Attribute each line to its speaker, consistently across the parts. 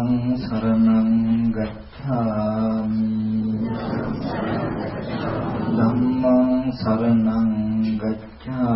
Speaker 1: බුද්ධං සරණං ගච්ඡාමි ධම්මං සරණං ගච්ඡාමි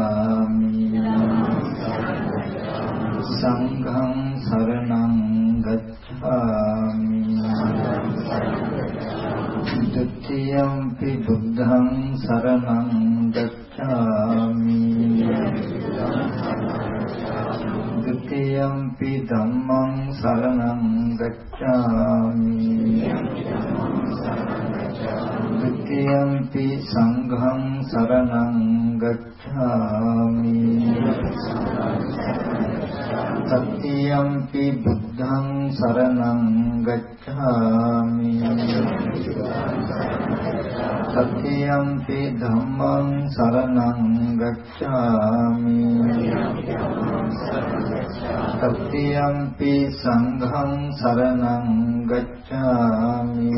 Speaker 1: සංඝං සරණං ගච්ඡාමි සත්‍යම්පි බුද්ධං සරණං ගච්ඡාමි සත්‍යම්පි ධම්මං සරණං ගච්ඡාමි සත්‍යම්පි සංඝං සරණං ගච්ඡාමි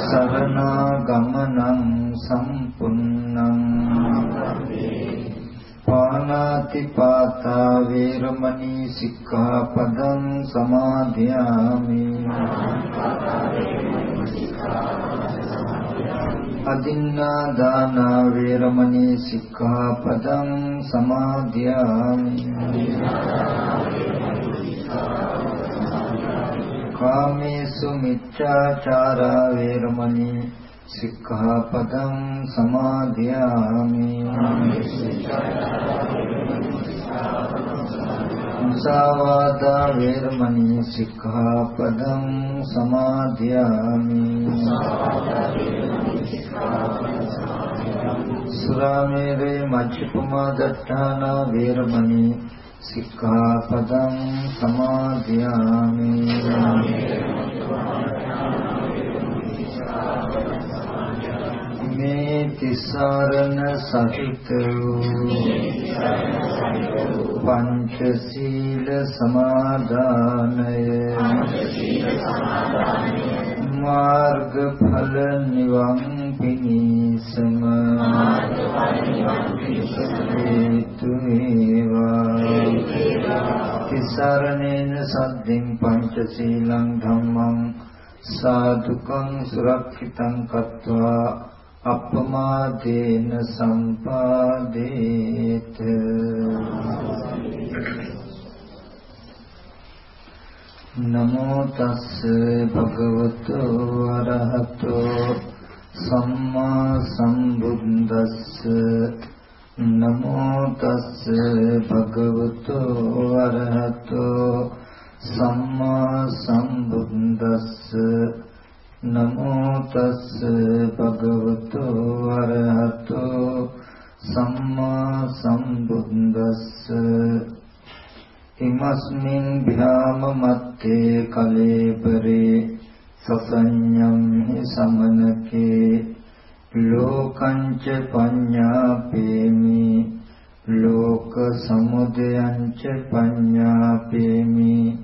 Speaker 1: සරණාගමනං සම්පුන්නං පානාති පාතා වේරමණී සික්ඛාපදං සමාදියාමි අදින්නා දාන වේරමණී සික්ඛාපදං සමාදියාමි කාමේසු මිච්ඡාචාරා වේරමණී සික්ඛාපදං සමාදියාමි මුසාවාදා වේරමණී සික්ඛාපදං සමාදියාමි සුරාමේරේ මච්චුපමා දත්තානා වේරමණී සික්ඛාපදං සමාදියාමි මේ තිසරණ සහිත। පංචශීල සමාදානය। මාර්ගඵල නිවන් පිණිසම හේතු වේවා තිසරණේන සද්දින් පංචශීලං ධම්මං සාදුකං සුරක්ෂිතං කତ୍වා අපමාදේන සම්පාදේත. නමෝ තස්ස භගවතු අරහතෝ. සම්මා සම්බුද්දස්ස නමෝ තස්ස භගවතු අරහතෝ සම්මා සම්බුද්දස්ස නමෝ තස්ස භගවතු අරහතෝ සම්මා සම්බුද්දස්ස ඉමස්මින් භ්‍රාම මත්තේ කලේබරේ සසඤ්ඤම් හි සමනකේ। ලෝකංච පඤ්ඤාපේමි। ලෝක සමුදයං ච පඤ්ඤාපේමි।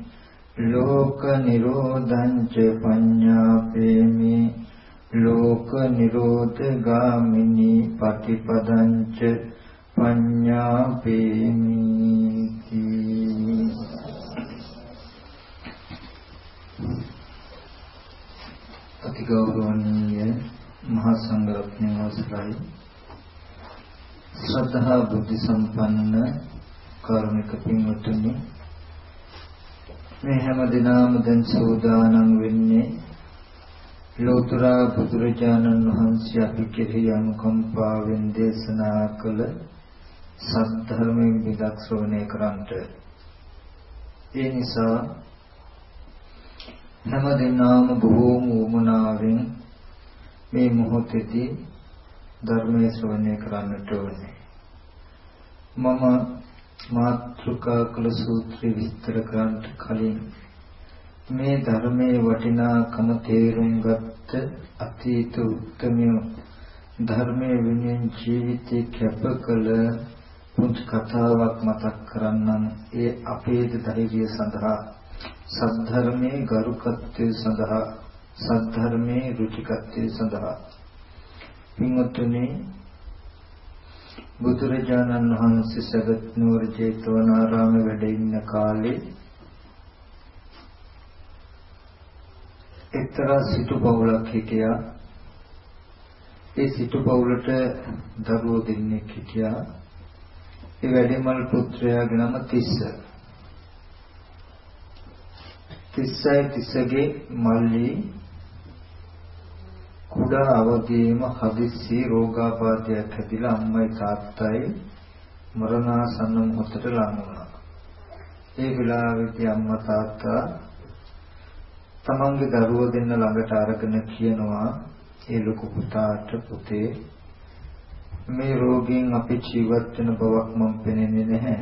Speaker 1: ලෝක නිරෝධං ච පඤ්ඤාපේමි। ලෝක නිරෝධ ගාමිනී පටිපදං ච පඤ්ඤාපේමි අතිගෞරවනීය මහා සංඝරත්නය අවසරයි. ශ්‍රද්ධා බුද්ධ සම්පන්න කාරුණික පින්වත්නි මේ හැම දිනම දැන් සෝදානම් වෙන්නේ ලෝතර බුදුරජාණන් වහන්සේ අපි කෙරෙහි අනුකම්පාවෙන් දේශනා කළ සත්‍ය විදක් ශ්‍රවණය කරන්ට ඒ නිසා හැම දිනම බොහෝම උමනාවෙන් මේ මොහොතේදී ධර්මයේ ශ්‍රවණය කරන්නට ඕනේ. මම මාත්‍රිකා කළ සූත්‍රය විස්තර කරන්නට කලින් මේ ධර්මයේ වටිනාකම තේරුම් ගත්ත අතීත උත්තමිය ධර්මයේ විනයෙන් ජීවිතේ කැප කළ පුංචි කතාවක් මතක් කරන්නම්. ඒ අපේ ධෛර්යය සඳහා සද්ධර්මයේ ගරුකත්වය සඳහා සද්ධර්මයේ ෘචිකත්වය සඳහා. පින්වත්නි බුදුරජාණන් වහන්සේ සගත් නුවර ජේතවනාරාම වැඩ ඉන්න කාලේ එක්තරා සිටු පවුලක් හිටියා. ඒ සිටු පවුලට දරුවෝ දෙන්නෙක් හිටියා. ඒ වැඩිමල් පුත්‍රයාගේ නම තිස්ස. තිස්සයි තිස්සගේ මල්ලි කුඩා අවදීම හදිස්සි රෝගාබාධයක් හැදිලා අම්මයි තාත්තයි මරණාසන්න මොහොතට ලං වුණා. ඒ වෙලාවේදී අම්මා තාත්තා තමන්ගේ දරුවෝ දෙන්න ළඟට අරගෙන කියනවා ඒ ලොකු පුතාට පුතේ මේ රෝගයෙන් අපි ජීවත් වෙන බවක් මම පෙනෙන්නේ නැහැ.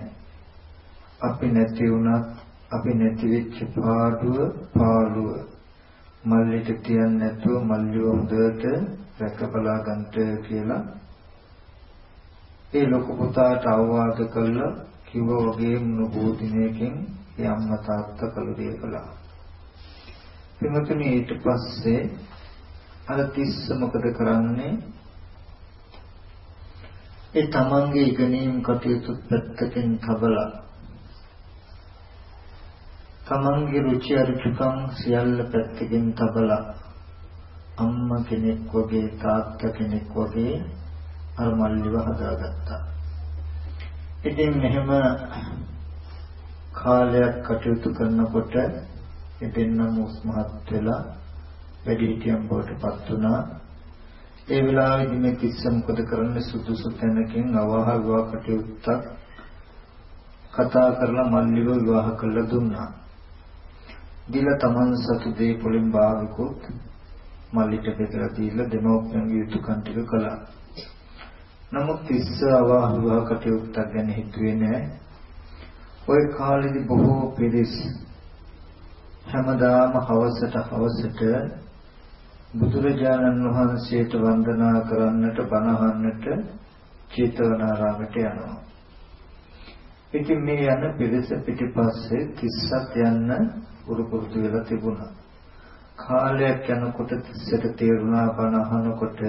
Speaker 1: අපි නැති වුණත් අපි නැති වෙච්ච පාඩුව පාළුව මල්ලිට තියන්නේ නැතුව මල්ලිව හොඳට රැකබලා ගන්නට කියලා ඒ ලොකු පුතාට අවවාද කළා කිව්වා වගේම නුබෝ දිනයකින් ඒ අම්මා තාත්තා කළ දේ කළා. පින්වතුනි ඊට පස්සේ අර තිස්ස මොකද කරන්නේ? ඒ තමන්ගේ ඉගෙනීම් කටයුතු පැත්තකින් තබලා තමන්ගේ රුචි අරුචිකම් සියල්ල පැත්තකින් තබලා අම්මා කෙනෙක් වගේ තාත්තා කෙනෙක් වගේ අර මල්ලිව හදාගත්තා. ඉතින් මෙහෙම කාලයක් කටයුතු කරනකොට එදෙන්නම උස්මහත් වෙලා වැඩිහිටියන් බවට පත් වුණා. ඒ වෙලාවේදී මේ තිස්ස මොකද කරන්නේ සුදුසු තැනකින් අවහ විවාහ කටයුත්තක් කතා කරලා මල්ලිව විවාහ කළා දුන්නා. දීලා Taman සතු දේ පොලින් භාවිකුත් මල්ලිට බෙදලා දීලා දෙමෝපියන්ගේ යුතුයකම් ටික කළා. නමුත් තිස්ස අවහ විවාහ කටයුත්තක් ගැන හිතුවේ නෑ. ওই කාලෙදි බොහෝ පිරිස් හැමදාම හවසට හවසට බුදුරජාණන් වහන්සේට වන්දනා කරන්නට බණ අහන්නට චේතවනාරාමයට යනවා. ඉතින් මේ යන පිරිස පිටිපස්සේ තිස්සත් යන්න උරු පුරුදු වෙලා තිබුණා. කාලයක් යනකොට තිස්සට තේරුණා බණ අහනකොට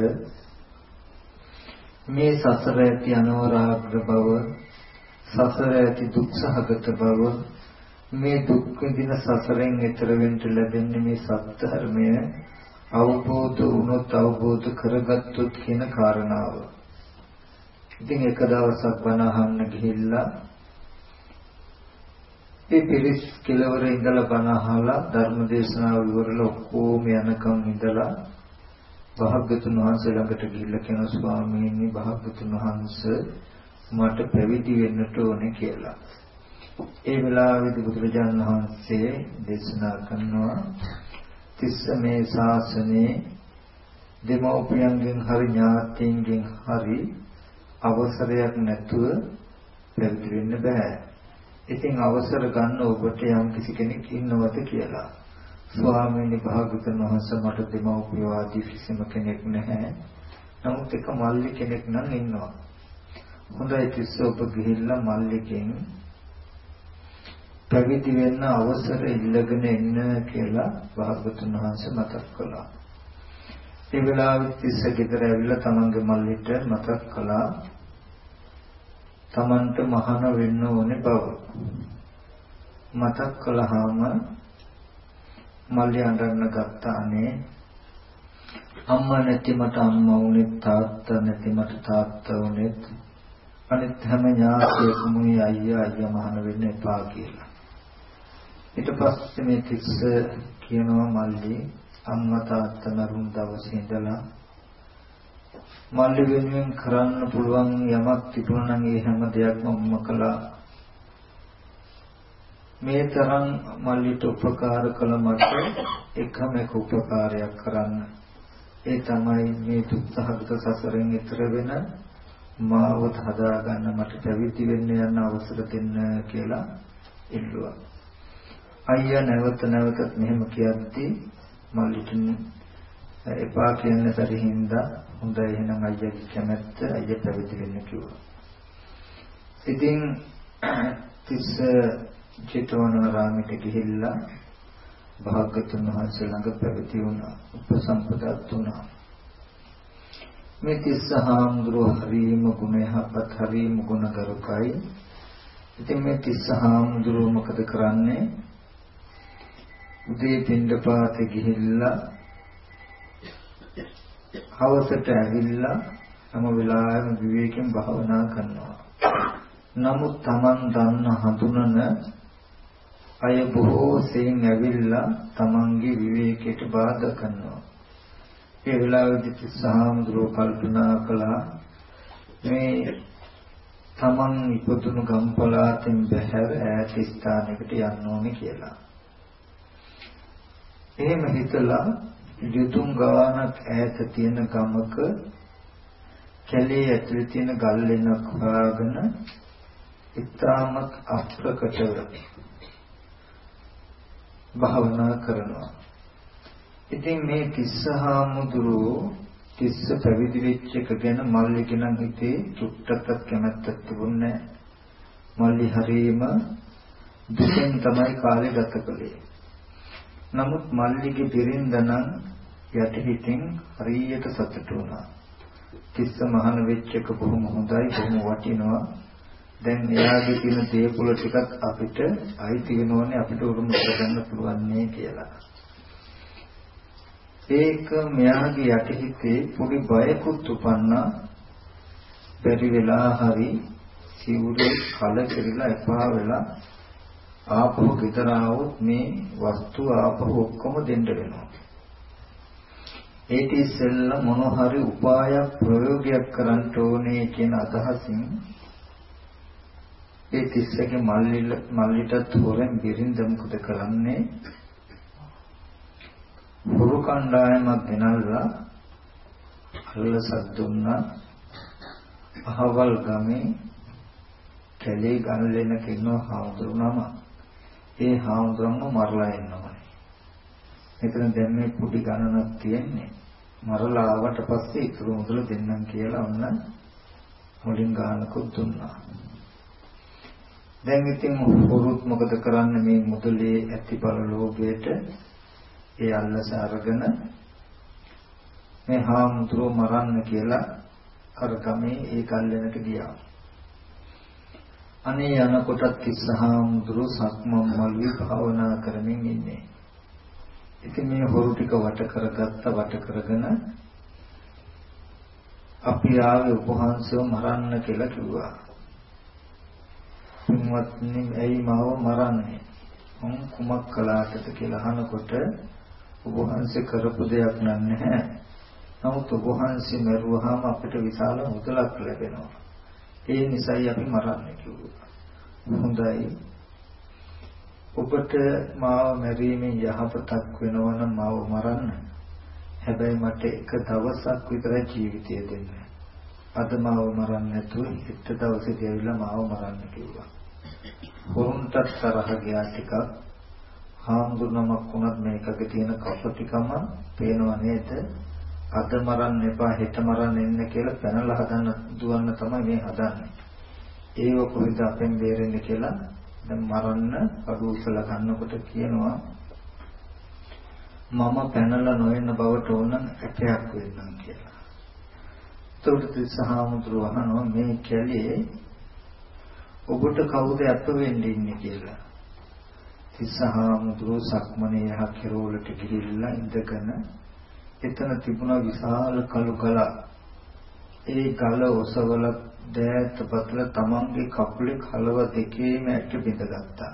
Speaker 1: මේ සසර ඇති අනවරාග්‍ර බව සසර ඇති දුක්සහගත බව මේ දුක් විඳින සසරෙන් එතර වෙන්න ලැබෙන්නේ මේ සත්‍ය ධර්මය අවබෝධ වුණොත් අවබෝධ කරගත්තොත් කියන කාරණාව. ඉතින් එක දවසක් බණ අහන්න ගිහිල්ලා ඒ පිරිස් කෙලවර ඉඳලා බණ අහලා ධර්ම දේශනාව ඉවරලා ඔක්කොම යනකම් ඉඳලා භාග්‍යතුන් වහන්සේ ළඟට ගිහිල්ලා කියන ස්වාමීනි භාග්‍යතුන් වහන්සේ මට පැවිදි වෙන්නට ඕනේ කියලා. ඒ වෙලාවේදී බුදුරජාණන් වහන්සේ දේශනා කරනවා තිස්ස මේ ශාසනයේ දෙමෝපියන්ගෙන් හරි ඥාතීන්ගෙන් හරි අවසරයක් නැතුව පැවිදි වෙන්න බෑ. ඉතින් අවසර ගන්න ඔබට යම් කිසි කෙනෙක් ඉන්නවද කියලා. ස්වාමීනි භාගතුන් වහන්සේ මට දෙමව්පිය ආදී කිසිම කෙනෙක් නැහැ. නමුත් එක මල්ලි කෙනෙක් නම් ඉන්නවා. හොඳයි තිස්ස ඔබ ගිහිල්ලා මල්ලිකෙන් පැවිදි වෙන්න අවසර ඉල්ලගෙන එන්න කියලා භාගතුන් වහන්සේ මතක් කළා. ඒ වෙලාවෙත් තිස්ස ගෙදර ඇවිල්ලා තමන්ගේ මල්ලිට මතක් කළා. තමන්ට මහාන වෙන්න ඕනේ බව. මතක් කළාම මල්ලි අඬන්න ගත්තා අනේ අම්මා නැති මට අම්මා වුනේ තාත්තා නැති මට තාත්තා වුනේ අනිත් හැම ඥාතියෙකුම අයියා අයියා මහාන වෙන්න එපා කියලා. ඊට පස්සේ මේ තිස්ස කියනවා මල්ලි අම්මා තාත්තා නරුන් දවසේ ඉඳලා මල්ලි වෙනුවෙන් කරන්න පුළුවන් යමක් තිබුණා නම් ඒ හැම දෙයක්ම මම කළා. මේ තරම් මල්ලිට උපකාර කළ මට එකම එක උපකාරයක් කරන්න. ඒ තමයි මේ දුක්ඛගත සසරෙන් ඈතර වෙන මාවත හදාගන්න මට පැවිදි වෙන්න යන අවසර දෙන්න කියලා ඉල්ලුවා. අයියා නැවත නැවතත් මෙහෙම කියද්දී මල්ලිට එපා කියන සැරින්ද හොඳයි එහෙනම් අයියාගේ කැමැත්ත අයියා පැවිදි වෙන්න කිව්වා. ඉතින් තිස්ස චේතවනාරාමයට ගිහිල්ලා භාග්‍යතුන් වහන්සේ ළඟ පැවිදි වුණා. උපසම්පදාත් වුණා. මේ තිස්ස හාමුදුරුව හරීම ගුණයහපත් හරීම ගුණගරුකයි. ඉතින් මේ තිස්ස හාමුදුරුව මොකද කරන්නේ? උදේ පින්ඩපාතේ ගිහිල්ලා හවසට ඇවිල්ලා හැම වෙලාවෙම විවේකයෙන් භාවනා කරනවා. නමුත් Taman දන්න හඳුනන අය බොහෝ සෙයින් ඇවිල්ලා Tamanගේ විවේකයට බාධා කරනවා. ඒ වෙලාවේදී තිස්සහාමුදුරුව කල්පනා කළා මේ Taman ඉපදුණු ගම්පලාතෙන් බැහැර ඈත ස්ථානයකට යන්න ඕනේ කියලා. එහෙම හිතලා යතුම් ගානක් ඈත තියෙන ගමක කැලේ ඇතුලේ තියෙන ගල් ලෙනක් හොයාගෙන ඉතාමත් අප්‍රකටව භාවනා කරනවා. ඉතින් මේ තිස්සහාමුදුරුවෝ තිස්ස පැවිදි වෙච්ච එක ගැන මල්ලි කෙනන් හිතේ චුට්ටක්වත් කැමැත්තක් තිබුණේ මල්ලි හරීම දුකෙන් තමයි කාලය ගත කළේ. නමුත් මල්ලිගේ බිරින්ද නම් යටිහිතින් හරියට සතුටු වුණා. තිස්ස මහාන වෙච්ච එක බොහොම හොඳයි බොහොම වටිනවා. දැන් එයාගේ තියෙන දේපොළ ටිකක් අපිට අයිති වෙනෝනේ අපිට උරුම කරගන්න පුළුවන් නේ කියලා. ඒක මෙයාගේ යටිහිතේ පොඩි බයකුත් උපන්නා බැරි වෙලා හරි සිවුරේ කල කෙරිලා එපා වෙලා ආපහු ගෙදර આવොත් මේ වස්තු ආපහු ඔක්කොම දෙන්න වෙනවා. ඒටි ඉස්සෙල්ල මොන හරි උපායක් ප්‍රයෝගයක් කරන්න ඕනේ කියන අදහසින් ඒ තිස්සගේ මල්ලිටත් හොරෙන් බිරින්ද මොකද කරන්නේ හුරු කණ්ඩායමක් ගෙනල්ලා අල්ලසක් දුන්නා අහවල් ගමේ කැලේ ගල්ලෙන කෙනෝ හාමුදුරුනම ඒ හාමුදුරන්ව මරලා එනවා. මෙතන දැන් මේ කුඩි ගණනක් තියෙන්නේ. මරලා ආවට පස්සේ ඉතුරු මුදල දෙන්නම් කියලා ඔන්න මුලින් ගානකුත් දුන්නා. දැන් ඉතින් හුරුත් මොකද කරන්නේ මේ මුදලේ ඇතිබල ලෝභයට ඒ අල්ලස අරගෙන මේ හාමුදුරුව මරන්න කියලා අර ගමේ ඒ කල්ලෙනට ගියා. අනේ යනකොටත් කිස්සහාමුදුරුව සක්මන් මළුවේ භාවනා කරමින් ඉන්නේ. ඉතින් මේ හොරු ටික වට කරගත්ත වට කරගෙන අපි ආවේ උපහාංශව මරන්න කියලා කිව්වා. පින්වත්නි ඇයි මාව මරන්නේ? මම කුමක් කළාටද කියලා අහනකොට ඔබ වහන්සේ කරපු දෙයක් නැහැ. නමුත් ඔබ වහන්සේ මරුවාම අපිට විශාල මුදලක් ලැබෙනවා. ඒ නිසායි අපි මරන්නේ කිව්වා. හොඳයි. ඔබට මාව මැරීමෙන් යහපතක් වෙනවා නම් මාව මරන්න. හැබැයි මට එක දවසක් විතරයි ජීවිතය දෙන්න. අද මාව මරන්න නැතුව හෙට දවසේ ගියවිලා මාව මරන්න කිව්වා. වරුන්ට තරහ ගියා ටිකක් හාමුදුරුවමක් වුණත් මේකගේ තියෙන කපටිකම පේනව නේද? අද මරන්න එපා හෙට මරන්න එන්න කියලා පැනලා හදන්න දුවන්න තමයි මේ හදන්නේ. ඒව කොහෙද අපෙන් බේරෙන්නේ කියලා දැන් මරන්න අඩු උසලා ගන්නකොට කියනවා මම පැනලා නොවෙන බවට ඕන ඇටයක් වෙන්නම් කියලා. ඒකට තිස්සහාමුදුරුව අහනවා මේ කැලේ ඔබට කවුද අප වෙන්නේ ඉන්නේ කියලා. තිස්සහාමුදුරුව සක්මනේ යහ කෙරෝලට ගිහිල්ලා ඉඳගෙන එතන තිබුණා විශාල කළු ගල. ඒ ගල ඔසවල දෑත බතල තමන්ගේ කකුලේ කලව දෙකේම ඇට බිඳගත්තා.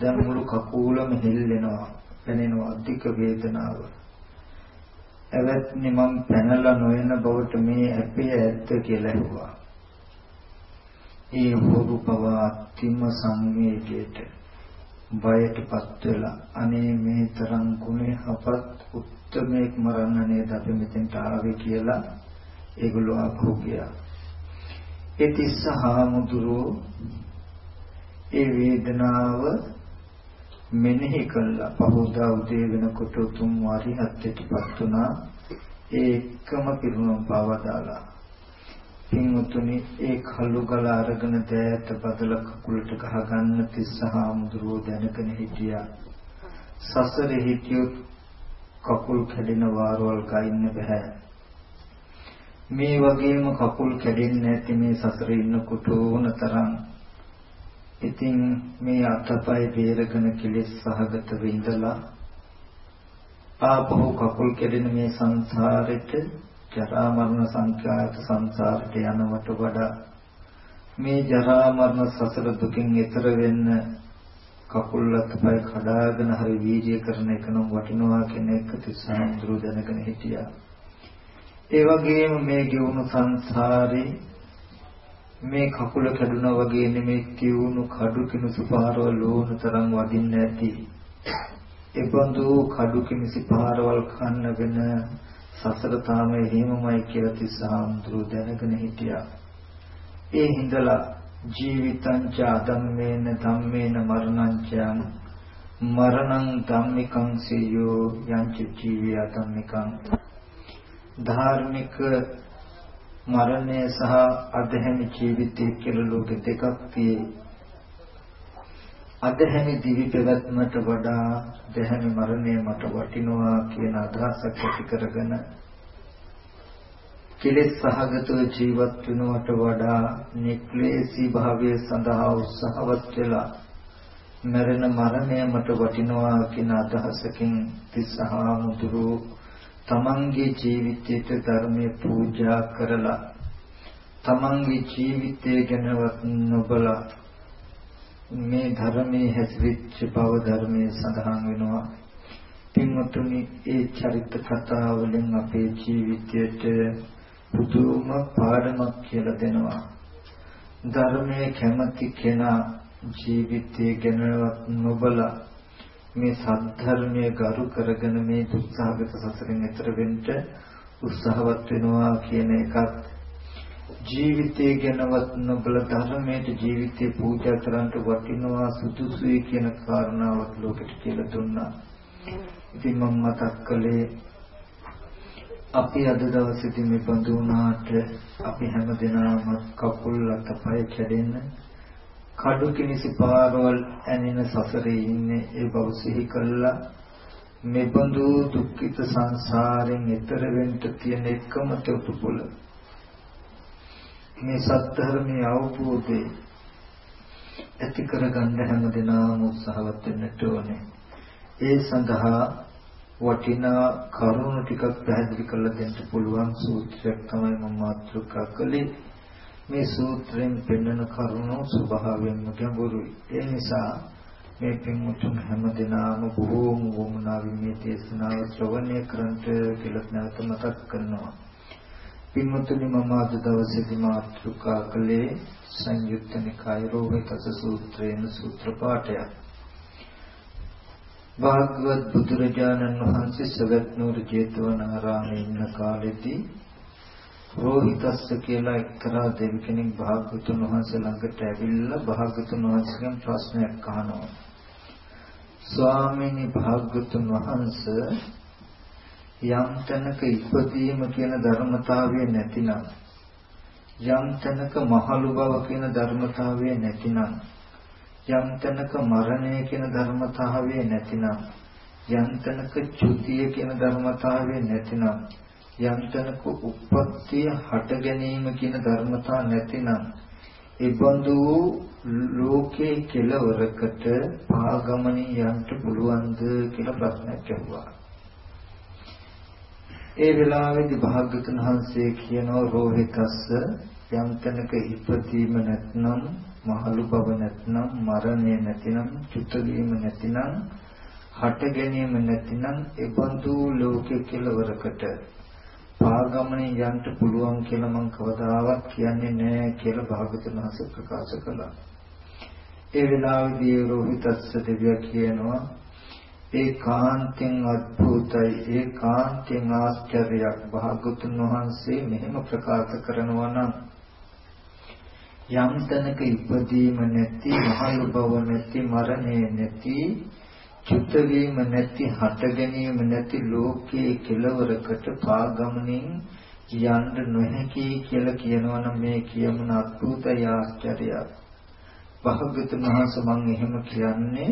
Speaker 1: දැන් මුළු කකුලම හෙල්ලෙනවා, දැනෙනවා අධික වේදනාව. එවත්නි මම පැනලා නොයන බවට මේ ඇපේ ඇත්ත කියලා ඇහුවා. ඒ හොරු පවා අතිම සංවේගයට බයටපත් වෙලා අනේ මේ තරම් ගුණේ හපත් උත්තරමේක් මරන්න නේද අපි මෙතෙන්ට ආවේ කියලා ඒගොල්ලෝ ආපහු ගියා. ඒ තිස්ස හාමුදුරුවෝ ඒ වේදනාව මෙනෙහි කළා. පහෝදා උදේ වෙනකොට තුන් වාරි හත්ටපත් වුණා. ඒ එකම පිරුණම් පාවදාලා. පින්වතුනි ඒ කළු ගල අරගෙන දෑත බදල කකුලට ගහගන්න තිස්සහාමුදුරුවෝ දැනගෙන හිටියා. සසරේ හිටියොත් කකුල් කැඩෙන වාරවල් ගයින්න බෑ. මේ වගේම කකුල් කැඩෙන්නේ නැති මේ සසරේ ඉන්නකොට ඕන තරම් ඉතින් මේ අතපය බේරගෙන කෙලෙස් සහගත වෙඳලා ආපහු කකුල් කෙරෙන මේ සංසාරෙට ජරා මරණ සංඛ්‍යාත සංසාරට යනවට වඩා මේ ජරා මරණ සසර දුකින් එතර වෙන්න කකුල් අතපය කඩාගෙන හරි වීර්ය කරන එක නම් වටිනවා කියන එක තිස්සාඳුරු දැනගෙන හිටියා. ඒ වගේම මේ ගෙවුණු සංසාරේ මේ කකුල කැඩුනා වගේ නෙමෙයි කියුණු කඩු කිනුසු පාරවල් ලෝණ තරම් වදින්න ඇති. ඒබඳු කඩු කිනිසි පාරවල් කන්නගෙන සසර තාම එහෙමමයි කියලා තිස්සාඳුරු දැනගෙන හිටියා. ඒ හිඳලා ජීවිතං ච අදම්මේන ධම්මේන මරණං ච මරණං ධම්මිකං සීයෝ යංච ජීවිය ධම්මිකං ධාර්මික මරණය සහ අධහැමි ජීවිතය කියලා ලෝක දෙකක් තියෙයි. අධහැමි දිවි පැවැත්මට වඩා දැහැමි මරණය මට වටිනවා කියන අදහසක් ඇති කරගෙන කෙලෙස් සහගතව ජීවත් වෙනවට වඩා නික්ලේශී භාවය සඳහා උත්සාහවත් වෙලා මරණ මරණය මට වටිනවා කියන අදහසකින් තිස්සහා මුදුරු තමන්ගේ ජීවිතයට ධර්මයේ පූජා කරලා තමන්ගේ ජීවිතය ගැනවත් නොබලා මේ ධර්මයේ හැසිරෙච්ච බව ධර්මයේ සඳහන් වෙනවා. පින්වතුනි ඒ චරිත කතාවලින් අපේ ජීවිතයට පුදුම පාඩමක් කියලා දෙනවා. ධර්මයේ කැමති කෙනා ජීවිතය ගැනවත් නොබලා මේ සද්ධර්මයේ ගරු කරගෙන මේ දුක්සහගත සසරෙන් එතර වෙන්න උත්සාහවත් වෙනවා කියන එකත් ජීවිතය ගැනවත් නොබල ධර්මයට ජීවිතේ පූජා කරන්නට වටිනවා සුදුසුයි කියන කාරණාවක් ලෝකෙට කියලා දුන්නා. ඉතින් මම මතක් කළේ අපි අද දවසේදී මේ බඳු වුණාට අපි හැමදෙනාම කකුල් අතපය කැඩෙන්න කඩු කිනිසි පාරවල් ඇනෙන සසරේ ඉන්නේ ඒ බව සිහි කළා. මේ බඳු දුක්ඛිත සංසාරයෙන් එතර වෙන්න තියෙන එකම තොටුපොළ. මේ සත්‍ය අවබෝධය ඇති කරගන්න හැමදෙනාම උත්සාහවත් වෙන්නට ඕනේ. ඒ සඳහා වටිනා කරුණු ටිකක් පැහැදිලි කරලා දෙන්න පුළුවන් සූත්‍රයක් තමයි මම මාතෘකා කළේ. මේ සූත්‍රයෙන් පෙන්වන කරුණු ස්වභාවයෙන්ම ගැඹුරුයි. ඒ නිසා මේ පින්මුතුන් හැමදෙනාම බොහෝම වමනාවෙන් මේ දේශනාව ශ්‍රවණය කරන්ට කියලා නැවත මතක් කරනවා. පින්මුතුනි මම අද දවසේදී මාතෘකා කළේ සංයුක්ත නිකාය රෝහිතස සූත්‍රයේන සූත්‍ර පාඨයක්. භාග්‍යවත් බුදුරජාණන් වහන්සේ සවැත් නුවර ජේතවනාරාමේ ඉන්න කාලෙදී රෝහිතස්ස කියලා එක්තරා දෙවි කෙනෙක් භාග්‍යතුන් වහන්සේ ළඟට ඇවිල්ලා භාග්‍යතුන් වහන්සේගෙන් ප්‍රශ්නයක් අහනවා. ස්වාමීනි භාග්‍යතුන් වහන්සේ යම් තැනක ඉපදීම කියන ධර්මතාවය නැතිනම් යම් තැනක මහලු බව කියන ධර්මතාවය නැතිනම් යම් තැනක මරණය කියන ධර්මතාවය නැතිනම් යම් තැනක චුතිය කියන ධර්මතාවය නැතිනම් යම් තැනක උප්පත්තිය හට ගැනීම කියන ධර්මතාව නැතිනම් ඒබඳු ලෝකේ කෙලවරකට පාගමනින් යන්න පුළුවන්ද කියලා ප්‍රශ්නයක් ඇහුවා. ඒ වෙලාවේදී භාග්‍යතුන් වහන්සේ කියනවා රෝහිතස්ස යම් තැනක ඉපදීම නැත්නම් මහලු බව නැත්නම් මරණය නැතිනම් චුත වීම නැතිනම් හට ගැනීම නැතිනම් ඒබඳු ලෝකේ කෙලවරකට පාගමනේ යන්න පුළුවන් කියලා මම කවදාවත් කියන්නේ නැහැ කියලා භාගතුන් වහන්සේ ප්‍රකාශ කළා. ඒ වෙලාවේදී රෝහිතස්ස දෙවියා කියනවා ඒ කාන්තෙන් අద్භූතයි ඒ කාන්තෙන් ආශ්චර්යයක් භාගතුන් වහන්සේ මෙහෙම ප්‍රකාශ කරනවා නම් යම් තැනක ඉපදීම නැති මහලු බව නැති මරණය නැති චුත වීම නැති හට ගැනීම නැති ලෝකයේ කෙලවරකට පාගමනින් යන්න නොහැකි කියලා කියනවා නම් මේ කියමන අద్భుතයි ආශ්චර්යයක්. භාග්‍යතුන් වහන්සේ මම එහෙම කියන්නේ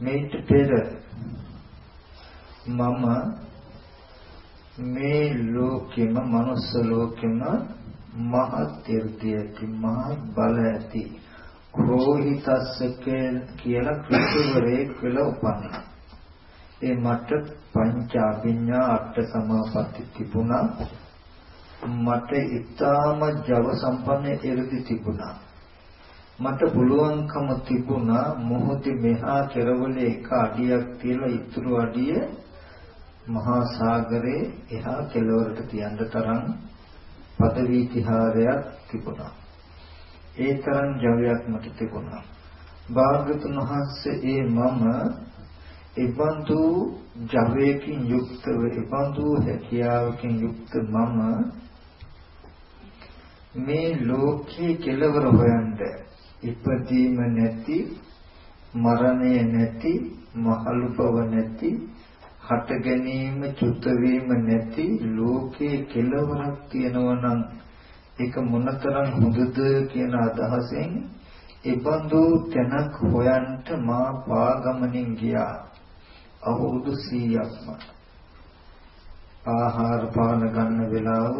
Speaker 1: මේට පෙර මම මේ ලෝකෙම මනුස්ස ලෝකෙම මහත් irdi ඇති මහත් බල ඇති ක්‍රෝහිතස්ස කියලා කෘෂිවරේ කියලා උපන්නා. ඒ මට පංච අභිඥා අට සමාපatti තිබුණා. මට ඊටාම ජව සම්පන්න එ르දි තිබුණා. මට පුළුවන්කම තිබුණා මොහොතේ මෙහා කෙරවලේ එක අඩියක් තියලා ඉතුරු අඩිය මහා සාගරේ එහා කෙළවරට තියන්න තරම් පදවි තිහාරයක් තිබුණා. ඒ තරම් ජවයක් මට තිබුණා. භාග්‍යතුන් වහන්සේ ඒ මම එබඳු ජවයකින් යුක්තව එබඳු හැකියාවකින් යුක්ත මම මේ ලෝකයේ කෙලවර හොයන්න ඉපදීම නැති මරණය නැති මහලු බව නැති හට ගැනීම චුත වීම නැති ලෝකයේ කෙලවරක් තියෙනවා නම් ඒක මොනතරම් හොඳද කියන අදහසෙන් ඒබඳු තැනක් හොයන්ට මා පාගමනින් ගියා අවුරුදු 100ක්ම ආහාර පාන ගන්න වෙලාව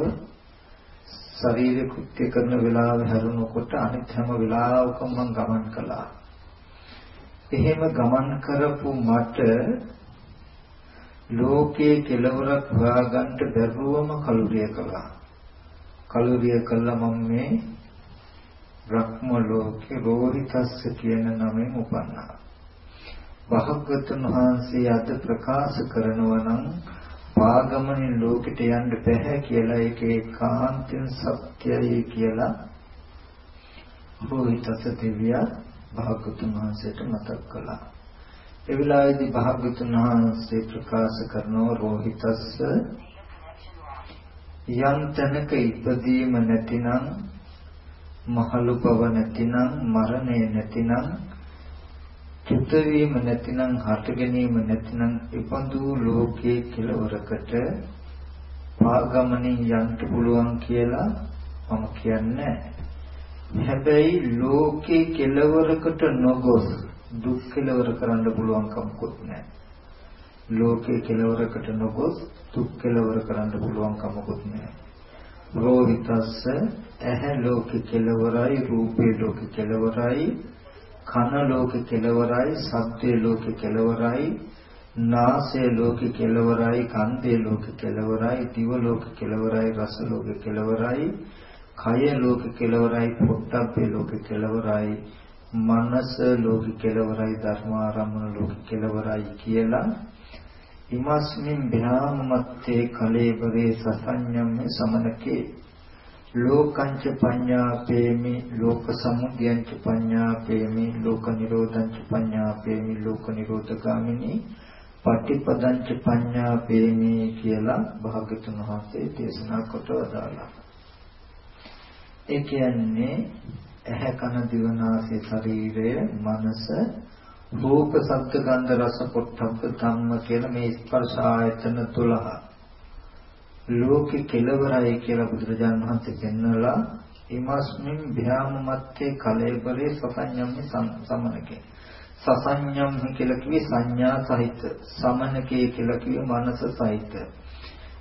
Speaker 1: ශරීර කෘත්‍ය කරන වෙලාව හැරුණකොට අනිත් හැම වෙලාවකම මම ගමන් කළා. එහෙම ගමන් කරපු මට ලෝකයේ කෙලවරක් හොයාගන්න බැරුවම කලුරිය කළා. කලුරිය කළා මම මේ බ්‍රහ්ම ලෝකේ රෝහිතස්ස කියන නමෙන් උපන්නා. භාග්‍යවතුන් වහන්සේ අද ප්‍රකාශ කරනවා නම් පාගමනින් ලෝකෙට යන්න බැහැ කියලා ඒකේ කාන්තෙන් සත්‍යයි කියලා රෝහිතස දෙවියා භාග්‍යවතුන් වහන්සේට මතක් කළා. ඒ වෙලාවේදී භාග්‍යවතුන් වහන්සේ ප්‍රකාශ කරනවා රෝහිතස්ස යම් තැනක ඉපදීම නැතිනම් මහලු බව නැතිනම් මරණය නැතිනම් චුත වීම නැතිනම් හට ගැනීම නැතිනම් ඉපඳු ලෝකයේ කෙලවරකට පාගමනින් යන්න පුළුවන් කියලා මම කියන්නේ. හැබැයි ලෝකේ කෙලවරකට නොගොස් දුක් කෙලවර කරන්න පුළුවන් කමකුත් නැහැ. ලෝකේ කෙලවරකට නොගොස් දුක් කෙලවර කරන්න පුළුවන් කමකුත් නැහැ. රෝහිතස්ස ඇහැ ලෝකේ කෙලවරයි රූපේ ලෝකේ කෙලවරයි කන ලෝකේ කෙලවරයි සබ්දේ ලෝකේ කෙලවරයි නාසය ලෝකේ කෙලවරයි කන්දේ ලෝකේ කෙලවරයි දිව ලෝකේ කෙලවරයි රස ලෝකේ කෙලවරයි කය ලෝකේ කෙලවරයි පොට්ටබ්බේ ලෝකේ කෙලවරයි මනස ලෝකේ කෙලවරයි ධර්මාරම්මන ලෝකේ කෙලවරයි කියලා ඉමස්මින් භ්‍රාමමත්තේ කලේබරේ සසඤ්ඤම්මේ සමනකේ ලෝකංච පඤ්ඤාපේමි ලෝක සමුදයංච පඤ්ඤාපේමි ලෝක නිරෝධංච පඤ්ඤාපේමි ලෝක නිරෝධගාමිනී පටිපදංච පඤ්ඤාපේමි කියලා භාග්‍යතුන් වහන්සේ දේශනා කොට වදාළා. ඒ කියන්නේ ඇහැ කන දිව නාසය ශරීරය මනස රූප ශබ්ද ගන්ධ රස පොට්ටබ්බ ධම්ම කියලා මේ ස්පර්ශ ආයතන 12 ලෝකේ කෙලවරයි කියලා බුදුරජාණන් වහන්සේ පෙන්වලා ඉමස්මින් භ්‍යාමමත්තේ කලෙබරේ සසඤ්ඤම්මි සමනකේ. සසඤ්ඤම් කියලා කිව්වේ සංඥා සහිත සමනකේ කියලා කිව්වේ මනස සහිත.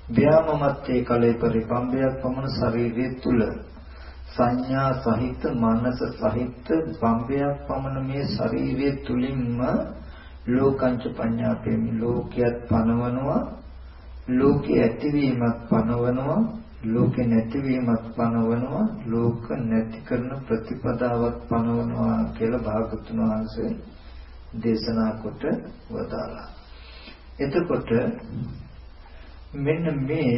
Speaker 1: භ්‍යාමමත්තේ කලෙබරේ පම්බයක් පමණ ශරීරයේ තුල. සංඥා සහිත මනස සහිත බම්බයක් පමණ මේ ශරීරයේ තුලින්ම ලෝකංච පඤ්ඤාපේමි ලෝකයක් පනවනවා. ලෝකේ ඇතිවීමත් පනවනවා. ලෝකේ නැතිවීමත් පනවනවා. ලෝක නැති කරන ප්‍රතිපදාවක් පනවනවා කියලා භාගතුන් වහන්සේ දේශනා කොට වදාළා. එතකොට මෙන්න මේ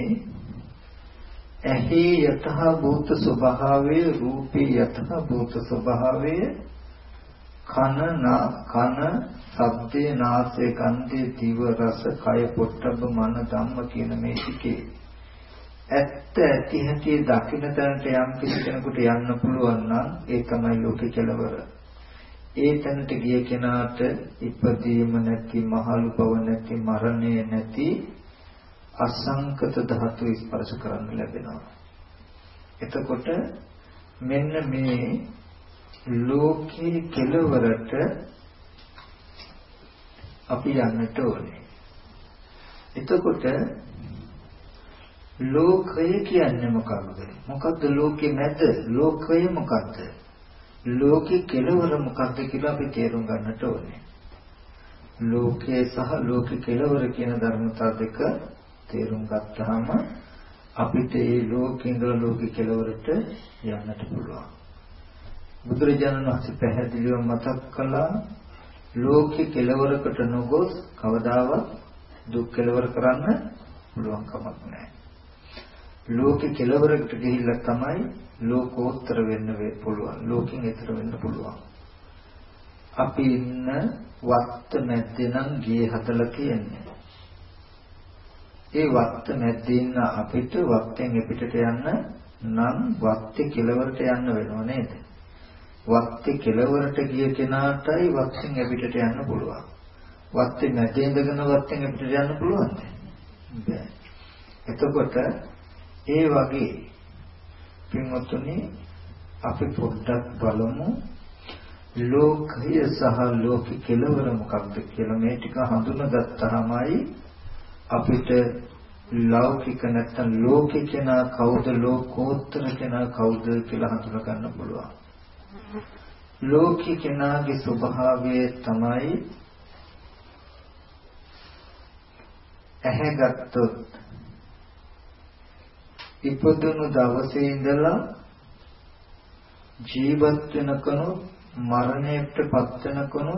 Speaker 1: ඇහි යතහ භූත ස්වභාවයේ රූපේ යතහ භූත ස්වභාවයේ කන කන ශබ්දේ නාසය ගන්ධේ දිව රස කය පොට්ටබ්බ මන ධම්ම කියන මේ ටිකේ ඇත්ත ඇති හැටි දකින්න තැනට යම් කිසි කෙනෙකුට යන්න පුළුවන් නම් ඒ තමයි ලෝකේ කෙලවර. ඒ තැනට ගිය කෙනාට ඉපදීම නැති මහලු බව නැති මරණය නැති අසංකත ධාතු ස්පර්ශ කරන්න ලැබෙනවා. එතකොට මෙන්න මේ ලෝකේ කෙලවරට අපි යන්නට ඕනේ. එතකොට ලෝකය කියන්නේ මොකක්ද? මොකක්ද ලෝකේ නැද? ලෝකය මොකක්ද? ලෝකේ කෙලවර මොකක්ද කියලා අපි තේරුම් ගන්නට ඕනේ. ලෝකයේ සහ ලෝක කෙලවර කියන ධර්මතා දෙක තේරුම් ගත්තාම අපිට මේ ලෝකේ ඉඳලා ලෝක කෙලවරට යන්නට පුළුවන්. බුදුරජාණන් වහන්සේ පැහැදිලිව මතක් කළා ලෝකේ කෙලවරකට නොගොස් කවදාවත් දුක් කෙලවර කරන්න පුළුවන් කමක් නැහැ. ලෝකේ කෙලවරකට ගිහිල්ලා තමයි ලෝකෝත්තර වෙන්න පුළුවන්. ලෝකෙන් ඈතර වෙන්න පුළුවන්. අපි ඉන්න වත්ත මැද්දේ නම් ගේ හදලා තියෙන්නේ. ඒ වත්ත මැද්දේ ඉන්න අපිට වත්තෙන් එපිටට යන්න නම් වත්තේ කෙලවරට යන්න වෙනව නේද? වත්තේ කෙලවරට ගිය කෙනාටයි වත්තෙන් එපිටට යන්න පුළුවන්. වත්තේ මැදේ ඉඳගෙන වත්තෙන් එපිටට යන්න පුළුවන්ද? බෑ. එතකොට ඒ වගේ පින්වත්නි අපි පොඩ්ඩක් බලමු ලෝකය සහ ලෝක කෙලවර මොකක්ද කියලා මේ ටික හඳුනාගත්තාමයි අපිට ලෞකික නැත්නම් ලෝකික කෙනා කවුද ලෝකෝත්තර කෙනා කවුද කියලා හඳුනා ගන්න පුළුවන්. ලෝකික කෙනාගේ ස්වභාවය තමයි ඇහැ ගත්තොත් ඉපදුණු දවසේ ඉඳලා ජීවත් වෙනකනු මරණයට පත් වෙනකනු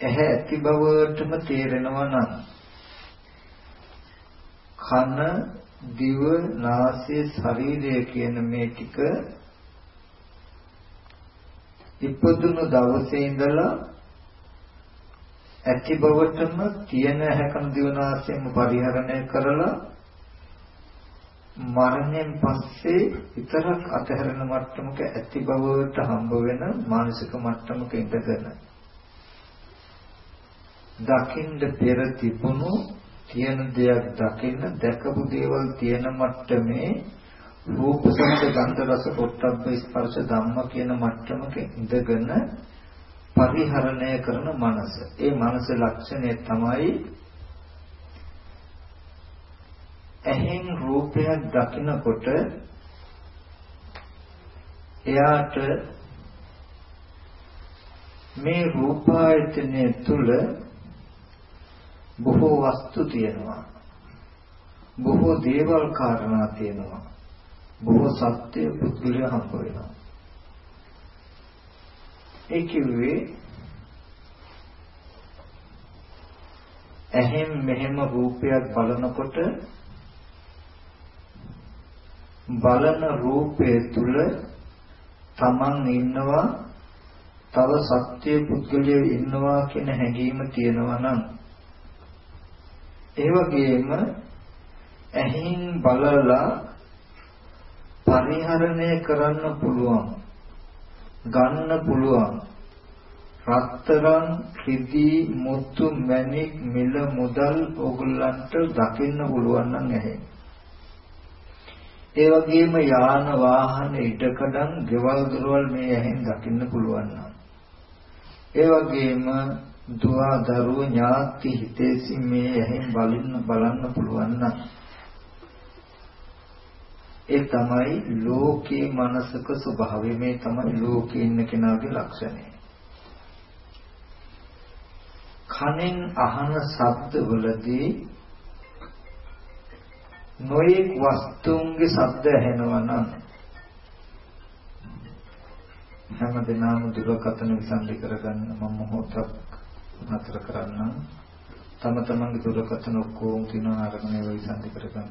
Speaker 1: ඇහැ ඇති බවටම තේරෙනවා නම් කන දිව නාසය ශරීරය කියන මේ ටික ඉපදුණු දවසේ ඉඳලා ඇති බවටම තියෙන හැකන දිව නාසයම පරිහරණය කරලා මරණයෙන් පස්සේ විතරක් අතහැරෙන මට්ටමක ඇති බවට හම්බ වෙන මානසික මට්ටමක ඉඳගෙන දකින්න පෙර තිබුණු තියෙන දෙයක් දකින්න දැකපු දේවල් තියෙන මට්ටමේ රූප සමග ගන්ධ රස පොට්ටබ්බ ස්පර්ශ ධම්ම කියන මට්ටමක ඉඳගෙන පරිහරණය කරන මනස. ඒ මනස ලක්ෂණය තමයි ඇහෙන් රූපයක් දකිනකොට එයාට මේ රූපායතනය තුල බොහෝ වස්තු තියෙනවා. බොහෝ දේවල් කාරණා තියෙනවා. බොහෝ සත්‍ය පුද්ගලය හම්බ වෙනවා. ඒ කිව්වේ ඇහෙන් මෙහෙම රූපයක් බලනකොට බලන රූපයේ තුල තමන් ඉන්නවා තව සත්‍ය පුද්ගලයෙ ඉන්නවා කියන හැඟීම තියෙනවා නම් ඒ වගේම ඇහින් බලලා පරිහරණය කරන්න පුළුවන් ගන්න පුළුවන්. රත්තරන් කිදී මුතු මැණික් මිල මුදල් ඕගොල්ලන්ට දකින්න පුළුවන් නම් ඇහැ ඒ වගේම යාන වාහන ඉඩකඩම් ගෙවල් දොරවල් මේ ඇහෙන් දකින්න පුළුවන් නම්. ඒ වගේම දුව දරුව ඥාති හිතේසි මේ ඇහෙන් බලන්න බලන්න පුළුවන් නම් ඒ තමයි ලෝකේ මනසක ස්වභාවය. මේ තමයි ලෝකේ ඉන්න කෙනාගේ ලක්ෂණය. කනෙන් අහන ශබ්දවලදී නොයෙක් වස්තුන්ගේ ශබ්ද ඇහෙනවා නම් හැමදෙනාම දුරකථන විසන්දි කරගන්න මම මොහොතක් නතර කරන්නම්. තම තමන්ගේ දුරකථන ඔක්කොම තියෙනවා අරගෙන ඒවා විසන්දි කරගන්න.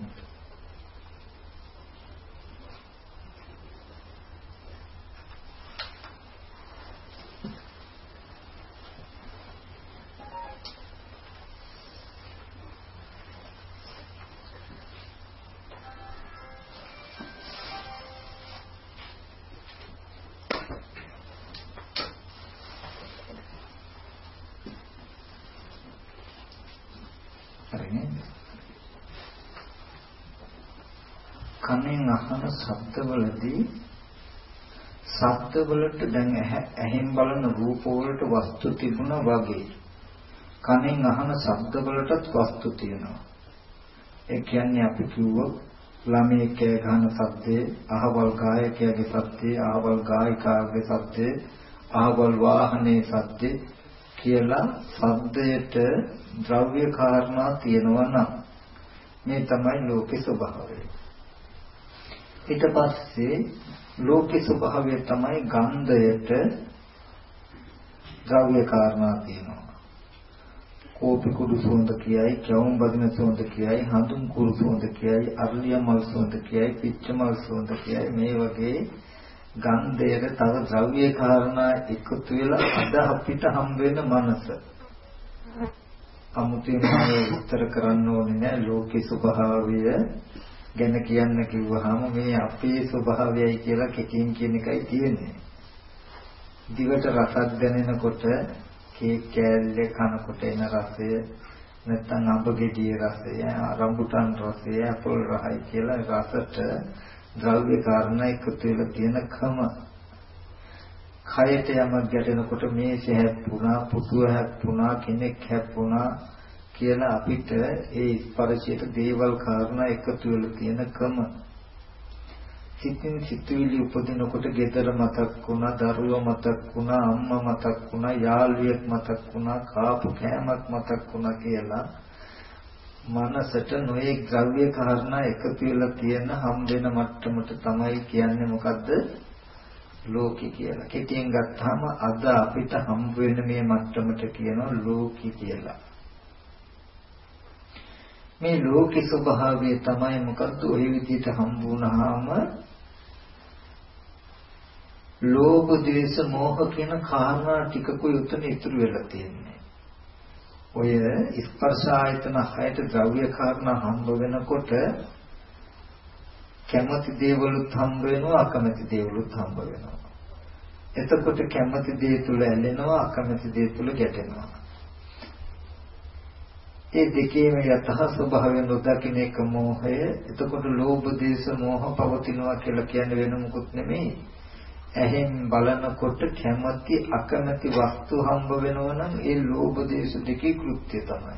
Speaker 1: අහන ශබ්දවලදී ශබ්දවලට දැන් ඇහෙන් බලන රූප වලට වස්තු තිබුණා වගේ. කනෙන් අහන ශබ්දවලටත් වස්තු තියෙනවා. ඒ කියන්නේ අපි කිව්වොත් ළමයේ කෑ ගහන සද්දේ, අහවල් ගායකයාගේ සද්දේ, අහවල් ගායිකාගේ සද්දේ, අහවල් වාහනේ සද්දේ කියලා සද්දයට ද්‍රව්‍ය කාරණා තියෙනවා නම් මේ තමයි ලෝකේ ස්වභාවය. ඊට පස්සේ ලෝකේ ස්වභාවය තමයි ගන්ධයට ද්‍රව්‍ය කාරණා තියෙනවා. කෝපි කුඩු සුවඳ කියයි, කැවුම් බදින සුවඳ කියයි, හඳුන් කුරු සුවඳ කියයි, අරලිය මල් සුවඳ කියයි, පිච්ච මල් සුවඳ කියයි මේ වගේ ගන්ධයට තව ද්‍රව්‍ය කාරණා එකතු වෙලා අද අපිට හම් වෙන මනස. අමුතුවෙන් මේ උත්තර කරන්න ඕනේ නෑ ලෝකේ ස්වභාවය ගැන කියන්න කිව්වහම මේ අපේ ස්වභාවයයි කියලා කෙටින් කියන එකයි තියෙන්නේ. දිවට රසක් දැනෙනකොට කේක් කෑල්ලේ කනකොට එන රසය නැත්නම් අඹ ගෙඩිය රසය, රම්බුටන් රසය, අපල් රහයි කියලා රසට ද්‍රව්‍ය කාරණා එකතු වෙලා තියෙන කම කයට යමක් ගැටෙනකොට මේ හැප්පුණා, පුතුව හැප්පුණා, කෙනෙක් හැප්පුණා කියලා අපිට ඒ ස්පර්ශයට දේවල් කාරණා එකතු වෙලා තියෙන කම සිතින් සිතුවිලි උපදිනකොට ගෙදර මතක් වුණා, දරුවෝ මතක් වුණා, අම්මා මතක් වුණා, යාළුවෙක් මතක් වුණා, කාපු කෑමක් මතක් වුණා කියලා මනසට නොයේ ද්‍රව්‍ය කාරණා එකතු වෙලා තියෙන හම් වෙන මට්ටමට තමයි කියන්නේ මොකද්ද? ලෝකි කියලා. කෙටියෙන් ගත්තාම අද අපිට හම් වෙන මේ මට්ටමට කියනවා ලෝකි කියලා. මේ ලෝකේ ස්වභාවය තමයි මොකද්ද? ওই විදිහට හම්බ වුණාම ලෝභ, ද්වේෂ, මෝහ කියන කාරණා ටිකකුයි උතන ඉතුරු වෙලා තියෙන්නේ. ඔය ස්පර්ශ ආයතන හයට ද්‍රව්‍ය කාරණා හම්බ වෙනකොට කැමති දේවලුත් හම්බ වෙනවා අකමැති දේවලුත් හම්බ වෙනවා. එතකොට කැමති දේ තුල ඇලෙනවා අකමැති දේ තුල ගැටෙනවා. ඒ දෙකේම යතහ ස්වභාවය නොදකින්න එක මෝහය. එතකොට ලෝභ, දේශ, මෝහ පවතිනවා කියලා කියන්නේ වෙන මොකුත් නෙමෙයි. ඇහෙන් බලනකොට කැමැති අකමැති වස්තු හම්බ වෙනවා නම් ඒ ලෝභ දේශ දෙකේ කෘත්‍ය තමයි.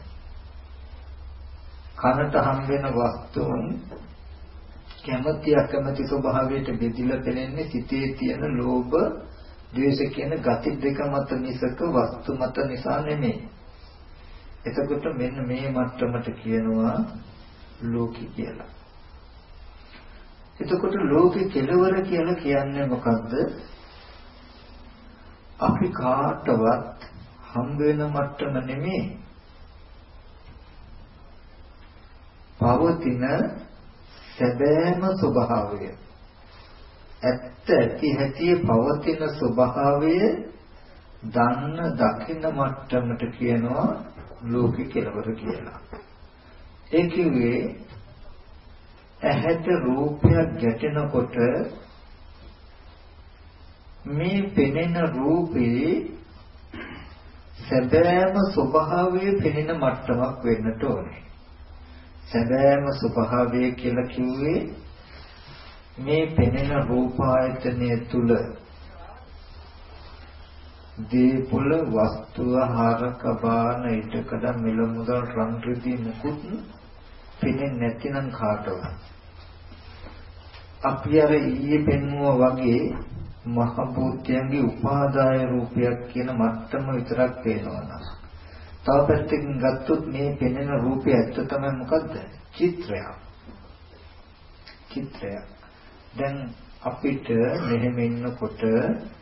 Speaker 1: කනට හම්බ වෙන වස්තුන් කැමැති අකමැති ස්වභාවයට බෙදිලා පෙනෙන්නේ සිතේ තියෙන ලෝභ ද්වේෂ කියන ගති දෙක මත මිසක වස්තු මත නිසා නෙමෙයි. එතකොට මෙන්න මේ මට්ටමට කියනවා ලෝකී කියලා. එතකොට ලෝකේ කෙලවර කියලා කියන්නේ මොකද්ද? අපි කාටවත් හම්බ වෙන මට්ටම නෙමෙයි. පවතින සැබෑම ස්වභාවය. ඇත්ත ඇති හැටි පවතින ස්වභාවය දන්න දකින්න මට්ටමට කියනවා ලෝකේ කෙලවර කියලා. ඒ කිව්වේ ඇහැට රූපයක් ගැටෙනකොට මේ පෙනෙන රූපේ සැබෑම ස්වභාවය පෙනෙන මට්ටමක් වෙන්නට ඕනේ. සැබෑම ස්වභාවය කියලා කිව්වේ මේ පෙනෙන රූපායතනය තුල දීපුල වස්තුව හරක බාන ඊටකඩ මිල මුදල් රන් රිදී මුකුත් පෙනෙන්නේ නැතිනම් කාටවත්. අපි අර ඊයේ පෙන්වුවා වගේ මහ භූතයන්ගේ උපාදාය රූපයක් කියන මට්ටම විතරක් පේනවා තව පැත්තකින් ගත්තොත් මේ පෙනෙන රූපය ඇත්ත තමයි මොකද්ද? චිත්‍රයක්. චිත්‍රයක්. දැන් අපිට මෙහෙම ඉන්නකොට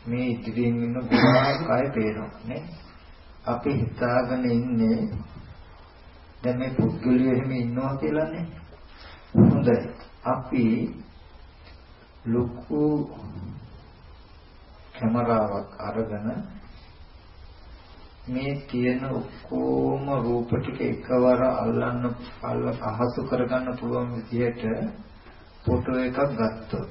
Speaker 1: මේ ඉදිරියෙන් ඉන්න ගොඩාක් අය පේනවා නේ අපි හිතාගෙන ඉන්නේ දැන් මේ පුද්ගලයෝ එහෙම ඉන්නවා කියලානේ. හොඳයි. අපි ලොකු කැමරාවක් අරගෙන මේ තියෙන ඔක්කොම රූප ටික එකවර අල්ලන්න අහසු කරගන්න පුළුවන් විදිහට ෆොටෝ එකක් ගත්තොත්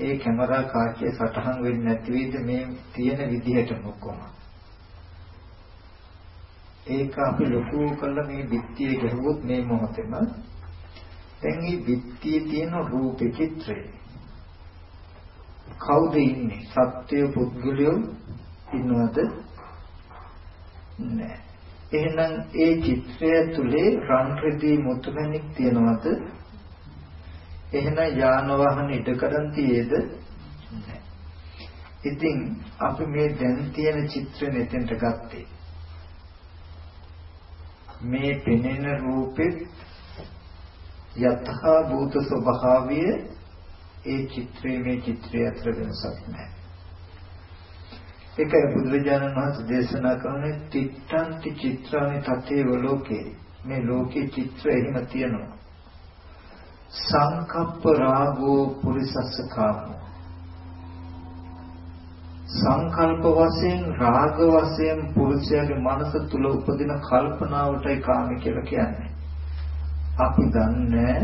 Speaker 1: ඒ කැමරා කාචයේ සටහන් වෙන්නේ නැති වෙයිද මේ තියෙන විදිහට ඔක්කොම ඒක අපි ලොකු කළා මේ බිත්තිය ගැහුවොත් මේ මොහොතේම දැන් මේ බිත්තියේ තියෙන රූප චිත්‍රය. කවුද ඉන්නේ? සත්‍ය පුද්ගලයෝ ඉන්නවද? නැහැ එහෙනම් ඒ චිත්‍රය තුලේ රන් රෙදි මුතුමැණික් තියනවද? එහෙනම් යාන වාහන ඉදකඩන් තියේද? ඉතින් අපි මේ දැන් තියෙන චිත්‍රෙ මෙතෙන්ට ගත්තේ. මේ පෙනෙන රූපෙත් යථා භූත ස්වභාවය ඒ චිත්‍රයේ මේ චිත්‍රය අතර වෙනසක් නැහැ. ඒකයි බුදුරජාණන් වහන්සේ දේශනා කරන්නේ තිත්තන්ති චිත්‍රානි තතේව ලෝකේ මේ ලෝකේ චිත්‍ර එහෙම තියෙනවා. සංකප්ප රාගෝ පුරිසස්ස කාමෝ සංකල්ප වශයෙන් රාග වශයෙන් පුරුෂයාගේ මනස තුල උපදින කල්පනාවටයි කාම කියලා කියන්නේ. අපි දන්නේ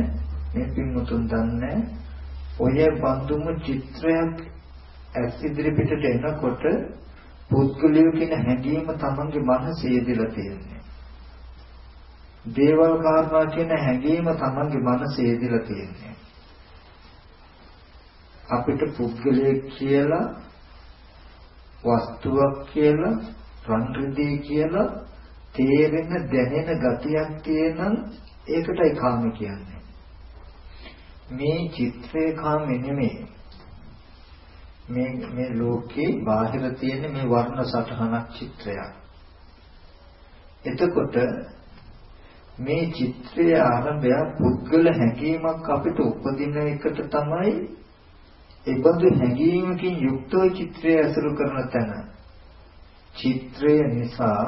Speaker 1: මේ පින්මුතුන් දන්නේ ඔය බඳුම චිත්‍රයක් ඇස් ඉදිරි පිටට එනකොට පුද්ගලයෝ කියන හැඟීම තමන්ගේ මනසේ යෙදලා තියෙන්නේ. දේවල් කාරණා කියන හැඟීම තමන්ගේ මනසේ යෙදලා තියෙන්නේ. අපිට පුද්ගලයෙක් කියලා වස්තුවක් කියලා රන් රිදී කියලා තේරෙන දැනෙන ගතියක් තියෙනම් ඒකටයි කාම කියන්නේ. මේ චිත්‍රේ කාමෙ නෙමෙයි. මේ මේ ලෝකේ බාහිර තියෙන මේ වර්ණ සටහනක් චිත්‍රයක්. එතකොට මේ චිත්‍රයේ ආරම්භය පුද්ගල හැඟීමක් අපිට උපදින එකට තමයි ඒබඳු හැඟීමකින් යුක්තව චිත්‍රය ඇසුරු කරන තැන. චිත්‍රය නිසා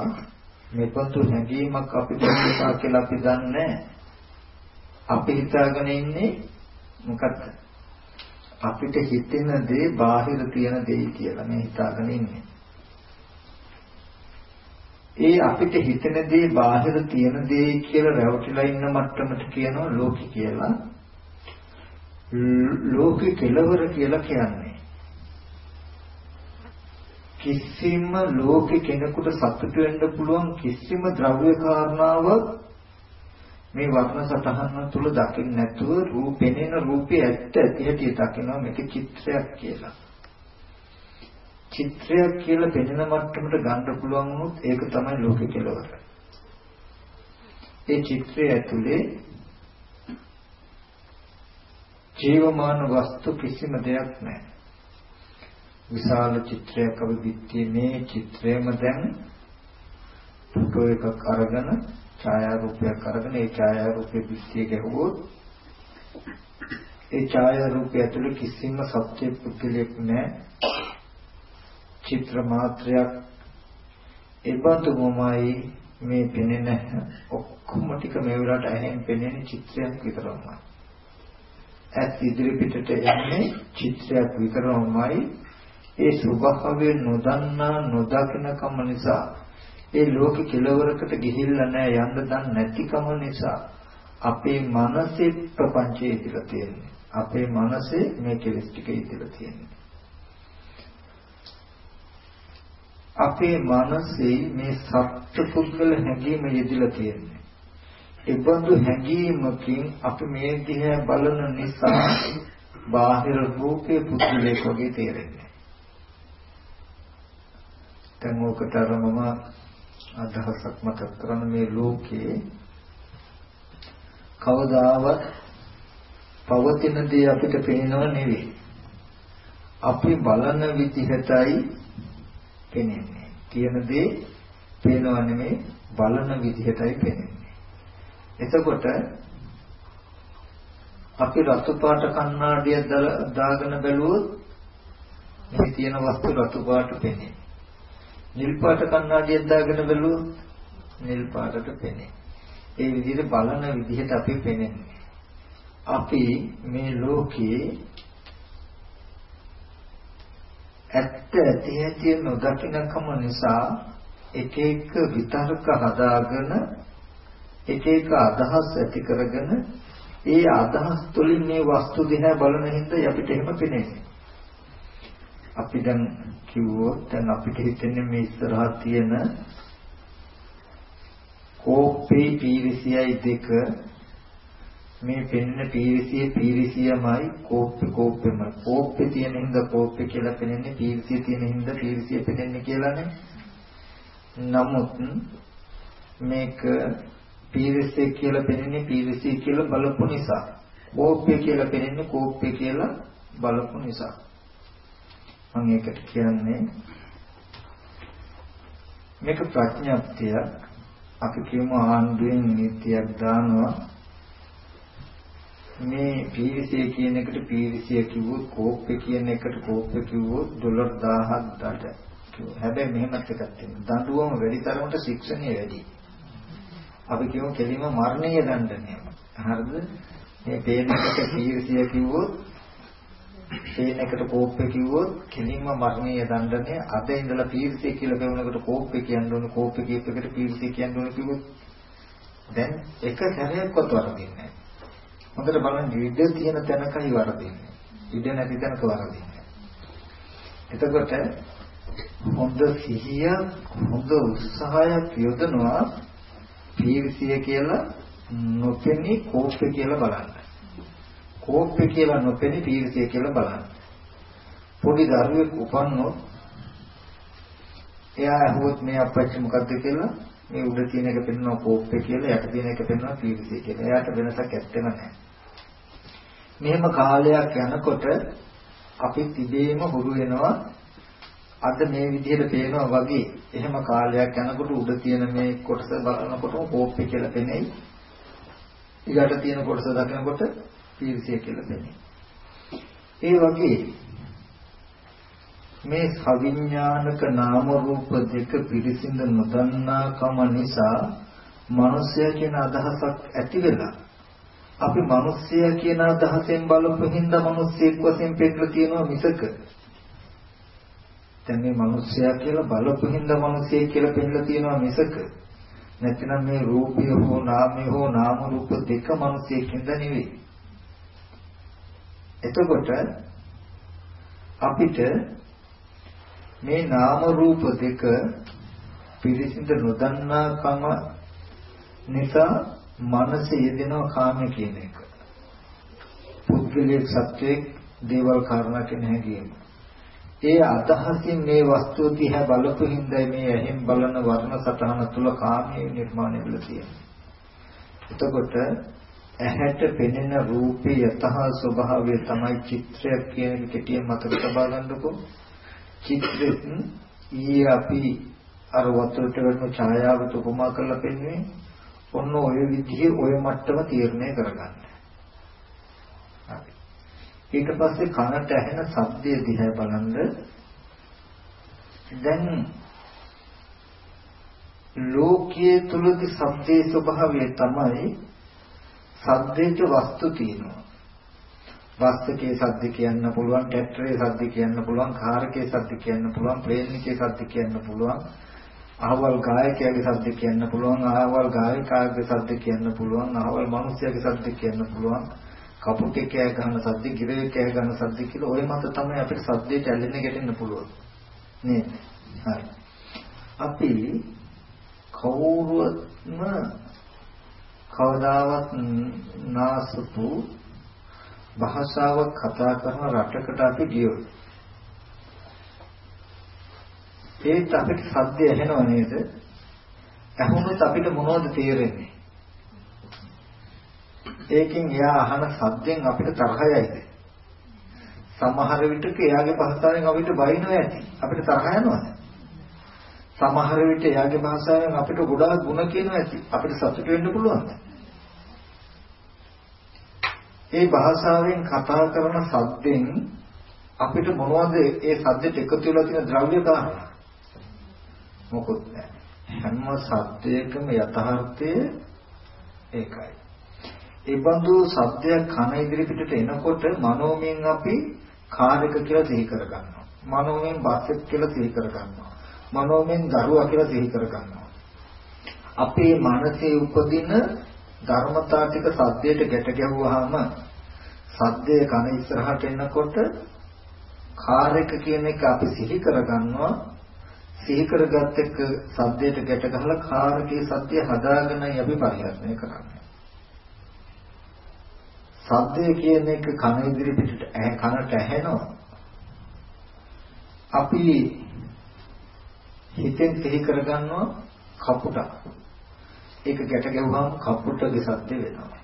Speaker 1: මෙබඳු හැඟීමක් අපිට නිසා කියලා අපි දන්නේ අපි හිතාගෙන ඉන්නේ මොකක්ද? අපිට හිතෙන දේ බාහිර තියෙන දේ කියලා මේ හිතාගෙන ඉන්නේ. ඒ අපිට හිතෙන දේ බාහිර තියෙන දේ කියලා රැවටිලා ඉන්න මට්ටමට කියනවා ලෝකි කියලා. ලෝකේ කෙලවර කියලා කියන්නේ කිසිම ලෝකේ කෙනෙකුට සතුට වෙන්න පුළුවන් කිසිම ද්‍රව්‍ය කාරණාවක් මේ වර්ණ සතහන තුල දකින්න නැතුව රූපෙනේන රූපේ ඇත්ත ඇති හැටි දකිනවා මේක චිත්‍රයක් කියලා. චිත්‍රයක් කියලා පෙනෙන මට්ටමට ගන්න පුළුවන් වුණොත් ඒක තමයි ලෝකේ කෙලවර. ඒ චිත්‍රය ඇතුලේ ජීවමාන වස්තු කිසිම දෙයක් නැහැ. විශාල චිත්‍රයක් අපි පිටියේ මේ චිත්‍රයම දැන් ෆොටෝ එකක් අරගෙන ඡායාරූපයක් අරගෙන ඒ ඡායාරූපයේ පිටියේ ගැහුවොත් ඒ ඡායාරූපය ඇතුළේ කිසිම සත්‍ය පුද්ගලයක් නැහැ. චිත්‍ර මාත්‍රයක් එබඳුමයි මේ පෙනෙන ඔක්කොම ටික මේ වෙලාවට ඇහෙන් පෙනෙන චිත්‍රයක් විතරමයි. ඇස් ඉදිරි පිටට එන්නේ චිත්‍රයක් විතරමයි. ඒ ස්වභාවය නොදන්නා නොදකිනකම නිසා. ඒ ලෝක කෙලවරකට ගිහිල්ලා නැහැ යන්න දන්නේ නැතිකම නිසා. අපේ මනසේ ප්‍රපංචය ඉදලා තියෙන්නේ. අපේ මනසේ මේ කෙලස් ටික ඉදලා තියෙන්නේ. අපේ මනසේ මේ සත්පුද්ගල හැඟීම යෙදලා තියෙන්නේ. ඒබඳු හැඟීමකින් අපි මේ දිහා බලන නිසා බාහිර රූපේ පුදුලේ වගේ තේරෙන්නේ. දැන් ඕකට අර මම අදහසක් මතක් කරන මේ ලෝකේ කවදාවත් පවතින දේ අපිට පේනව නෙවෙයි. අපි බලන විදිහටයි පේන්නේ. කියන දේ පේනව නෙමෙයි බලන විදිහටයි පේන්නේ. එතකොට අපි රතු පාට කණ්ණාඩියක් දාගෙන බැලුවොත් මේ තියෙන වස්තු රතු පාට පෙනේ. නිල් පාට කණ්ණාඩියක් දාගෙන බැලුවොත් නිල් පාටට පෙනේ. ඒ විදිහට බලන විදිහට අපි පෙනෙන්නේ. අපි මේ ලෝකයේ ඇත්ත ඇති ඇති නොදකින්නකම නිසා එක එක විතර්ක හදාගෙන එක එක අදහස් ඇති කරගෙන ඒ අදහස් තුළින් මේ වස්තු දිහා බලන හින්දා අපිට එහෙම පෙනෙන්නේ. අපි දැන් කිව්වොත් දැන් අපිට හිතෙන්නේ මේ ඉස්සරහා තියෙන කෝපේ පීරිසියයි දෙක මේ පෙනෙන පීරිසිය පීරිසියමයි කෝප්පේ කෝප්පෙම කෝප්පේ තියෙන හින්දා කෝප්පේ කියලා පෙනෙන්නේ පීරිසිය තියෙන හින්දා පීරිසිය පෙනෙන්නේ කියලානේ. නමුත් මේක පීරිසිය කියලා පෙනෙන්නේ පීරිසිය කියලා බලපු නිසා කෝපය කියලා පෙනෙන්නේ කෝපය කියලා බලපු නිසා. මම ඒකට කියන්නේ මේක ප්‍රඥාප්තිය අපි කියමු ආණ්ඩුවෙන් නීතියක් දානවා මේ පීරිසිය කියන එකට පීරිසිය කිව්වොත් කෝප්පේ කියන එකට කෝප්පේ කිව්වොත් ඩොලර් 1000ක් දඩ. හැබැයි මෙහෙමත් එකක් තියෙනවා. දඬුවම වැඩි තරමට ශික්ෂණය වැඩි. අපි කියමු කෙලිම මරණීය දඬනය. හරිද? මේ පේන එකට පීරිසිය කිව්වොත් පේන එකට කෝප්පේ කිව්වොත් කෙලින්ම මරණීය දඬනය අද ඉඳලා පීරිසිය කියලා කියනකොට කෝප්පේ කියන්න ඕනේ කෝප්පේ කියප එකට පීරිසිය කියන්න ඕනේ කිව්වොත් දැන් එක සැරයක්වත් වරදින්නේ නැහැ. හොඳට බලන්න ඉඩ තියෙන තැනකයි වරදින්නේ. ඉඩ නැති තැනක වරදින්නේ. එතකොට හොඳ සිහිය හොඳ උත්සාහයක් යොදනවා පීවිසිය කියලා නොපෙනී කෝප්පේ කියලා බලන්න. කෝප්පේ කියලා නොපෙනී පීවිසිය කියලා බලන්න. පොඩි දරුවෙක් උපන්නොත් එයා අහුවොත් මේ අපච්චි මොකද්ද කියලා මේ උඩ තියෙන එක පෙන්වනවා කෝප්පේ කියලා යට තියෙන එක පෙන්වනවා පීවිසිය කියලා. එයාට වෙනසක් ඇත්තෙම නැහැ. මෙහෙම කාලයක් යනකොට අපි තිබේම හුරු වෙනවා අද මේ විදිහට පේනවා වගේ එහෙම කාලයක් යනකොට උඩ තියෙන මේ කොටස බලනකොටම කෝප්පේ කියලා පෙනෙයි. ඊගට තියෙන කොටස දකිනකොට පීවිසිය කියලා පෙනෙයි. ඒ වගේ මේ සවිඥානික නාම රූප දෙක පිරිසිඳ නොදන්නාකම නිසා මිනිසය කියන අදහසක් ඇති වෙලා අපි මිනිසය කියන අදහසෙන් බලපු හින්දා මිනිස්සෙක් වශයෙන් පෙන්නලා තියෙනවා මිසක දැන් මේ මිනිසයා කියලා බලපු හින්දා මිනිසෙක් කියලා පෙන්නලා තියෙනවා මිසක නැත්නම් මේ රූපය හෝ නාමය හෝ නාම රූප දෙක මිනිසෙක් හින්දා නෙවෙයි එතකොට අපිට මේ නාම රූප දෙක පිරිසිඳ නොදන්නාකම නිසා මනස යෙදෙනවා කාම කියන එක. පුද්ගලික සත්‍යයක් දේවල් කාරණා කියන හැඟීම. ඒ අදහසින් මේ වස්තුව දිහා බලපු හින්දා මේ ඇහෙන් බලන වර්ණ සතහන තුල කාමයේ නිර්මාණය වෙලා තියෙනවා. එතකොට ඇහැට පෙනෙන රූපේ යතහ ස්වභාවය තමයි චිත්‍රයක් කියන එක කෙටියෙන් මතක තබා ගන්නකො. චිත්‍රෙත් ඊයේ අපි අර වතුරට වැටෙන ඡායාවට උපමා කරලා පෙන්වන්නේ ඔන්න ඔය විදිහේ ඔය මට්ටම තීරණය කරගන්න. ඊට පස්සේ කනට ඇහෙන ශබ්දය දිහා බලනද දැන් ලෝකයේ තුලදී ශබ්දයේ ස්වභාවය තමයි ශබ්දයට වස්තු තියෙනවා. බස්කේ සද්ද කියන්න පුළුවන්, ට්‍රැක්ටරේ සද්ද කියන්න පුළුවන්, කාරකේ සද්ද කියන්න පුළුවන්, ප්ලේන් එකේ සද්ද කියන්න පුළුවන්. අහවල් ගායකයාගේ සද්ද කියන්න පුළුවන්, අහවල් ගායකාගේ සද්ද කියන්න පුළුවන්, අහවල් මිනිහයාගේ සද්ද කියන්න පුළුවන්. කපුටේ කෑ ගන්න සද්ද, ගිරේ කෑ ගන්න සද්ද කියලා ওই මත තමයි අපිට සද්දයට ඇලෙන්න ගැටෙන්න පුළුවන්. නේද? හරි. අපි කවුරුවත්ම කවදාවත් නාසපු භාෂාවක් කතා කරන රටකට අපි ගියොත් ඒත් අපිට සද්ද ඇහෙනව නේද? ඇහුනොත් අපිට මොනවද තේරෙන්නේ? ඒකෙන් එයා අහන සද්දෙන් අපිට තරහයයිද? සමහර විටක එයාගේ භාෂාවෙන් අපිට බයිනවා ඇති. අපිට තරහ යනවද? සමහර විට එයාගේ භාෂාවෙන් අපිට ගොඩාක් ಗುಣ කියනවා ඇති. අපිට සතුට වෙන්න පුළුවන්ද? ඒ භාෂාවෙන් කතා කරන සද්දෙන් අපිට මොනවද ඒ සද්දෙට එකතු වෙලා තියෙන ද්‍රව්‍ය ගන්න මොකොත් හැම සද්දයකම යථාර්ථය ඒකයි. ඒ බඳු සද්දයක් කන ඉදිරි පිටට එනකොට මනෝමයෙන් අපි කාර්යක කියලා සිහි කර ගන්නවා. මනෝමයෙන් බස්සෙක් කියලා සිහි කර ගන්නවා. මනෝමයෙන් දරුවා කියලා සිහි කර ගන්නවා. අපේ මනසේ උපදින ධර්මතා ටික සද්දයට ගැට ගැහුවාම සද්දේ කන ඉස්සරහට එනකොට කාර්යක කියන එක අපි සිහි කරගන්නවා සිහි කරගත් එක සද්දයට ගැට ගහලා කාර්කයේ සත්‍ය හදාගෙනයි අපි පරිහරණය කරන්නේ සද්දය කියන එක කන ඉදිරි පිටට කනට ඇහෙනවා අපි හිතෙන් සිහි කරගන්නවා කපුටක් ඒක ගැට ගැහුවාම කපුටගේ සද්ද වෙනවා.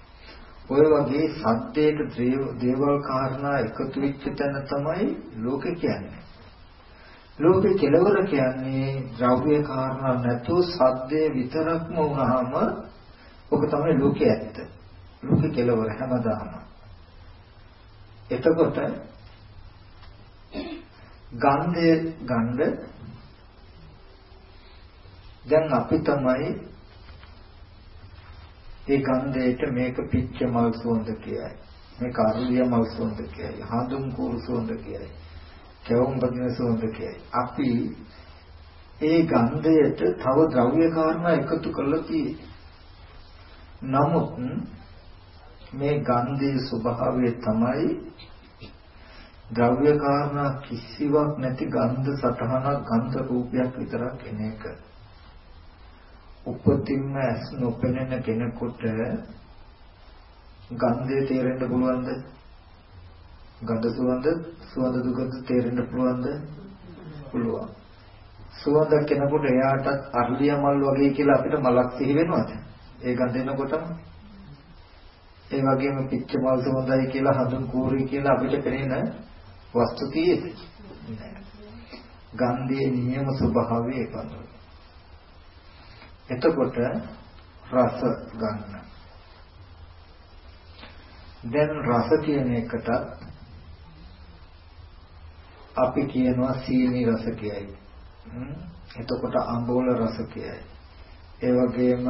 Speaker 1: ඔය වගේ සත්‍යයට දේවල් කාරණා එකතු වෙච්ච තැන තමයි ලෝකේ කියන්නේ. ලෝකේ කෙලවර කියන්නේ ද්‍රව්‍ය කාරණා නැතුව සද්දේ විතරක්ම වුණාම ඔක තමයි ලෝකයේ ඇත්ත. ලෝකේ කෙලවර හැමදාම. එතකොට ගන්ධය ගන්න දැන් අපි තමයි ඒ ගන්ධයට මේක පිච්ච මල් සුවඳ කියයි. මේක අරුලිය මල් සුවඳ කියයි. හඳුන් කුරු සුවඳ කියයි. කැවුම් බදින සුවඳ කියයි. අපි ඒ ගන්ධයට තව ද්‍රව්‍ය කාරණා එකතු කරලා තියෙන්නේ. නමුත් මේ ගන්ධයේ ස්වභාවය තමයි ද්‍රව්‍ය කාරණා කිසිවක් නැති ගන්ධ සතහනක් ගන්ධ රූපයක් විතරක් එන එක. උපතින්ම ඇස් නොපෙනෙන කෙනෙකුට ගන්ධය තේරෙන්න පුළුවන්ද? ගඳ සුවඳ සුවඳ දුගඳ තේරෙන්න පුළුවන්ද? පුළුවන්. සුවඳ කෙනෙකුට එයාට අර්ලිය මල් වගේ කියලා අපිට මලක් සිහි වෙනවද? ඒ ගඳ එනකොටම ඒ වගේම පිච්ච මල් සුවඳයි කියලා හඳුන් කූරි කියලා අපිට පෙනෙන වස්තු තියෙද? ගන්ධයේ නියම ස්වභාවය ඒකයි. එතකොට රස ගන්න. දැන් රස කියන එකට අපි කියනවා සීනි රස කියයි. එතකොට අඹෝල රස කියයි. ඒ වගේම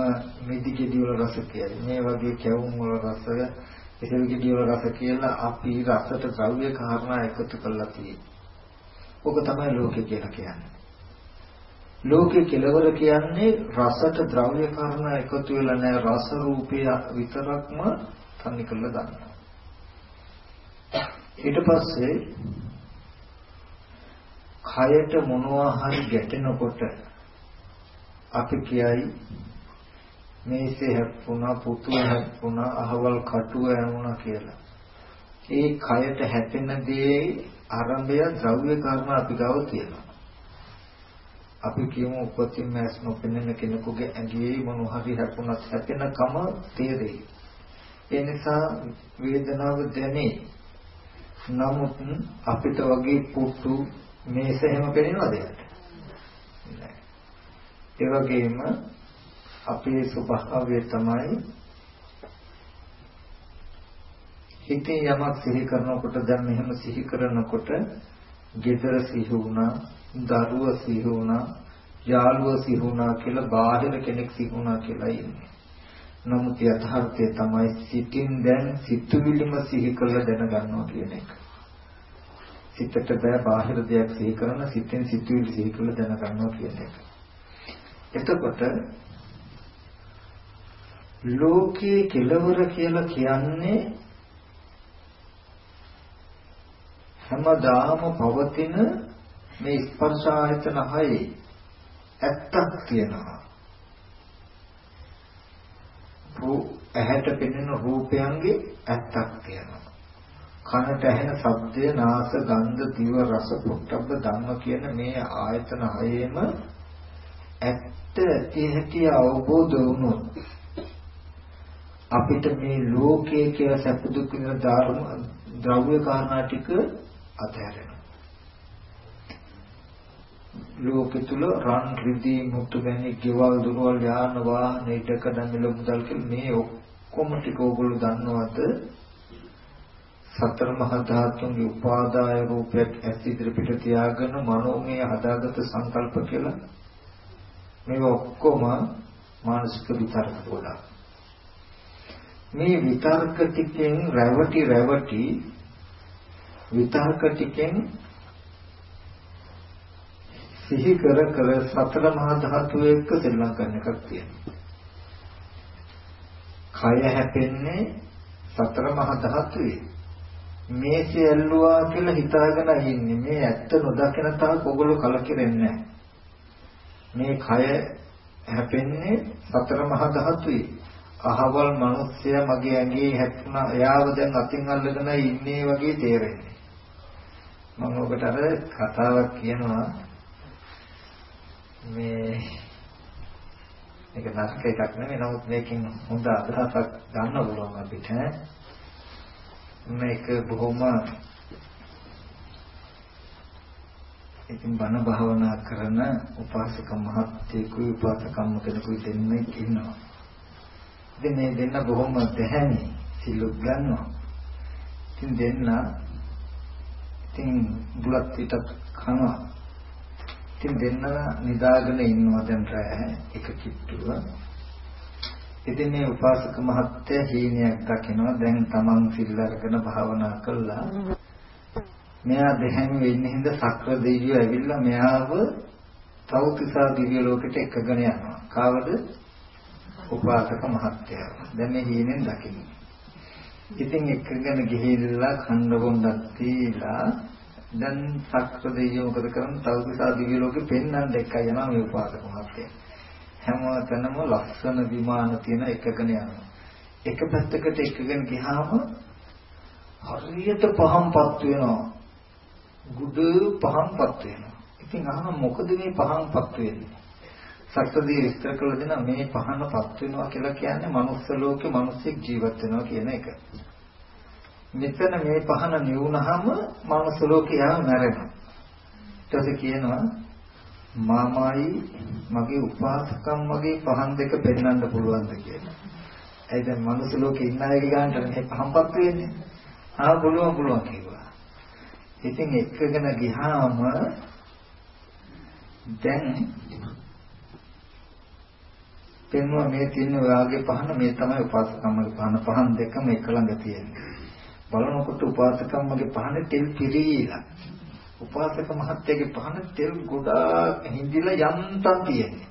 Speaker 1: මිදි ගෙඩි වල රස කියයි. මේ වගේ කැවුම් වල රසය, ඉසෙල් ගෙඩි වල රස කියලා අපි රසට ද්‍රව්‍ය කාරණා එකතු කරලා තියෙනවා. ඔක තමයි ලෝකේ කියලා කියන්නේ. ලෝකේ කෙලවර කියන්නේ රසට ද්‍රව්‍ය කාරණා එකතු වෙලා නැහැ රස රූපය විතරක්ම තනි කරලා ගන්නවා. ඊට පස්සේ කයට මොනවා හරි ගැටෙනකොට අපි කියයි මේසේ හැප්පුණා පුතුව හැප්පුණා අහවල් කටුව හැමුණා කියලා. ඒ කයට හැපෙන දේ ආරම්භය ද්‍රව්‍ය කර්ම අපි ගාව තියෙනවා. අපි කියමු උපතින් මෑස් නොපෙනෙන කෙනෙකුගේ ඇඟේ මොනවා හරි හැපුණත් හැපෙන කම තේරෙයි. ඒ නිසා වේදනාව දැනේ. නමුත් අපිට වගේ පුටු මේස එහෙම පෙනෙනවද යට? ඒ වගේම අපේ ස්වභාවය තමයි හිතේ යමක් සිහි කරනකොට දැන් මෙහෙම සිහි කරනකොට gedara සිහි වුණා දරුව සිහි වුණා, යාළුව සිහි වුණා කියලා බාහිර කෙනෙක් සිහි වුණා කියලා ඉන්නේ. නමුත් යථාර්ථය තමයි සිතින් දැන් සිතුවිලිම සිහි කරලා දැනගන්නවා කියන එක. සිතට බෑ බාහිර දෙයක් සිහි කරන සිතෙන් සිතුවිලි සිහි කරලා දැනගන්නවා කියන එක. එතකොට ලෝකයේ කෙලවර කියලා කියන්නේ හැමදාම පවතින මේ ස්පර්ශ ආයතන හයේ ඇත්තක් තියෙනවා. රූප ඇහැට පෙනෙන රූපයන්ගේ ඇත්තක් තියෙනවා. කනට ඇහෙන ශබ්දය, නාස, ගන්ධ, දිව, රස, පොට්ටබ්බ ධම්ම කියන මේ ආයතන හයේම ඇත්ත ඇති හැටි අවබෝධ වුණොත් අපිට මේ ලෝකයේ කියලා සැප දුක් විඳ ධර්ම ද්‍රව්‍ය කාරණා ටික අතහැරෙනවා. ලෝකෙ තුල රන් රිදී මුතු වැනි ගෙවල් දුරවල් යාන වාහන ඉඩක දමිල මුදල් කියලා මේ ඔක්කොම ටික ඕගොල්ලෝ දන්නවද සතර මහා ධාතුන්ගේ උපාදාය රූපයක් ඇස් ඉදිරි පිට තියාගෙන මනෝමය හදාගත සංකල්ප කියලා මේ ඔක්කොම මානසික විතර්ක ගොඩක් මේ විතර්ක ටිකෙන් රැවටි රැවටි විතර්ක ටිකෙන් සිහි කර කර සතර මහා ධාතු එක්ක සෙල්ලම් කරන එකක් තියෙනවා. කය හැපෙන්නේ සතර මහා ධාතුවේ. මේසෙ ඇල්ලුවා කියලා හිතාගෙන ඉන්නේ. මේ ඇත්ත නොදකින තාක් ඔගොල්ලෝ කලකිරෙන්නේ මේ කය හැපෙන්නේ සතර මහා ධාතුවේ. අහවල් මිනිස්සයා මගේ ඇඟේ හැප්පුණා. එයාව දැන් අතින් අල්ලගෙන ඉන්නේ වගේ තේරෙන්නේ. මම ඔබට අර කතාවක් කියනවා මේ ඒක නරක එකක් නෙමෙයි. නමුත් මේකෙන් හොඳ අදහසක් ගන්න පුළුවන් අපිට. මේක බොහොම ඉතින් බණ භාවනා කරන උපාසක මහත්තයෙකුයි උපාසකම්ම කෙනෙකුයි දෙන්නෙක් ඉන්නවා. ඉතින් මේ දෙන්න බොහොම දැහැමි සිල්ලුත් ගන්නවා. ඉතින් දෙන්න ඉතින් බුලත් පිටත් කනවා. ඉතින් දෙන්න නිදාගෙන ඉන්නවා දැන් රෑ එක කිට්ටුව. ඉතින් මේ උපාසක මහත්තයා හීනයක් දකිනවා දැන් තමන් සිල් අරගෙන භාවනා කළා. මෙයා දෙහැම වෙන්නේ හින්දා සක්‍ර දෙවියෝ ඇවිල්ලා මෙයාව තෞතිසා දිව්‍ය ලෝකෙට එකගෙන යනවා. කාවද? උපාසක මහත්තයා. දැන් මේ හීනෙන් දකින්නේ. ඉතින් එකගෙන ගිහිල්ලා ඛණ්ඩ බොණ්ඩක් තියලා දැන් සක්‍ර දෙවියෝ මොකද කරන්නේ? තෞතිසා දිව්‍ය ලෝකෙ පෙන්වන්න එක්ක යනවා මේ උපාසක මහත්තයා. හැමතැනම ලක්ෂණ විමාන තියෙන එකගෙන යනවා. එක පැත්තකට එකගෙන ගියාම හරියට පහම්පත් වෙනවා. ගුඩ පහන්පත් වෙනවා. ඉතින් අහන මොකද මේ පහන්පත් වෙන්නේ? සත්‍යදී විස්තර කළ දෙන මේ පහනපත් වෙනවා කියලා කියන්නේ මනුස්ස ලෝකේ මිනිස්සෙක් ජීවත් වෙනවා කියන එක. මෙතන මේ පහන නිවුනහම මනුස්ස ලෝකේ යා මැරෙනවා. ඊට කියනවා මාමයි මගේ උපාසකම් වගේ පහන් දෙක පෙන්වන්න පුළුවන්ද කියලා. ඒ දැන් මනුස්ස ලෝකේ ඉන්න අයගේ ගන්නට මේ පහන්පත් වෙන්නේ. ආ පුළුවන් පුළුවන් කිව්වා. ඉතින් එක්කගෙන ගියාම දැන් පෙන්වුවා මේ තියෙන ඔයාගේ පහන මේ තමයි උපාසකම්මගේ පහන. පහන් දෙකම එක ළඟ තියෙන්නේ බලනකොට උපාසකම්මගේ පහන තෙල් පිරීලා. උපාසක මහත්තයාගේ පහන තෙල් ගොඩාක් හිඳිලා යන්තම් තියෙන්නේ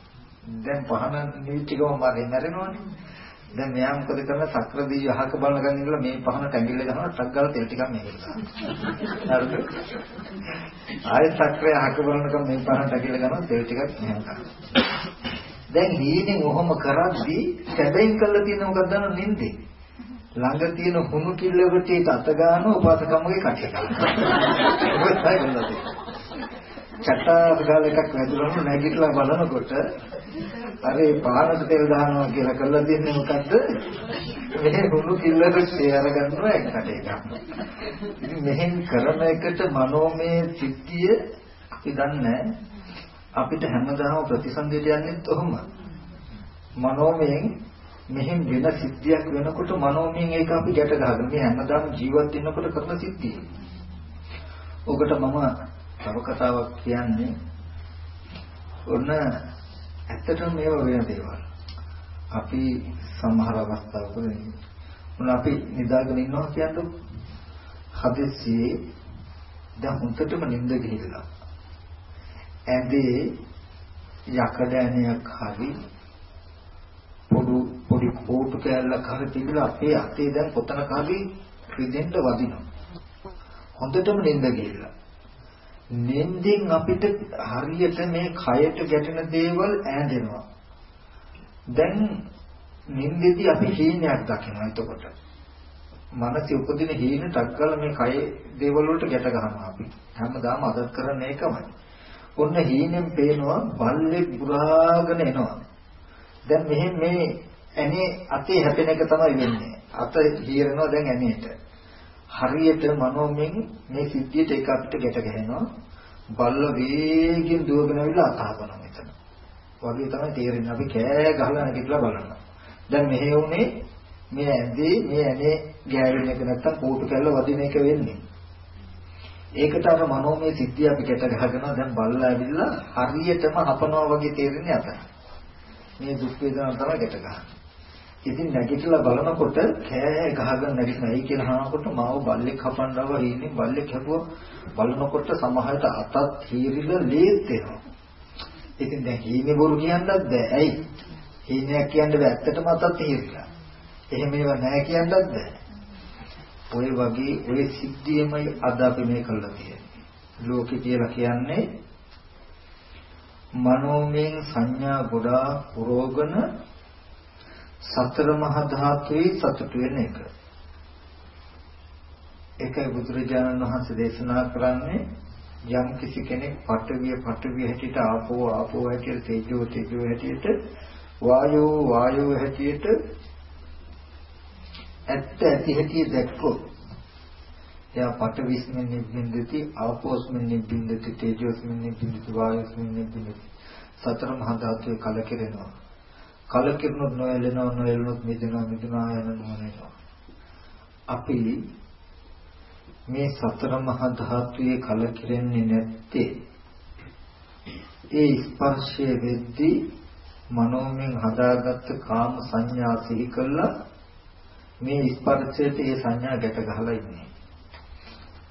Speaker 1: දැන් පහන නිවිච්ච ගමන් මාරේ මැරෙනවනේ. දැන් මෙයා මොකද කරන්නේ? සක්‍ර දීය අහක බලන ගමන් ඉඳලා මේ පහන ටැඟිල්ල ගහනවා ටක් ගාලා තෙල් ටිකක් මේකට දානවා. හරිද? ආයෙත් සක්‍රය අහක බලනකම් මේ පහන ටැඟිල්ල ගහනවා තෙල් ටිකක් මෙහෙම ගන්නවා. දැන් හීනෙන් ඔහොම කරද්දී සැබෙන් කළා තියෙන මොකක්ද දන්නව නින්දේ? ළඟ තියෙන හුණු කිල්ලකට අත ගන්න උපාසකම්මගේ කට්ට ගන්නවා චට්ටාර ගාල එකක් වැදුනම නැගිටලා බලනකොට අර ඒ පාරට තෙල් දානවා කියලා කළා දෙන්නේ මොකද්ද? මේ හුණු කිල්ලකට තේ අරගන්නවා එකට එකක්. ඉතින් මෙහෙන් කරන එකට මනෝමය සිද්ධිය අපි දන්නේ අපිට හැමදාම ප්‍රතිසන්දියට යන්නේත් ඔහොම. මනෝමයෙන් මෙහෙන් වෙන සිද්ධියක් වෙනකොට මනෝමයෙන් ඒක අපි ගැට ගහගෙන මේ හැමදාම ජීවත් වෙනකොට කරන සිද්ධිය. ඔකට මම තව කතාවක් කියන්නේ ඔන්න ඇත්තටම මේවා වෙන දේවල්. අපි සමහර අවස්ථාවකදී මොන අපි නිදාගෙන ඉන්නවා කියන්නේ හදිස්සියේ දැන් හුඟටම නිින්ද ගිහිල්ලා. ඇඳේ යකඩෑනියක් හරි පොඩු පොඩි කෝටු කෑල්ලක් හරි තිබිලා අපේ අතේ දැන් කොතනක හරි රිදෙන්න වදිනවා. හොඳටම නිින්ද ගිහිල්ලා. නින්දෙන් අපිට හරියට මේ කයට ගැටෙන දේවල් ඈඳෙනවා. දැන් නින්දෙදි අපි හීනයක් දකිනවා එතකොට. මනසේ උපදින හීන ටක්කල මේ කයේ දේවල් වලට ගැට ගන්නවා අපි. හැමදාම අදත් කරන්නේ ඒකමයි. ඔන්න හීනෙන් පේනවා බල්ලෙක් බුරාගෙන එනවා. දැන් මෙහෙම මේ ඇනේ අතේ හැපෙන එක තමයි වෙන්නේ. අත හීරනවා දැන් ඇනේට. හරියට මනෝමෙන් මේ සිද්ධියට ඒක අපිට ගැට ගැහෙනවා. බල්ල වේගෙන් දුවගෙන ඇවිල්ලා අතහපනවා මෙතන. වගේ තමයි තේරෙන්නේ. අපි කෑ ගහලා නැගිටලා බලනවා. දැන් මෙහෙ උනේ මේ ඇඳේ මේ ඇනේ ගෑවෙන එක නැත්තම් කෝටු කැල්ල වදින එක වෙන්නේ. ඒකට අර මනෝමය සිද්ධිය අපි ගැට ගහගෙන දැන් බල්ලා ඇවිල්ලා හරියටම හපනවා වගේ තේරෙන්නේ අත. මේ දුක් වේදනාව තමයි ගැට ගහන්නේ. ඉතින් නැගිටලා බලනකොට කෑ ගහගෙන නැගිටිනවා. ඒ කියලා අහනකොට මාව බල්ලෙක් හපන්නව හින්නේ බල්ලෙක් හැපුවා. බලනකොට සමහරට අතත් හීරිලා ලේත් වෙනවා. ඉතින් දැන් හීනේ බොරු කියන්නත් බෑ. ඇයි? හීනයක් කියන්න බෑ. ඇත්තටම අතත් හීරිලා. එහෙම ඒවා නැහැ කියන්නත් බෑ. ඔය වගේ ඔය සිද්ධියමයි අද අපි මේ කරලා තියෙන්නේ. ලෝකේ කියලා කියන්නේ මනෝමයෙන් සංඥා ගොඩාක් පුරෝගන සතර මහා ධාතුවේ සතුට වෙන එක. ඒකයි බුදුරජාණන් වහන්සේ දේශනා කරන්නේ යම් කිසි කෙනෙක් පටවිය පටවිය හැටියට ආපෝ ආපෝ හැටියට තේජෝ තේජෝ හැටියට වායෝ වායෝ හැටියට ඇත්ත ඇති හැටි දැක්කොත් එයා පඨවිස්මින් නිබ්බින්දති ආපෝස්මින් නිබ්බින්දති තේජෝස්මින් නිබ්බින්දති වායෝස්මින් නිබ්බින්දති සතර මහා ධාතුවේ කලකිරෙනවා කලකිරුණොත් නොයලෙනවා නොයලුනොත් මිදෙනවා මිදුණා යන නොවනවා අපි මේ සතර මහා ධාතුවේ කලකිරෙන්නේ නැත්තේ ඒ ස්පර්ශයේ වෙද්දී මනෝමයෙන් හදාගත්ත කාම සංඥා සිහි කළා මේ ස්පර්ශයට ඒ සංඥා ගැට ගහලා ඉන්නේ.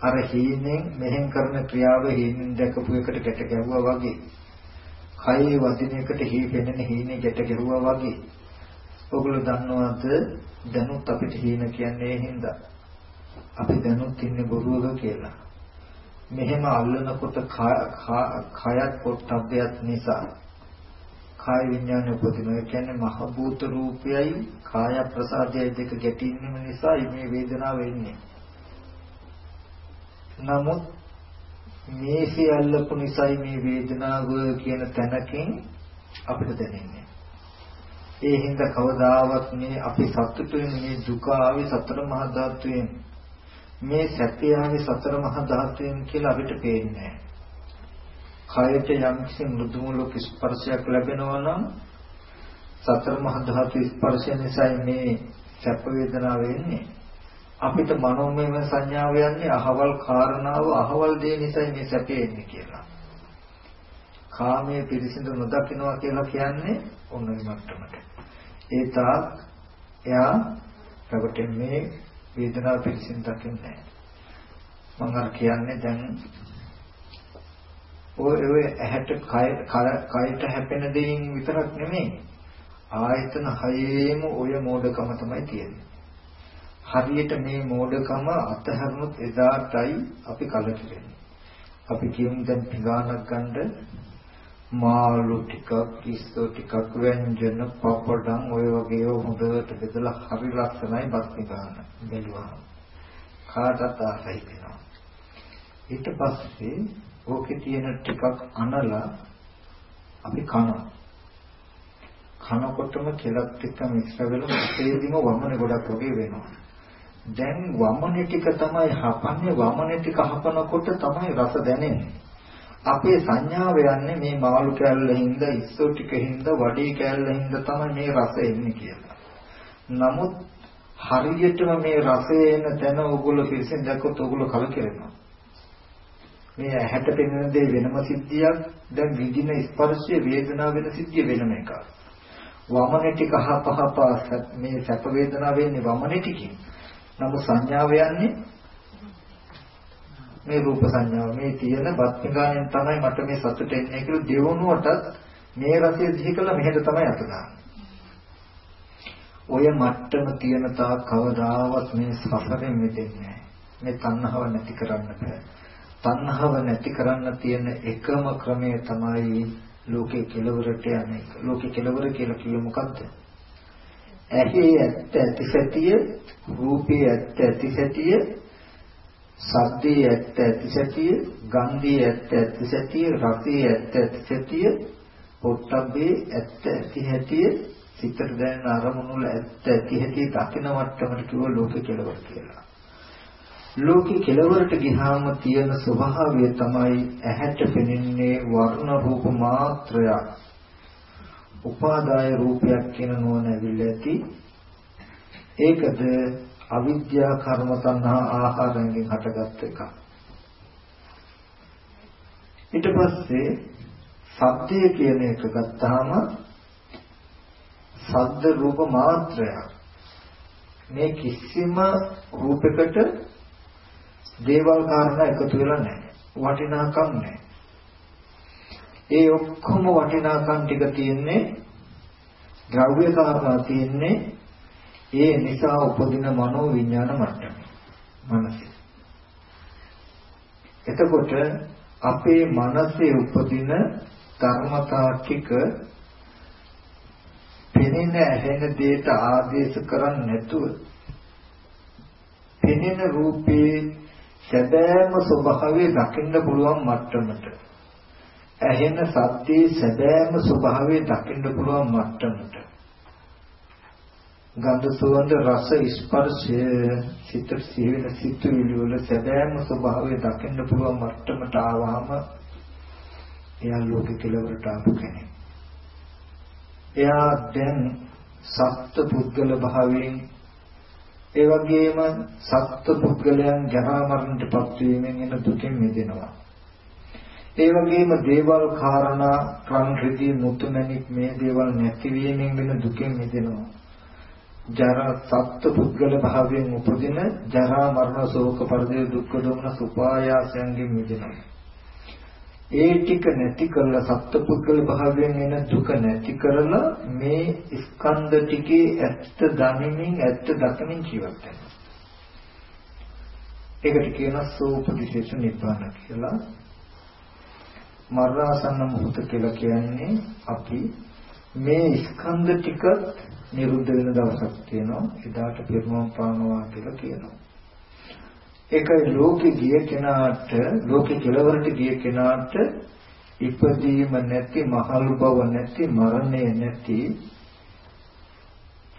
Speaker 1: අර හීනෙන් මෙහෙන් කරන ක්‍රියාව හීනෙන් දැකපු එකට ගැට ගැහුවා වගේ. කයේ වදින එකට හී පෙනෙන හීනේ ගැට ගැහුවා වගේ. ඔගොල්ලෝ දන්නවද දැනුත් අපිට හීන කියන්නේ ඒ හින්දා. අපි දැනුත් ඉන්නේ බොරුවක කියලා. මෙහෙම අල්ලනකොට කයත් පොට්ටබ්බයත් නිසා කාය විඥානය උපදිනවා. ඒ කියන්නේ මහ භූත රූපයයි කාය ප්‍රසාදයයි දෙක ගැටීම නිසා මේ වේදනාව එන්නේ. නමුත් මේ සියල්ලපු නිසායි මේ වේදනාව කියන තැනකින් අපිට දැනෙන්නේ. ඒ හින්දා කවදාවත් මේ අපි සතුටුෙන් මේ දුක ආවේ සතර මහා ධාතුයෙන් මේ සැපය ආවේ සතර මහා ධාතුයෙන් කියලා අපිට පේන්නේ නැහැ. කයට යම්කිසි මෘදුමුලක ස්පර්ශයක් ලැබෙනවා නම් සතර මහා ධාතු ස්පර්ශය නිසා මේ සැප වේදනාව එන්නේ අපිට මනෝමය සංඥාව යන්නේ අහවල් කාරණාව අහවල් දේ නිසා මේ සැපේ එන්නේ කියලා. කාමයේ පිරිසිදු නොදකින්නවා කියලා කියන්නේ ඔන්න ඒ මට්ටමට. ඒ තාක් එයා ප්‍රකට මේ වේදනාව පිරිසිදු දකින්නේ නැහැ. මම අර කියන්නේ දැන් ඔය ඔය ඇහැට කයට හැපෙන දෙයින් විතරක් නෙමෙයි ආයතන හයේම ඔය මෝඩකම තමයි තියෙන්නේ. හරියට මේ මෝඩකම අතහැරුණොත් එදාටයි අපි කලකිරෙන්නේ. අපි කියමු දැන් පිඟානක් ගන්න මාළු ටිකක් කිස්සෝ ටිකක් ව්‍යංජන පපඩම් ඔය වගේ හොඳට බෙදලා හරි ලස්සනයි බත් පිඟාන බැලුවා. කාටත් ආසයි වෙනවා. ඊට පස්සේ ඕකේ තියෙන ටිකක් අනලා අපි කනවා. කනකොටම කෙලක් එක්ක මිශ්‍ර වෙලා තේදිම වමනේ ගොඩක් වගේ වෙනවා. දැන් වමනේ ටික තමයි හපන්නේ වමනේ ටික හපනකොට තමයි රස දැනෙන්නේ. අපේ සංඥාව යන්නේ මේ මාළු කෑල්ලින්ද ඉස්සෝ ටිකින්ද වඩේ කෑල්ලින්ද තමයි මේ රස එන්නේ කියලා. නමුත් හරියටම මේ රසය එන තැන ඕගොල්ලෝ පිළිසෙන් දැක්කොත් ඕගොල්ලෝ කලකිරෙනවා. මේ ඇහැට පෙනෙන දේ වෙනම සිද්ධියක් දැන් විඳින ස්පර්ශය වේදනාව වෙන සිද්ධිය වෙනම එකක් වමනේ ටික හපහප මේ සැප වේදනාව වෙන්නේ වමනේ ටිකකින් නමුත් සංඥාව යන්නේ මේ රූප සංඥාව මේ තියෙන බත්මිගානෙන් තමයි මට මේ සතුට එන්නේ කියලා දෙවනුවටත් මේ රසය දිහි කළා මෙහෙට තමයි අත ඔය මට්ටම තියෙන තාක් කවදාවත් මේ සසරෙන් මිදෙන්නේ නැහැ. මේ තණ්හාව නැති කරන්න බෑ. තණ්හාව නැති කරන්න තියෙන එකම ක්‍රමය තමයි ලෝකේ කෙලවරට යන එක. ලෝකේ කෙලවර කියලා කියේ මොකද්ද? ඇහි ඇත්ත ඇතිසතිය, රූපේ ඇත්ත ඇතිසතිය, ශබ්දේ ඇත්ත ඇතිසතිය, ගන්ධේ ඇත්ත ඇතිසතිය, රසේ ඇත්ත ඇතිසතිය, පොට්ටබ්බේ ඇත්ත ඇතිහැටිය, සිතට දැනෙන අරමුණු වල ඇත්ත ඇතිහැටිය දකින වට්ටමට කිව්ව ලෝකේ කෙලවර කියලා. ලෝකේ කෙලවරට ගිහාම තියෙන ස්වභාවය තමයි ඇහැට පෙනෙන්නේ වර්ණ රූප මාත්‍රයක්. උපාදාය රූපයක් කියන නෝන ඇවිල්ලා ඇති. ඒකද අවිද්‍යා කර්ම තණ්හා ආහාරයෙන් හටගත් එකක්. ඊට පස්සේ සත්‍ය කියන එක ගත්තාම සද්ද රූප මාත්‍රයක්. මේ කිසිම රූපයකට දේවල් කාරණා එකතු වෙලා නැහැ. වටිනාකම් නැහැ. ඒ ඔක්කොම වටිනාකම් ටික තියෙන්නේ ද්‍රව්‍ය කාරණා තියෙන්නේ ඒ නිසා උපදින මනෝ විඥාන මට්ටමේ. මනසේ. එතකොට අපේ මනසේ උපදින ධර්මතා ටික පෙනෙන ඇහෙන දේට ආදේශ කරන්නේ නැතුව පෙනෙන රූපේ සැබෑම ස්වභාවය දකින්න පුළුවන් මට්ටමට ඇහෙන සද්දේ සැබෑම ස්වභාවය දකින්න පුළුවන් මට්ටමට ගන්ධ සුවඳ රස ස්පර්ශය සිත සිහින සිතුවිලි වල සැබෑම ස්වභාවය දකින්න පුළුවන් මට්ටමට ආවම එයා ලෝක කෙලවරට ආපු කෙනෙක්. එයා දැන් සත්ත්ව පුද්ගල භාවයෙන් ඒ වගේම සත්ත්ව පුද්ගලයන් ජරා මරණයටපත් වීමෙන් එන දුකින් මිදෙනවා. ඒ වගේම දේවල් කාරණා රන් රිදී මුතුමැණික් මේ දේවල් නැතිවීමෙන් වෙන දුකෙන් මිදෙනවා. ජරා සත්ත්ව පුද්ගල භාවයෙන් උපදින ජරා මරණ ශෝක පරිදේ දුක්ඛ දෝමන සුපායාසයන්ගෙන් මිදෙනවා. ඒ ටික නැති කරලා සත්ත්ව පුද්ගල භාවයෙන් එන දුක නැති කරලා මේ ස්කන්ධ ටිකේ ඇත්ත දනිමින් ඇත්ත දකිමින් ජීවත් වෙනවා. ඒකට කියනවා සෝපදිශේෂ නිබ්බාන කියලා. මරණාසන්න මොහොත කියලා කියන්නේ අපි මේ ස්කන්ධ ටික නිරුද්ධ වෙන දවසක් තියෙනවා. එදාට පිරුණම් පානවා කියලා කියනවා. ඒකයි ලෝකෙ ගිය කෙනාට ලෝකෙ කෙලවරට ගිය කෙනාට ඉපදීම නැති මහලු බව නැති මරණය නැති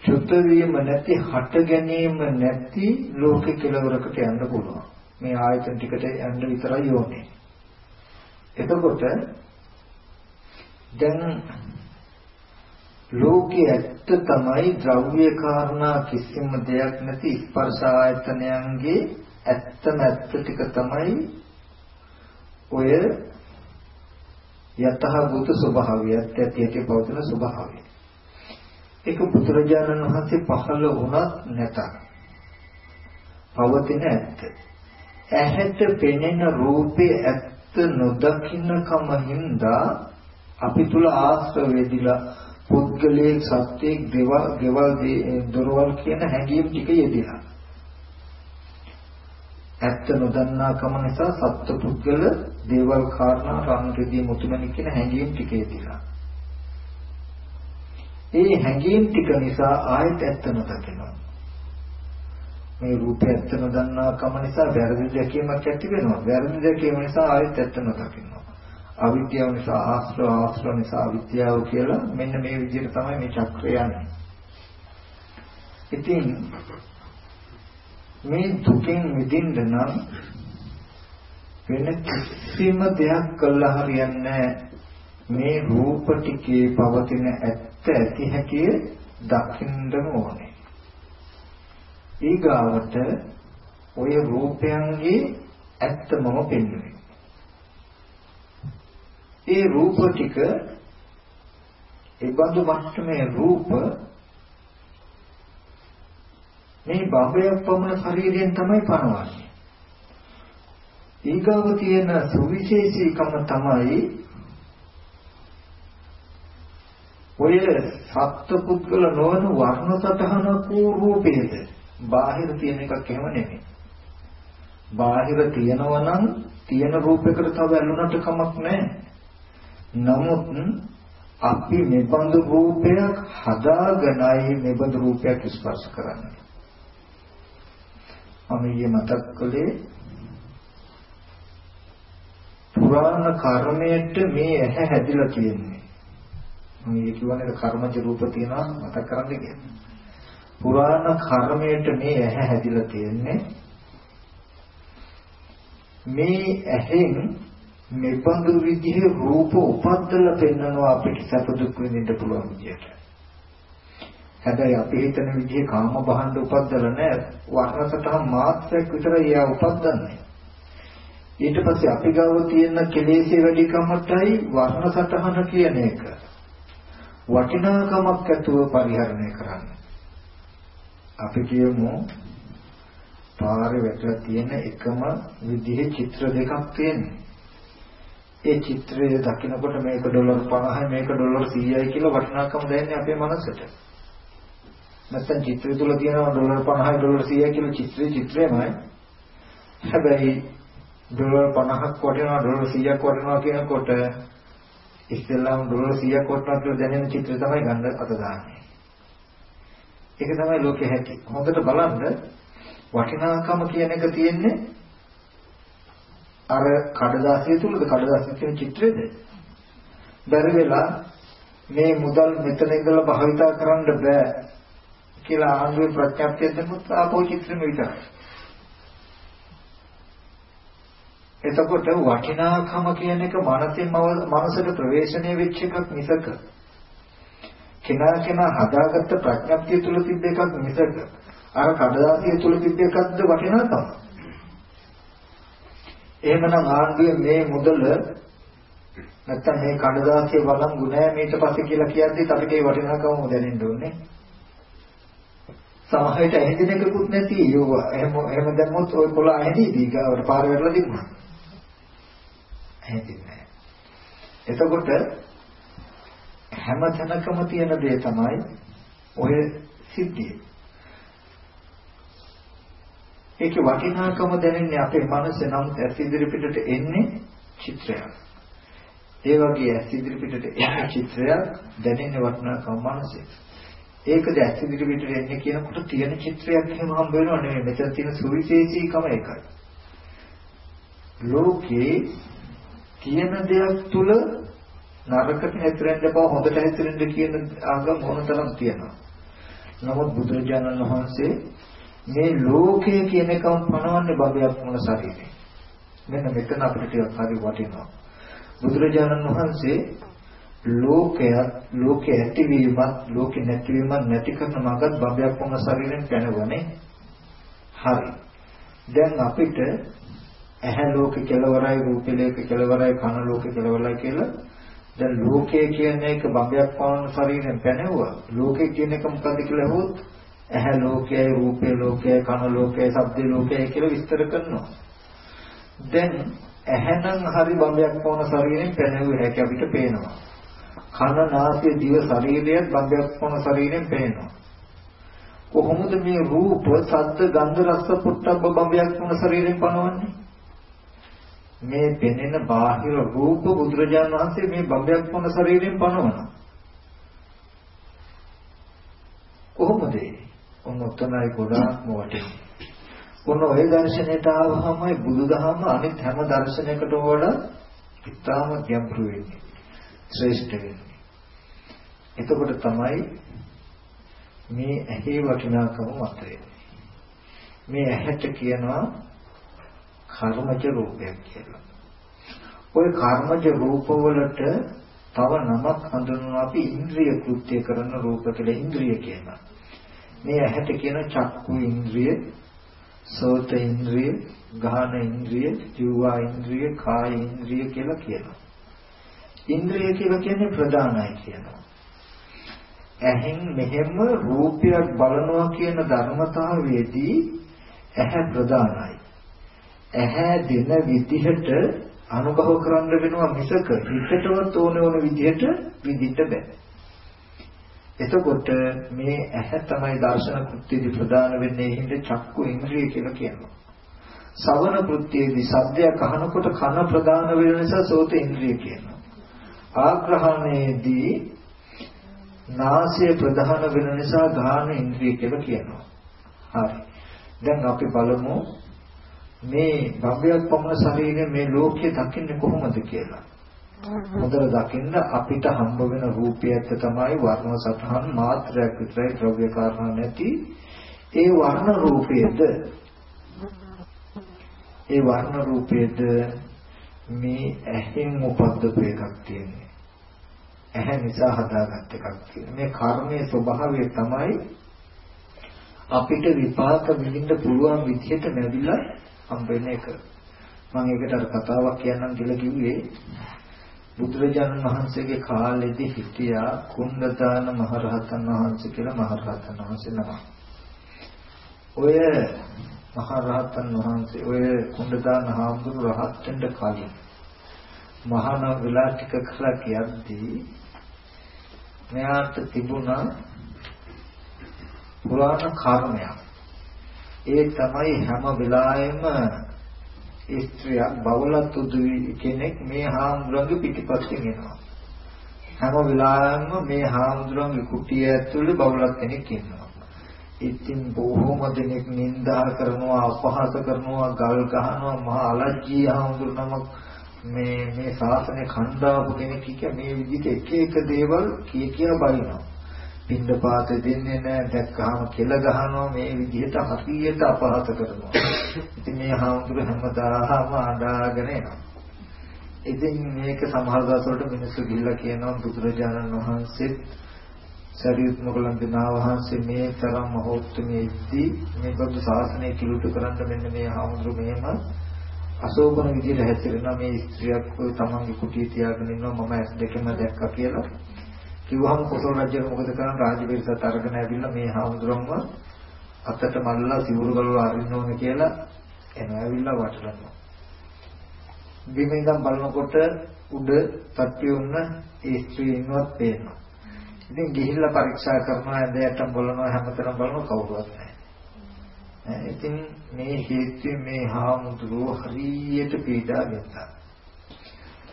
Speaker 1: චුත වීම නැති හට ගැනීම නැති ලෝකෙ කෙලවරකට යන්න පුළුවන්. මේ ආයතන ටිකට යන්න විතරයි ඕනේ. එතකොට දැන් ලෝකයේ ඇත්ත තමයි ද්‍රව්‍ය කාරණා කිසිම දෙයක් නැති ස්පර්ශ ආයතනයන්ගේ ඇත්තම ඇත්ත ටික තමයි ඔය යතහ භූත ස්වභාවය ඇත්ත ඇති පවතින ස්වභාවය. ඒක බුදුරජාණන් වහන්සේ පහළ වුණත් නැතත් පවතින ඇත්ත. ඇහැට පෙනෙන රූපේ ඇත්ත නොදකින්නකම හින්දා අපි තුල ආශ්‍රව වේදිලා පුද්ගලයේ සත්‍යයේ දේවල් ගෙවල් දොරවල් කියන හැඟීම් ටික යෙදිලා ඇත්ත නොදන්නාකම නිසා සත්‍ය පුද්ගල දේවල් කාරණා රන් රෙදි මුතුමනි කියන හැඟීම් ටික යෙදිලා ඒ හැඟීම් ටික නිසා ආයත ඇත්ත නොදකිනවා. මේ රූපය ඇත්ත නොදන්නා කම නිසා වැරදි දැකීමක් ඇති වෙනවා. වැරදි දැකීම නිසා ආයෙත් ඇත්ත නොදකින්නවා. අවිද්‍යාව නිසා ආශ්‍රව ආශ්‍රව නිසා අවිද්‍යාව කියලා මෙන්න මේ විදිහට තමයි මේ චක්‍රය යන්නේ. ඉතින් මේ දුකෙන් මිදෙන්න නම් වෙන කිසිම දෙයක් කළා හරියන්නේ මේ රූප ටිකේ පවතින ඇත්ත ඇති හැටි දකින්න ඕනේ. ඊගාවට ඔය රූපයන්ගේ ඇත්තමම පෙන්වන්නේ. ඒ රූප ටික ඒ බඳු මට්ටමේ රූප මේ භවයක් පමණ ශරීරයෙන් තමයි පනවන්නේ. ඊගාව තියෙන සුවිශේෂීකම තමයි ඔය සත්පුද්ගල නොවන වර්ණ සතහනක රූපේද බාහිර තියෙන එකක් එහෙම නෙමෙයි. බාහිර තියෙනවා නම් තියෙන රූපයකට තව ඇලුනට කමක් නැහැ. නමුත් අපි මෙබඳු රූපයක් හදාගෙනයි මෙබඳු රූපයක් ස්පර්ශ කරන්නේ. මම ඊයේ මතක් කළේ පුරාණ කර්මයට මේ ඇහැ හැදිලා තියෙන්නේ. මම ඊයේ කියවනේ කර්මජ රූප තියනවා මතක් කරන්න කියන්නේ. පුරාණ කර්මයට මේ ඇහැ හැදිලා තියෙන්නේ මේ ඇහෙන් මෙබඳු විදිහේ රූප උපද්දලා පෙන්වනවා අපිට සැප දුක් විඳින්න පුළුවන් විදියට. හැබැයි අපි හිතන විදිහේ කාම බහඳ උපද්දලා නැහැ. වර්ණසටහන් මාත්‍රයක් විතරයි එයා උපද්දන්නේ. ඊට පස්සේ අපි ගාව තියෙන කෙලෙසේ වැඩිකමටයි වර්ණසටහන කියන එක. වටිනාකමක් ඇතුව පරිහරණය කරන්නේ. අපි කියමු පාරේ වැටලා තියෙන එකම විදිහේ චිත්‍ර දෙකක් තියෙනවා. ඒ චිත්‍රය දකිනකොට මේක ඩොලර් 50යි මේක ඩොලර් 100යි කියලා වටිනාකම දැනෙන්නේ අපේ මනසට. නැත්නම් චිත්‍රය තුල තියෙනවා ඩොලර් 50යි ඩොලර් 100යි කියලා චිත්‍රේ චිත්‍රයමයි. හැබැයි ඩොලර් 50ක් වටිනවා ඩොලර් 100ක් වටිනවා කියනකොට ඉස්සෙල්ලාම ඩොලර් 100ක් වටිනවා කියලා දැනෙන චිත්‍රය තමයි ගන්න අත දාන්නේ. ඒක තමයි ලෝකේ හැටි. හොඳට බලන්න වටිනාකම කියන එක තියෙන්නේ අර කඩදාසිය තුලද කඩදාසිය කියන චිත්‍රෙද? බැරි වෙලා මේ මුදල් මෙතන ඉඳලා භාවිතා කරන්න බෑ කියලා ආන්දුවේ ප්‍රඥාප්තිය දෙමුත් ආපෝ චිත්‍රෙම විතරයි. එතකොට වටිනාකම කියන එක මනසින් මනසට ප්‍රවේශණය වෙච්ච එකක් මිසක කෙනා කෙනා හදාගත්ත ප්‍රඥප්තිය තුල තිබ්බ එකක් මිසක අර කඩදාසිය තුල තිබ්බ එකක්ද වටිනාකම. එහෙමනම් ආන්දුවේ මේ මුදල නැත්තම් මේ කඩදාසිය වළංගු නෑ මේට පස්සේ කියලා කියද්දිත් අපිට ඒ වටිනාකම දැනෙන්න ඕනේ. සමහරවිට ඇහිදින එකකුත් නැති යෝව එහෙම එහෙම දැම්මොත් ওই පොළ ඇහිදී ගාවට පාර වැටලා තිබුණා. ඇහිදින්නේ එතකොට හැම තැනකම තියෙන දේ තමයි ඔය සිද්ධිය. ඒකේ වටිනාකම දැනෙන්නේ අපේ මනසේ නම් ඇස් ඉදිරි පිටට එන්නේ චිත්‍රයක්. ඒ වගේ ඇස් ඉදිරි පිටට එන චිත්‍රයක් දැනෙන්නේ වටිනාකම මනසේ. ඒකද ඇස් ඉදිරි පිටට එන්නේ කියනකොට තියෙන චිත්‍රයක් එහෙම හම්බ වෙනව නෙමෙයි. මෙතන තියෙන සුවිශේෂීකම ඒකයි. ලෝකේ තියෙන දෙයක් තුල නරකට හැතරෙන්න බව හොඳට හැතරෙන්න කියන ආගම මොනතරම් තියෙනවා. නමුත් බුදුරජාණන් වහන්සේ මේ ලෝකය කියන එකම පනවන්නේ බබයක් මොන ශරීරේ. මෙන්න මෙතන අපිට ටිකක් හරි වටිනවා. බුදුරජාණන් වහන්සේ ලෝකයක් ලෝකේ ඇතිවීමත් ලෝකේ නැතිවීමත් නැති කරන මගත් බබයක් වුණ ශරීරයෙන් දැනවනේ හරි දැන් අපිට ඇහැ ලෝකේ කෙලවරයි රූපේ ලෝකේ කෙලවරයි කන ලෝකේ කෙලවරයි කියලා දැන් ලෝකයේ කියන එක බබයක් වුණ ශරීරයෙන් පැනෙවුවා ලෝකේ කියන එක මොකද්ද කියලා අහුවොත් ඇහැ ලෝකයයි රූපේ ලෝකයයි කන ලෝකයයි ශබ්ද ලෝකයයි කියලා විස්තර කරනවා දැන් ඇහැනම් හරි බඹයක් වුණ ශරීරයෙන් පැනෙවුව හැකි අපිට පේනවා. කන නාසය දිව ශරීරයත් බඹයක් වුණ ශරීරයෙන් පේනවා. කොහොමද මේ රූප, ශබ්ද, ගන්ධ, රස, පුට්ටබ්බ බඹයක් වුණ ශරීරයෙන් පනවන්නේ? මේ පෙනෙන බාහිර රූප බුදුරජාණන් වහන්සේ මේ බඹයක් වුණ ශරීරයෙන් පනවනවා. කොහොමද ඒ? ඔන්න ඔතනයි ගොඩාක්ම වටින්නේ. ඔන්න ඔය දර්ශනයට ආවමයි බුදුදහම අනිත් හැම දර්ශනයකට වඩා ඉතාම ගැඹුරු වෙන්නේ. ශ්‍රේෂ්ඨ වෙන්නේ. එතකොට තමයි මේ ඇහි වටිනාකම මතේ. මේ ඇහැට කියනවා කර්මජ රූපයක් කියලා. ওই කර්මජ රූපවලට තව නමක් හඳුන්වනවා අපි ඉන්ද්‍රිය කෘත්‍ය කරන රූප කියලා ඉන්ද්‍රිය කියනවා. මේ ඇහැට කියන චක්කු ඉන්ද්‍රිය සෝත ඉන්ද්‍රිය, ගාහන ඉන්ද්‍රිය, ජීවා ඉන්ද්‍රිය, කාය ඉන්ද්‍රිය කියලා කියනවා. ඉන්ද්‍රිය කියලා කියන්නේ ප්‍රධානයි කියනවා. ඇහෙන් මෙහෙම රූපයක් බලනවා කියන ධර්මතාවයේදී ඇහැ ප්‍රධානයි. ඇහැ දෙන විදිහට අනුභව කරන්න වෙනවා මිසක හිතටවත් ඕන ඕන විදිහට විඳින්න බෑ. එතකොට මේ ඇහැ තමයි දර්ශන කෘත්‍යදී ප්‍රධාන වෙන්නේ හිඳ චක්කු ඉන්ද්‍රිය කියලා කියනවා. සවන කෘත්‍යයේදී සද්දයක් අහනකොට කන ප්‍රධාන වෙන නිසා සෝත ඉන්ද්‍රිය කියනවා. ආග්‍රහණයේදී නාසය ප්‍රධාන වෙන නිසා ගාහන ඉන්ද්‍රිය කියලා කියනවා. හරි. දැන් අපි බලමු මේ භව්‍යයක් පමණ ශරීරයේ මේ ලෝකයේ දකින්නේ කොහොමද කියලා. හොඳට දකින්න අපිට හම්බ වෙන රූපයත් තමයි වර්ණ සතහන් මාත්‍රයක් විතරයි ද්‍රව්‍ය කාරණා නැති. ඒ වර්ණ රූපයේද? ඒ වර්ණ රූපයේද මේ ඇහෙන් උපද්දපු එකක් තියෙන්නේ. ඇහැ නිසා හදාගත් එකක් තියෙන්නේ. මේ කර්මයේ ස්වභාවය තමයි අපිට විපාක විඳින්න පුළුවන් විදිහට ලැබිලා හම්බ වෙන එක මම ඒකට අර කතාවක් කියන්නම් කියලා කිව්වේ බුදුරජාණන් වහන්සේගේ කාලෙදී හිටියා කුණ්ඩදාන මහරහතන් වහන්සේ කියලා මහරහතන් වහන්සේ නම. ඔය මහරහතන් වහන්සේ ඔය කුණ්ඩදාන හාමුදුරු රහත් වෙන්න කලින් මහාන විලා ටික කළා කියද්දී මෙයාට තිබුණා පුරාණ කර්මයක්. ඒ තමයි හැම වෙලාවෙම ස්ත්‍රියක් බවලත් උදුවි කෙනෙක් මේ හාමුදුරන්ගේ පිටිපස්සෙන් එනවා. හැම වෙලාවෙම මේ හාමුදුරන්ගේ කුටිය ඇතුළේ බවලත් කෙනෙක් ඉන්නවා. ඉතින් බොහෝම දෙනෙක් නිඳා කරනවා අපහාස කරනවා ගල් ගහනවා මහා අලජ්ජී හාමුදුරනම මේ මේ ශාසනය කණ්ඩායම කෙනෙක් කිය මේ විදිහට එක එක දේවල් කිය කිය බලනවා. පින්ද පාත දෙන්නේ නැහැ. දැක්කහම කෙල ගහනවා. මේ විදිහට හරියට අපහාස කරනවා. ඉතින් මේ හාමුදුර හැමදාම අඬාගෙන එනවා. ඉතින් මේක සමහර දවස්වලට මිනිස්සු ගිහිල්ලා කියනවා බුදුරජාණන් වහන්සේ සරියුත් මොගලන් දෙනා වහන්සේ මේ තරම් මහෝත්තමයේ ඉද්දී මේ බඳු ශාසනය කිලුට කරන්න මෙන්න මේ හාමුදුර මෙහෙම අශෝකන විදිහට හැසිරෙනවා. මේ ස්ත්‍රියක් තමන්ගේ කුටිය තියාගෙන ඉන්නවා. මම ඇස් දෙකම දැක්කා කියලා. කිව්වහම කොසල් රජුට මොකද කරන්නේ රාජවීරසත් අරගෙන ඇවිල්ලා මේ හාමුදුරන්ව අතට මල්ලා සිවුරු ගලවලා අරින්න ඕනේ කියලා එනවා ඇවිල්ලා වටලනවා. බිම ඉඳන් බලනකොට උඩ තට්ටිය උන්න ඒ ස්ත්‍රී ඉන්නවත් පේනවා. ඉතින් ගිහිල්ලා පරීක්ෂා කරනවා ඇඳයටම බලනවා හැමතැනම බලනවා කවුරුවත් නැහැ. ඉතින් මේ හේතුවේ මේ හාමුදුරුවෝ හරියට පීඩා ගත්තා.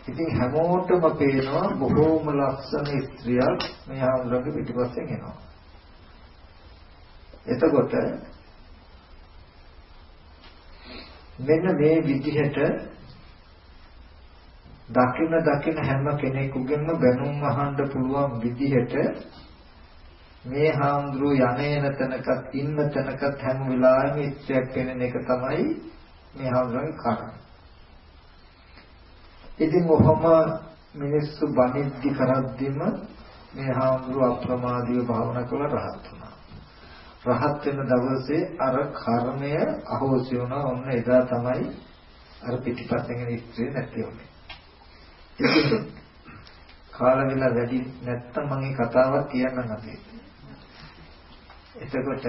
Speaker 1: ඉතින් හැමෝටම පේනවා බොහෝම ලස්සන ස්ත්‍රියක් මේ ආමුරගේ පිටිපස්සෙන් එනවා. එතකොට මෙන්න මේ විදිහට දකින දකින හැම කෙනෙකුගෙන්ම බැනුම් අහන්න පුළුවන් විදිහට මේ හාමුදුරුව යන්නේන තැනකත් ඉන්න තැනකත් හැම වෙලාවෙම ඉස්සයක් වෙන එක තමයි මේ හාමුදුරුවගේ කාරණා. ඉතින් ඔහොම මිනිස්සු බණිද්දි කරද්දිම මේ හාමුදුරුව අප්‍රමාදීව භාවනා කළා රහත් වුණා. රහත් වෙන දවසේ අර කර්මය අහෝසි වුණා. ඔන්න එදා තමයි අර පිටිපස්සෙන් එන ඉස්ත්‍රි නැති වුනේ. ඉතින් කාල වෙලා වැඩි නැත්තම් මම මේ කතාවක් කියන්නම් අපි. එතකොට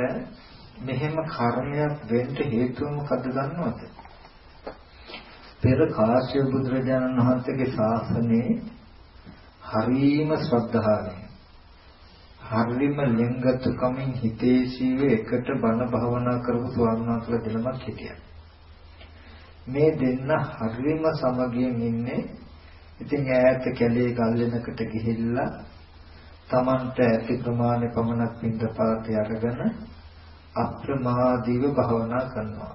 Speaker 1: මෙහෙම කර්මයක් වෙන්න හේතුව මොකද්ද දන්නවද? පෙර කාශ්‍යප බුදුරජාණන් වහන්සේගේ ශාසනයේ හරීම ශ්‍රද්ධාවෙන් හරිම ලෙන්ගතුකමින් හිතේශීව එකට බණ භාවනා කරපු ස්වාමීන් වහන්සේලා දෙනමක් හිටියා. මේ දෙන්න හරිම සමගියෙන් ඉන්නේ. ඉතින් ඈත කැලේ ගල්ලෙනකට ගිහිල්ලා Tamanට ඇති ප්‍රමාණය පමණක් පින්ද පාතේ අරගෙන අප්‍රමාදීව භාවනා කරනවා.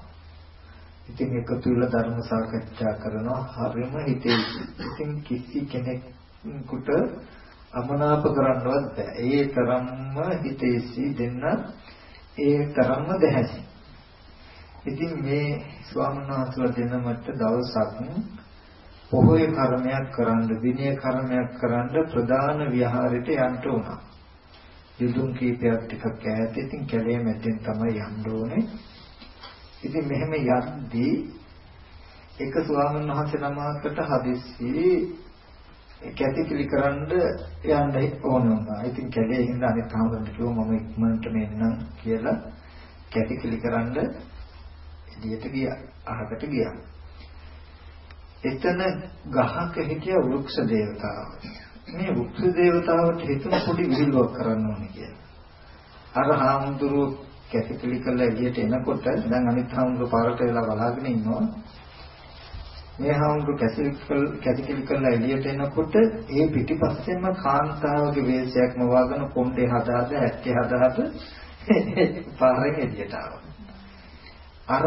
Speaker 1: ඉතින් එකතු වෙලා ධර්ම සාකච්ඡා කරනවා. හරිම හිතේ. ඉතින් කිසි කෙනෙකුට අමනාප කරන්නවත් බෑ. ඒ තරම්ම හිතේසි දෙන්න ඒ තරම්ම දැහැසි. ඉතින් මේ ස්වාමීන් වහන්සේලා දෙනමට දවසක් පොහොය කර්මයක් කරන්න විනය කර්මයක් කරන්න ප්‍රධාන විහාරයට යන්න උනා. යුතුම් කීපයක් ටිකක් ඈත ඉතින් කැලේ මැදින් තමයි යන්න ඕනේ. ඉතින් මෙහෙම යද්දී එක ස්වාමීන් වහන්සේ නමකට හදිස්සි කැටිකිලි කරන්න යන්න ඕන වුණා. ඉතින් කැලේ හින්දා අනිත් හාමුදුරන්ට කිව්වා මම ඉක්මනට මෙන්නම් කියලා කැටිකිලි කරන්න එළියට ගියා. අහකට ගියා. එතන ගහක හිටිය වෘක්ෂ දේවතාව. මේ වෘක්ෂ දේවතාවට හිතන පොඩි විහිළුවක් කරන්න ඕනේ කියලා. අර හාමුදුරුවෝ කැසිකිලි කරලා එළියට එනකොට දැන් අනිත් හාමුදුර පාරට වෙලා බලාගෙන ඉන්නවා. මේ හාමුදුර කැසිකිලි කැසිකිලි කරලා එළියට එනකොට ඒ පිටිපස්සෙන්ම කාන්තාවගේ වේශයක්ම වගන කොණ්ඩේ හදාද ඇත්තේ හදාද පාරෙන් එළියට අර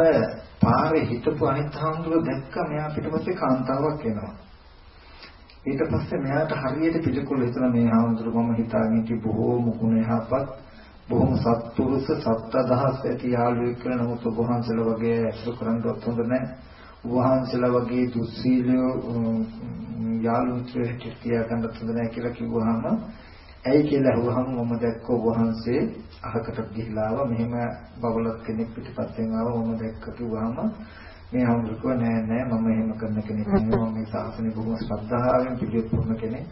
Speaker 1: පාරේ හිටපු අනිත් හාමුදුර දැක්ක මෙයා පිටිපස්සේ කාන්තාවක් එනවා. ඊට පස්සේ මෙයාට හරියට පිළිකුල් හිතන මේ හාමුදුර මම හිතාගෙන ඉති බොහෝම ගුණ යහපත් බොහොම සත්පුරුෂ සත්දහස් ඇති යාළුවෙක් කියලා නමුත් ඔබ වහන්සේලා වගේ අසුර කරන්නවත් හොඳ නැහැ. ඔබ වහන්සේලා වගේ දුස්සීලිය යාළුවෙක් හිටියා ගන්න හොඳ නැහැ කියලා කිව්වහම ඇයි කියලා අහුවහම මම දැක්ක ඔබ වහන්සේ අහකට ගිහිලා ආවා. මෙහෙම බබලත් කෙනෙක් පිටිපස්සෙන් ආවා. මම දැක්ක කිව්වහම මේ හමුදුකව නෑ නෑ මම එහෙම කරන කෙනෙක් නෙමෙයි. මම මේ ශාසනය බොහොම ශ්‍රද්ධාවෙන් පිළිපොරන කෙනෙක්.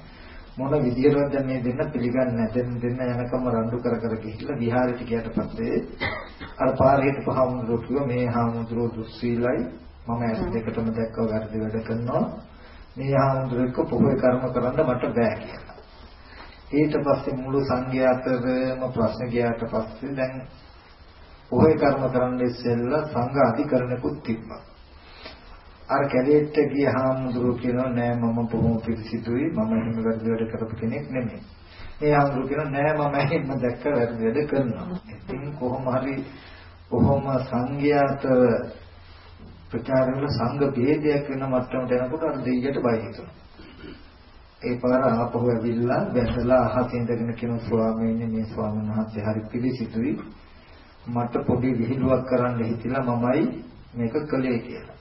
Speaker 1: මොන විදියටද මේ දෙන්න පිළිගන්නේ නැදෙන් දෙන්න යනකම රණ්ඩු කර කර ගිහිල්ලා විහාරෙට ගියට පස්සේ අර පාරේ පහමුදුරෝ කිව්වා මේ හාමුදුරෝ දුස්සීලයි මම ඇස් දෙකටම දැක්කව වැරදි වැඩ කරනවා මේ හාමුදුරෝ එක්ක පොහොය කර්ම කරන්න මට බෑ කියලා. ඊට පස්සේ මුළු සංඝයා අතරම ප්‍රශ්න ගියාට පස්සේ දැන් පොහොය කර්ම කරන්න ඉස්සෙල්ලා සංඝ අධිකරණකුත් තිබ්බා. අර කැලේට ගිය හාමුදුරුවෝ කියනවා නෑ මම බොහොම පිරිසිදුයි මම එහෙම වැරදි වැඩ කරපු කෙනෙක් නෙමෙයි. ඒ හාමුදුරුවෝ කියනවා නෑ මම එහෙම දැක්ක වැරදි වැඩ කරනවා. ඉතින් කොහොම හරි කොහොම සංඝයාත ප්‍රචාර වෙලා සංඝ ભેදයක් වෙන මට්ටමට යනකොට අර දෙයියට බය හිතුණා. ඒ පාර ආපහු ඇවිල්ලා බැසලා අහසේ ඉඳගෙන කියන ස්වාමීන් මේ ස්වාමීන් වහන්සේ හරි පිළිසිතුයි මට පොඩි විහිළුවක් කරන්න හිතිලා මමයි මේක කළේ කියලා.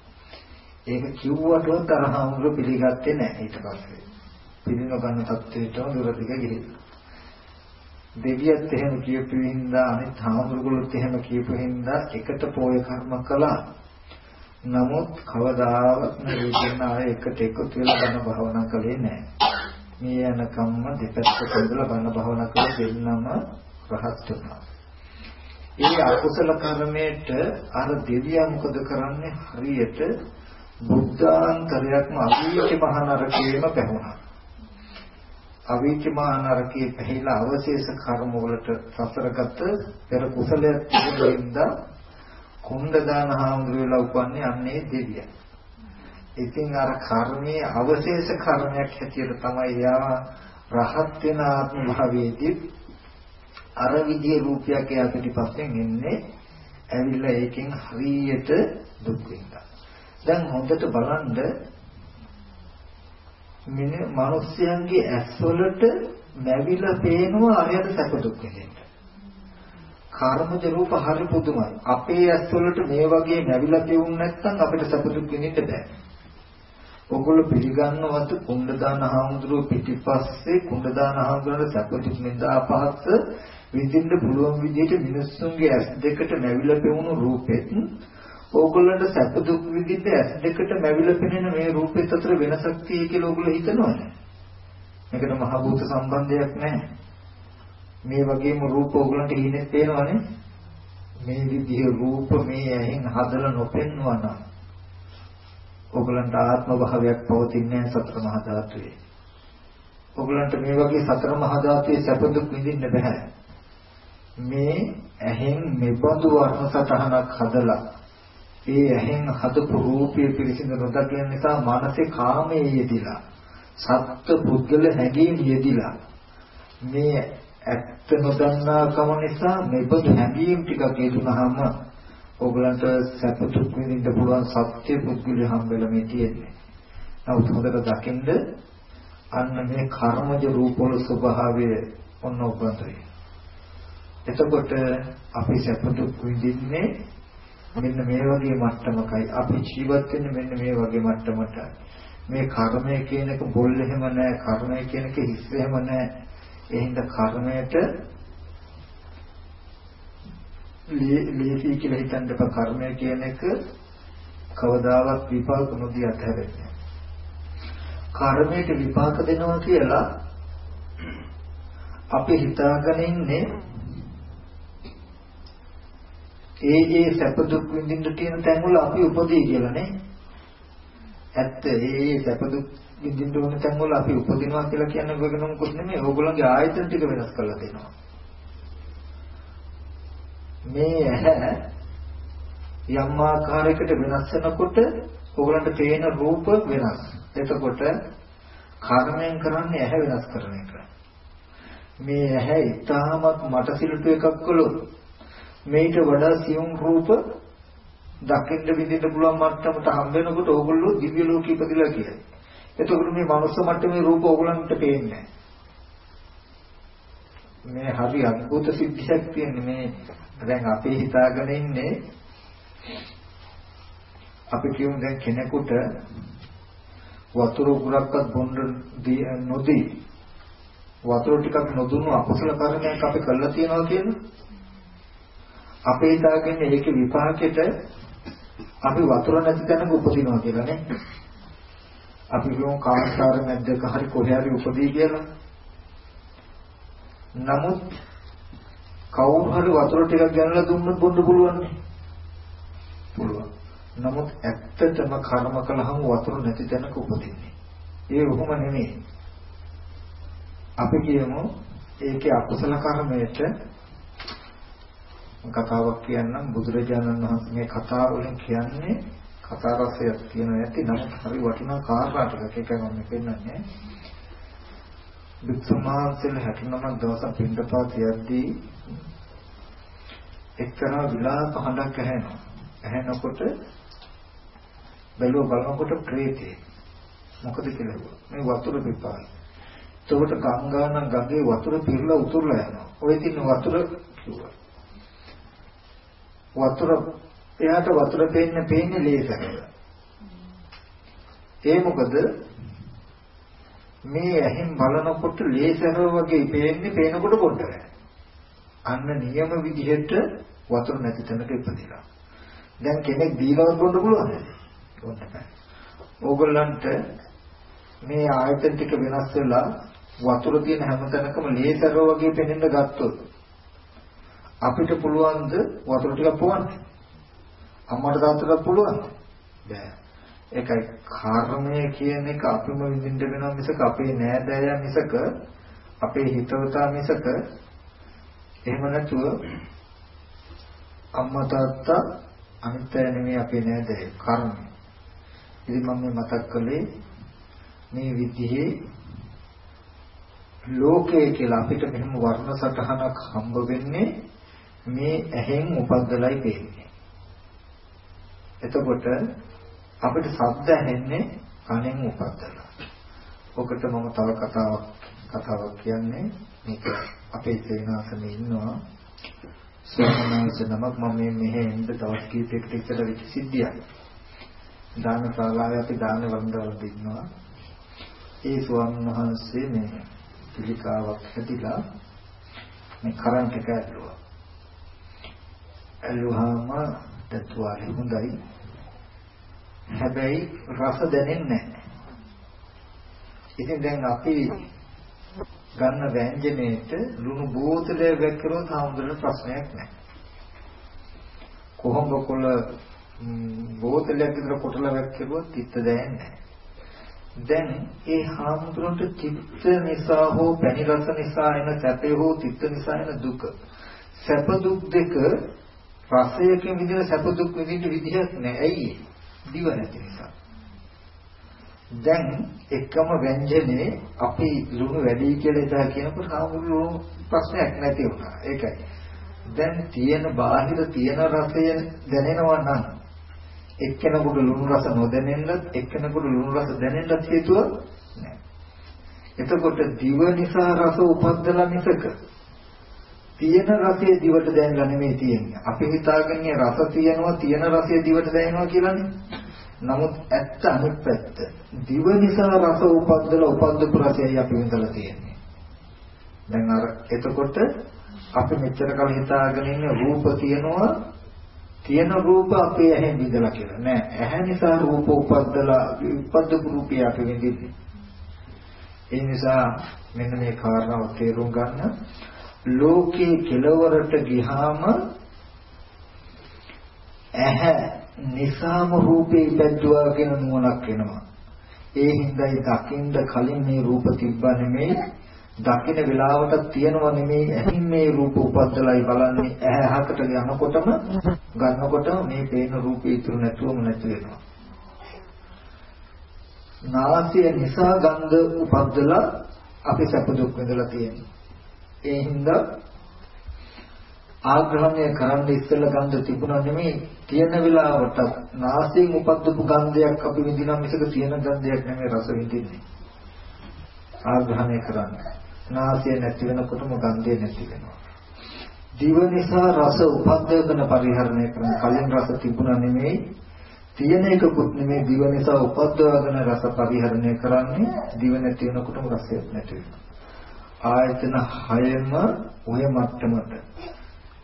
Speaker 1: ඒක කිව්වට තරහවුරු පිළිගත්තේ නැහැ ඊට පස්සේ. පිළින ගන්න තත්ත්වයට දුරදිග ගිහිල්ලා. දෙවියත් එහෙම කියපු හින්දා අනිත් හාමුදුරුවෝත් එහෙම කියපු හින්දා එකට පෝය කර්ම කළා. නමුත් කවදාවත් මේ කියන අය එකට එකතු වෙලා බණ භාවනා කළේ නැහැ. මේ යන කම්ම දෙපැත්තට ඉඳලා බණ භාවනා කළ දෙන්නම රහත් වුණා. ඒ අකුසල කර්මයට අර දෙවියන් මොකද කරන්නේ හරියට බුද්ධාන්තරයක්ම අවීච මහනරකේම පැහුණා. අවීච මහනරකේ පැහිලා අවශේෂ කර්ම වලට සසරගත පෙර කුසලයක් තිබුණින්ද කුණ්ඩ දාන හාමුදුරුවෝ උපන්නේ අන්නේ දෙවියන්. ඉතින් අර කර්මයේ අවශේෂ කර්මයක් හැටියට තමයි යා රහත් වෙන ආත්ම භාවයේදී අර විදිහේ රූපයක් එයා පිටිපස්සෙන් එන්නේ ඇවිල්ලා ඒකෙන් හරියට දුක් විඳිනවා. දැන් හොඳට බලන්න මින මිනිස්යන්ගේ ඇස්වලට නැවිලා පේනවා අරයට සැප දුක් විඳින්න. කර්මජ රූප හරි පුදුමයි. අපේ ඇස්වලට මේ වගේ නැවිලා පෙවුන් නැත්නම් අපිට සැප දුක් විඳින්න බෑ. ඔගොල්ලෝ පිළිගන්නවද කුණ්ඩදාන හාමුදුරුවෝ පිටිපස්සේ කුණ්ඩදාන හාමුදුරුවන්ට සැප දුක් නින්දා අපහාස විඳින්න පුළුවන් විදිහට මිනිස්සුන්ගේ ඇස් දෙකට නැවිලා පෙවුණු රූපෙත් ඕගොල්ලන්ට සැප දුක් විඳින්න ඇස් දෙකට නැවිලා පෙනෙන මේ රූපෙත් අතර වෙනසක් තියෙයි කියලා ඕගොල්ලෝ හිතනවද? මේකට මහ භූත සම්බන්ධයක් නැහැ. මේ වගේම රූප ඕගොල්ලන්ට හිනේ පේනවනේ. මේ විදිහේ රූප මේ ඇහෙන් හදලා නොපෙන්නවා නම් ඕගොල්ලන්ට ආත්ම භාවයක් පවතින්නේ සතර මහා ධාතුවේ. ඕගොල්ලන්ට මේ වගේ සතර මහා ධාතුවේ සැප දුක් විඳින්න බෑ. මේ ඇහෙන් මෙබඳු වර්ණ සතහනක් හදලා ඒ ඇහෙන් හදපු රූපය පිළිසිඳ නොදකින නිසා මානසික කාමයේ යෙදිලා සත්ත්ව පුද්ගල හැඟීම් යෙදිලා මේ ඇත්ත නොදන්නා කම නිසා මෙබඳු හැඟීම් ටිකක් යෙදුනහම ඕගලන්ට සැප දුක් විඳින්න පුළුවන් සත්‍ය පුද්ගලය හම්බෙලා මේ තියෙන්නේ. නමුත් හොඳට දකින්ද අන්න මේ කර්මජ රූපවල ස්වභාවය ඔන්න ඔබන්තයි. එතකොට අපි සැප දුක් විඳින්නේ මෙන්න මේ වගේ මට්ටමකයි. අපි ජීවත් වෙන්නේ මෙන්න මේ වගේ මට්ටමට. මේ කර්මය කියන එක බොල් එහෙම නැහැ කර්මය කියන එක හිස් එහෙම නැහැ ඒ හින්දා කර්මයට ලේසි කියලා හිතන්න එපා. කර්මය කියන එක කවදාවත් විපාක නොදී අත්හැරෙන්නේ කර්මයට විපාක දෙනවා කියලා අපි හිතාගෙන ඉන්නේ ඒ ඒ සැප දුක් විඳින්න තියෙන තැන්වල අපි උපදී කියලා නේ. ඇත්ත ඒ ඒ සැප දුක් විඳින්න ඕන තැන්වල අපි උපදිනවා කියලා කියන්නේ වෙන මොකුත් නෙමෙයි. ඕගොල්ලන්ගේ ආයතන ටික වෙනස් කරලා දෙනවා. මේ ඇහැ යම් ආකාරයකට වෙනස් වෙනකොට ඕගොල්ලන්ට පේන රූප වෙනස්. එතකොට කර්මයෙන් කරන්නේ ඇහැ වෙනස් කරන එක. මේ ඇහැ ඊටමත් මට සිලුට එකක් කළොත් මේට වඩා සියුම් රූප දකින්න විඳින්න පුළුවන් මට්ටමට හම්බ වෙනකොට ඕගොල්ලෝ දිව්‍ය ලෝකෙ ඉපදිලා කියලා. එතකොට මේ මනුස්ස මට්ටමේ රූප ඕගොල්ලන්ට පේන්නේ මේ හරි අద్భుත සිද්ධියක් තියෙන්නේ. මේ දැන් අපි හිතාගෙන ඉන්නේ අපි කියමු දැන් කෙනෙකුට වතුර උගුරක්වත් බොන්න නොදී වතුර ටිකක් නොදුන්නු අකුසල කර්මයක් අපි කළා තියනවා කියන්නේ අපේ හිතාගෙන ඒකේ විපාකෙට අපි වතුර නැති තැනක උපදිනවා කියලා නේ. අපි කියමු කාන්තාර මැද්දක හරි කොහේ හරි උපදී කියලා. නමුත් කවුරු හරි වතුර ටිකක් ගන්නලා දුන්නොත් බොන්න පුළුවන් නේ. පුළුවන්. නමුත් ඇත්තටම කර්ම කළහම වතුර නැති තැනක උපදින්නේ. ඒ ඔහොම නෙමෙයි. අපි කියමු ඒකේ අකුසල කර්මයට කතාවක් කියන්නම් බුදුරජාණන් වහන්සේ මේ කතාව වලින් කියන්නේ කතා රසයක් කියන නැති නම් හරි වටිනා කාරණා ටිකක් ඒක මම පෙන්නන්නේ. වික්‍රමාන්තල 69 දවසක් පින්දපාත යද්දී එක්තරා විලාප හඬක් ඇහෙනවා. ඇහෙනකොට බැලුව බලනකොට ප්‍රේතේ. මොකද කියලා මේ වතුර පිපායි. එතකොට ගංගා නම් ගඟේ වතුර පිරලා උතුරලා යනවා. ඔය තියෙන වතුර කිව්වා. වතුර එයාට වතුර පේන්නේ පේන්නේ ලේසරල. ඒ මොකද මේ ඇහෙන් බලනකොට ලේසර වගේ පේන්නේ පේනකොට පොඩ්ඩක්. අන්න නියම විදිහට වතුර නැති තැනක ඉපදිලා. දැන් කෙනෙක් දීලවත් බොන්න පුළුවන්ද? බොන්න බෑ. ඕගොල්ලන්ට මේ ආයතන ටික වෙනස් වෙලා වතුර තියෙන හැම තැනකම ලේසර වගේ පෙනෙන්න ගත්තොත් අපිට පුළුවන්ද වතුර ටිකක් පොවන්න? අම්මට තාත්තට පුළුවන්ද? බෑ. ඒකයි කර්මය කියන එක අපිම විඳින්න වෙනවා මිසක අපේ නෑදෑයා මිසක අපේ හිතවතා මිසක එහෙම නැතුව අම්මා තාත්තා අනිත් අය නෙමෙයි අපේ නෑදෑය කර්මය. ඉතින් මම මේ මතක් කළේ මේ විදිහේ ලෝකය කියලා අපිට මෙහෙම වර්ණ සටහනක් හම්බ වෙන්නේ මේ ඇහෙන් උපද්දලයි පේන්නේ. එතකොට අපිට ශබ්ද ඇහෙන්නේ කනෙන් උපද්දලා. ඔකට මම තව කතාවක් කතාවක් කියන්නේ මේක අපේ සේනාසනේ ඉන්නවා ස්වාමීන් නමක් මම මේ මෙහෙ එන්න දවස් කීපයකට ඉස්සර වෙච්ච සිද්ධියක්. දාන ශාලාවේ අපි දාන වන්දවල ඉන්නවා. ඒ ස්වාමීන් වහන්සේ මේ පිළිකාවක් හැදිලා මේ කරන්ට් එක ඇල්ලුවා. ඇල්ලුවාම දත්වාලි හොඳයි. හැබැයි රස දැනෙන්නේ නැහැ. ඉතින් දැන් අපි ගන්න ව්‍යංජනයේට ලුණු බෝතලය වැක්කරොත් හාමුදුරන ප්‍රශ්නයක් නැහැ. කොහොඹ කොළ බෝතලයක් විතර කොටලා වැක්කරුවොත් තිත්ත දැනෙන්නේ දැන් ඒ හාමුදුරන්ට චිත්ත නිසා හෝ පැණි රස නිසා එන සැපේ හෝ චිත්ත නිසා එන දුක සැප දුක් දෙක රසයකින් විදින සැප දුක් විඳින්න විදිහක් නැහැ. ඇයි? දිව නැති නිසා. දැන් එකම ව්‍යංජනේ අපි ලුණු වැඩි කියලා ඉතලා කියනකොට හාමුදුරුවෝ ප්‍රශ්නයක් නැති වුණා. ඒකයි. දැන් තියෙන බාහිර තියෙන රසය දැනෙනවා නම් එක්කෙනෙකුට ලුණු රස නොදැනෙන්නත් එක්කෙනෙකුට ලුණු රස දැනෙන්නත් හේතුව නැහැ. එතකොට දිව නිසා රස උපද්දලා මිසක තියෙන රසය දිවට දැනෙලා නෙමෙයි තියෙන්නේ. අපි හිතාගන්නේ රස තියෙනවා තියෙන රසය දිවට දැනෙනවා කියලානේ. නමුත් ඇත්ත අනිත් පැත්ත. දිව නිසා රස උපද්දලා උපද්දපු රසයයි අපි විඳලා තියෙන්නේ. දැන් අර එතකොට අපි මෙච්චර කල් හිතාගෙන ඉන්නේ රූප තියෙනවා තියෙන රූප අපේ ඇහෙන් විඳලා කියලා. නෑ ඇහැ නිසා රූප උපද්දලා උපද්දපු රූපය අපි විඳින්නේ. ඒ නිසා මෙන්න මේ කාරණාව තේරුම් ගන්න ලෝකේ කෙලවරට ගියාම ඇහැ නිසාම රූපේ ඉපැද්දුවා කියන නුවණක් එනවා. ඒ හින්දායි දකින්න කලින් මේ රූප තිබ්බා නෙමෙයි දකින්න වෙලාවට තියෙනව නෙමෙයි ඇහින් මේ රූප උපද්දලයි බලන්නේ ඇහැ අහකට යනකොටම ගන්නකොටම මේ පේන රූපේ ඉතුරු නැතුවම නැති වෙනවා. නාසය නිසා ගන්ධ උපද්දලා අපි සැප දුක් විඳලා තියෙනවා. ඒ හින්දා ආග්‍රහණය කරන්න ඉස්සෙල්ලා ගන්ධ තිබුණා නෙමෙයි තියෙන වෙලාවට නාසයෙන් උපද්දපු ගන්ධයක් අපි විඳිනා මිසක තියෙන ගන්ධයක් නෙමෙයි රස විඳින්නේ. ආග්‍රහණය කරන්න. නාසය නැති වෙනකොටම ගන්ධය නැති වෙනවා. දිව නිසා රස උපද්දවන පරිහරණය කරන කලින් රස තිබුණා නෙමෙයි තියෙන එකකුත් නෙමෙයි. දිව නිසා උපද්දවගෙන රස පරිහරණය කරන්නේ දිව නැති වෙනකොටම රසයක් නැති වෙනවා. ආයතන හයම ඔය මට්ටමට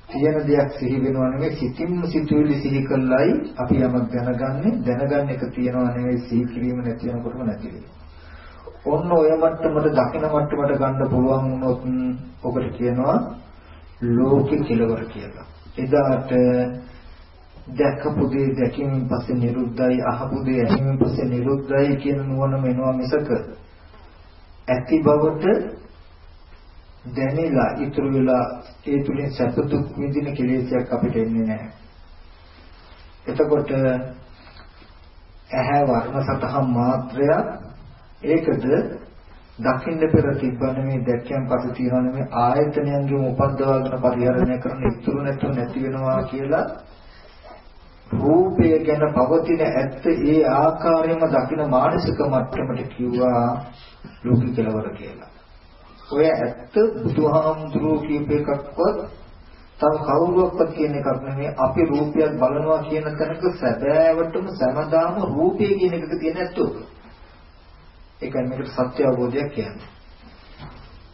Speaker 1: තියෙන දෙයක් සිහි වෙනවා නෙමෙයි සිතින්ම සිතුවිලි සිහි කළයි අපි යමක් දැනගන්නේ දැනගන්න එක තියනවා නෙමෙයි සිහි කිරීම නැති වෙනකොටම නැති වෙනවා. ඔන්න ඔය මට්ටමට දකින මට්ටමට ගන්න පුළුවන් වුණොත් ඔකට කියනවා ලෝකේ කෙලවර කියලා. එදාට දැකපු දේ දැකීමෙන් පස්සේ නිරුද්ධයි අහපු දේ ඇහිමෙන් පස්සේ නිරුද්ධයි කියන නුවණ මෙනවා මිසක ඇති බවට දැනෙලා ඉතුරු වෙලා ඒ තුලින් සැප දුක් විඳින කෙලෙසයක් අපිට එන්නේ නැහැ. එතකොට ඇහැ වර්ණ සතහන් මාත්‍රය ඒකද දකින්න පෙර තිබ්බන මේ දැක්කයන් පස්සේ තියෙනවනේ මේ ආයතනයන්ගෙන් උපද්දවාගෙන පරිහරණය කරන ඉතුරු නැතුව නැති වෙනවා කියලා රූපය ගැන පවතින ඇත්ත ඒ ආකාරයෙන්ම දකින මානසික මට්ටමට කිව්වා ලෝක කෙලවර කියලා. ඔය ඇත්ත බුදුහාමුදුරුවෝ කියප එකක්වත් තව කවුරුවක්වත් කියන එකක් නෙමෙයි අපි රූපයක් බලනවා කියන තැනක සැබෑවටම සමදාම රූපය කියන එකක තියෙන ඇත්ත උක. ඒකයි මේකට සත්‍ය අවබෝධයක් කියන්නේ.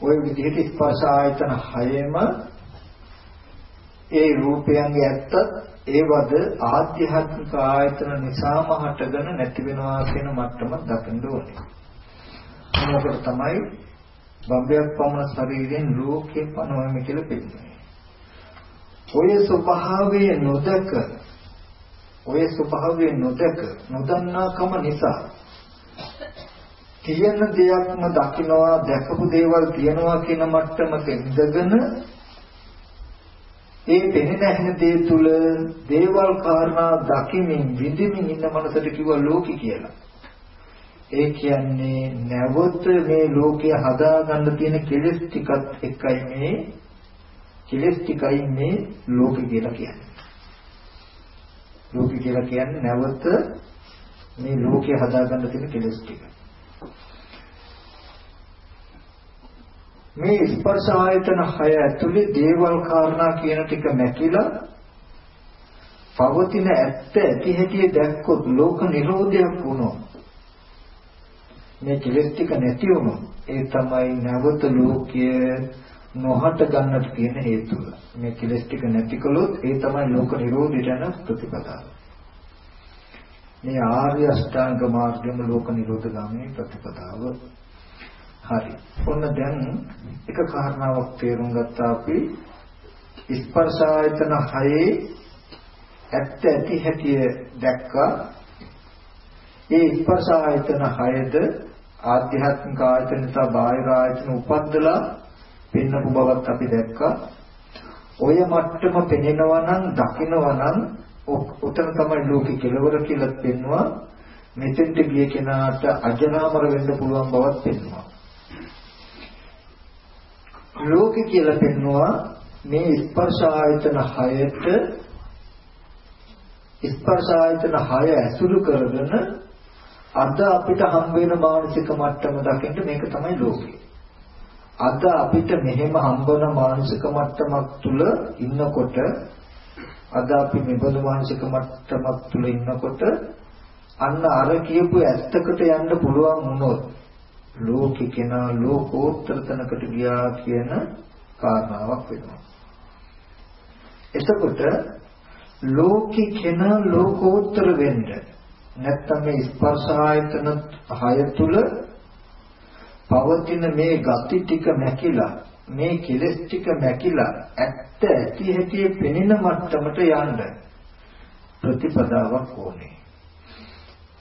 Speaker 1: ওই විදිහට ස්පර්ශ ආයතන හයම ඒ රූපයන්ගේ ඇත්ත ඒවද ආධ්‍යාත්මික ආයතන නිසාම හටගෙන නැති වෙනවා කියන මට්ටම දකින්න ඕනේ. මොකද තමයි බම්බයක් පමණ ශරීරයෙන් ලෝකේ පනවම කියලා පෙන්නන්නේ. ඔය ස්වභාවය නොදක ඔය ස්වභාවය නොදක නොදන්නාකම නිසා තියෙන දෙයක්ම දකිනවා දැකපු දේවල් තියෙනවා කියන මට්ටමක ඉඳගෙන ඒ පෙනෙන ඇහෙන දේ තුල දේවල් කාරණා දකිමින් විඳිමින් ඉන්න මනසට කිව්වා ලෝකي කියලා. ඒ කියන්නේ නැවත මේ ලෝකය හදාගන්න තියෙන කෙලෙස් ටිකත් එකයි මේ කෙලෙස් ටිකයි මේ ලෝකය කියලා කියන්නේ. ලෝකය කියලා කියන්නේ නැවත මේ ලෝකය හදාගන්න තියෙන කෙලෙස් ටික. මේ ස්පර්ශ ආයතන හය ඇතුලේ දේවල් කාරණා කියන ටික නැතිලා පවතින ඇත්ත ඇති හැටි දැක්කොත් ලෝක නිරෝධයක් වුණොත් මේ කෙලෙස් ටික නැති වුණොත් ඒ තමයි නැවත ලෝකය නොහට ගන්නට තියෙන හේතුව. මේ කෙලෙස් ටික නැති කළොත් ඒ තමයි ලෝක නිරෝධයට යන ප්‍රතිපදාව. මේ ආර්ය අෂ්ටාංග මාර්ගයම ලෝක නිරෝධ ගාමී ප්‍රතිපදාව. හරි. ඔන්න දැන් එක කාරණාවක් තේරුම් ගත්තා අපි ස්පර්ශ ආයතන හයේ ඇත්ත ඇති හැටි දැක්කා. ඒ ස්පර්ශ ආයතන හයද ආධ්‍යාත්මික ආයතන නිසා බාහිර ආයතන උපද්දලා පෙන්නපු බවත් අපි දැක්කා. ඔය මට්ටම පෙනෙනවා නම් දකිනවා නම් උතන තමයි ලෝකේ කෙලවර කියලා පෙන්වුවා. මෙතෙන්ට ගිය කෙනාට අජරාමර වෙන්න පුළුවන් බවත් පෙන්වුවා. ලෝකේ කියලා පෙන්වුවා මේ ස්පර්ශ ආයතන හයට ස්පර්ශ ආයතන හය ඇසුරු කරගෙන අද අපිට හම් වෙන මානසික මට්ටම දකින්න මේක තමයි ලෝකය. අද අපිට මෙහෙම හම්බවන මානසික මට්ටමක් තුල ඉන්නකොට අද අපි මෙබඳු මානසික මට්ටමක් තුල ඉන්නකොට අන්න අර කියපු ඇත්තකට යන්න පුළුවන් වුණොත් ලෝකේ කෙනා ලෝකෝත්තර තැනකට ගියා කියන කාරණාවක් වෙනවා. එතකොට ලෝකේ කෙනා ලෝකෝත්තර වෙන්න නැත්තම් මේ ස්පර්ශ ආයතන හය තුල පවතින මේ ගති ටික මැකිලා මේ කෙලස් ටික මැකිලා ඇත්ත ඇති හැටි පෙනෙන මට්ටමට යන්න ප්‍රතිපදාවක් ඕනේ.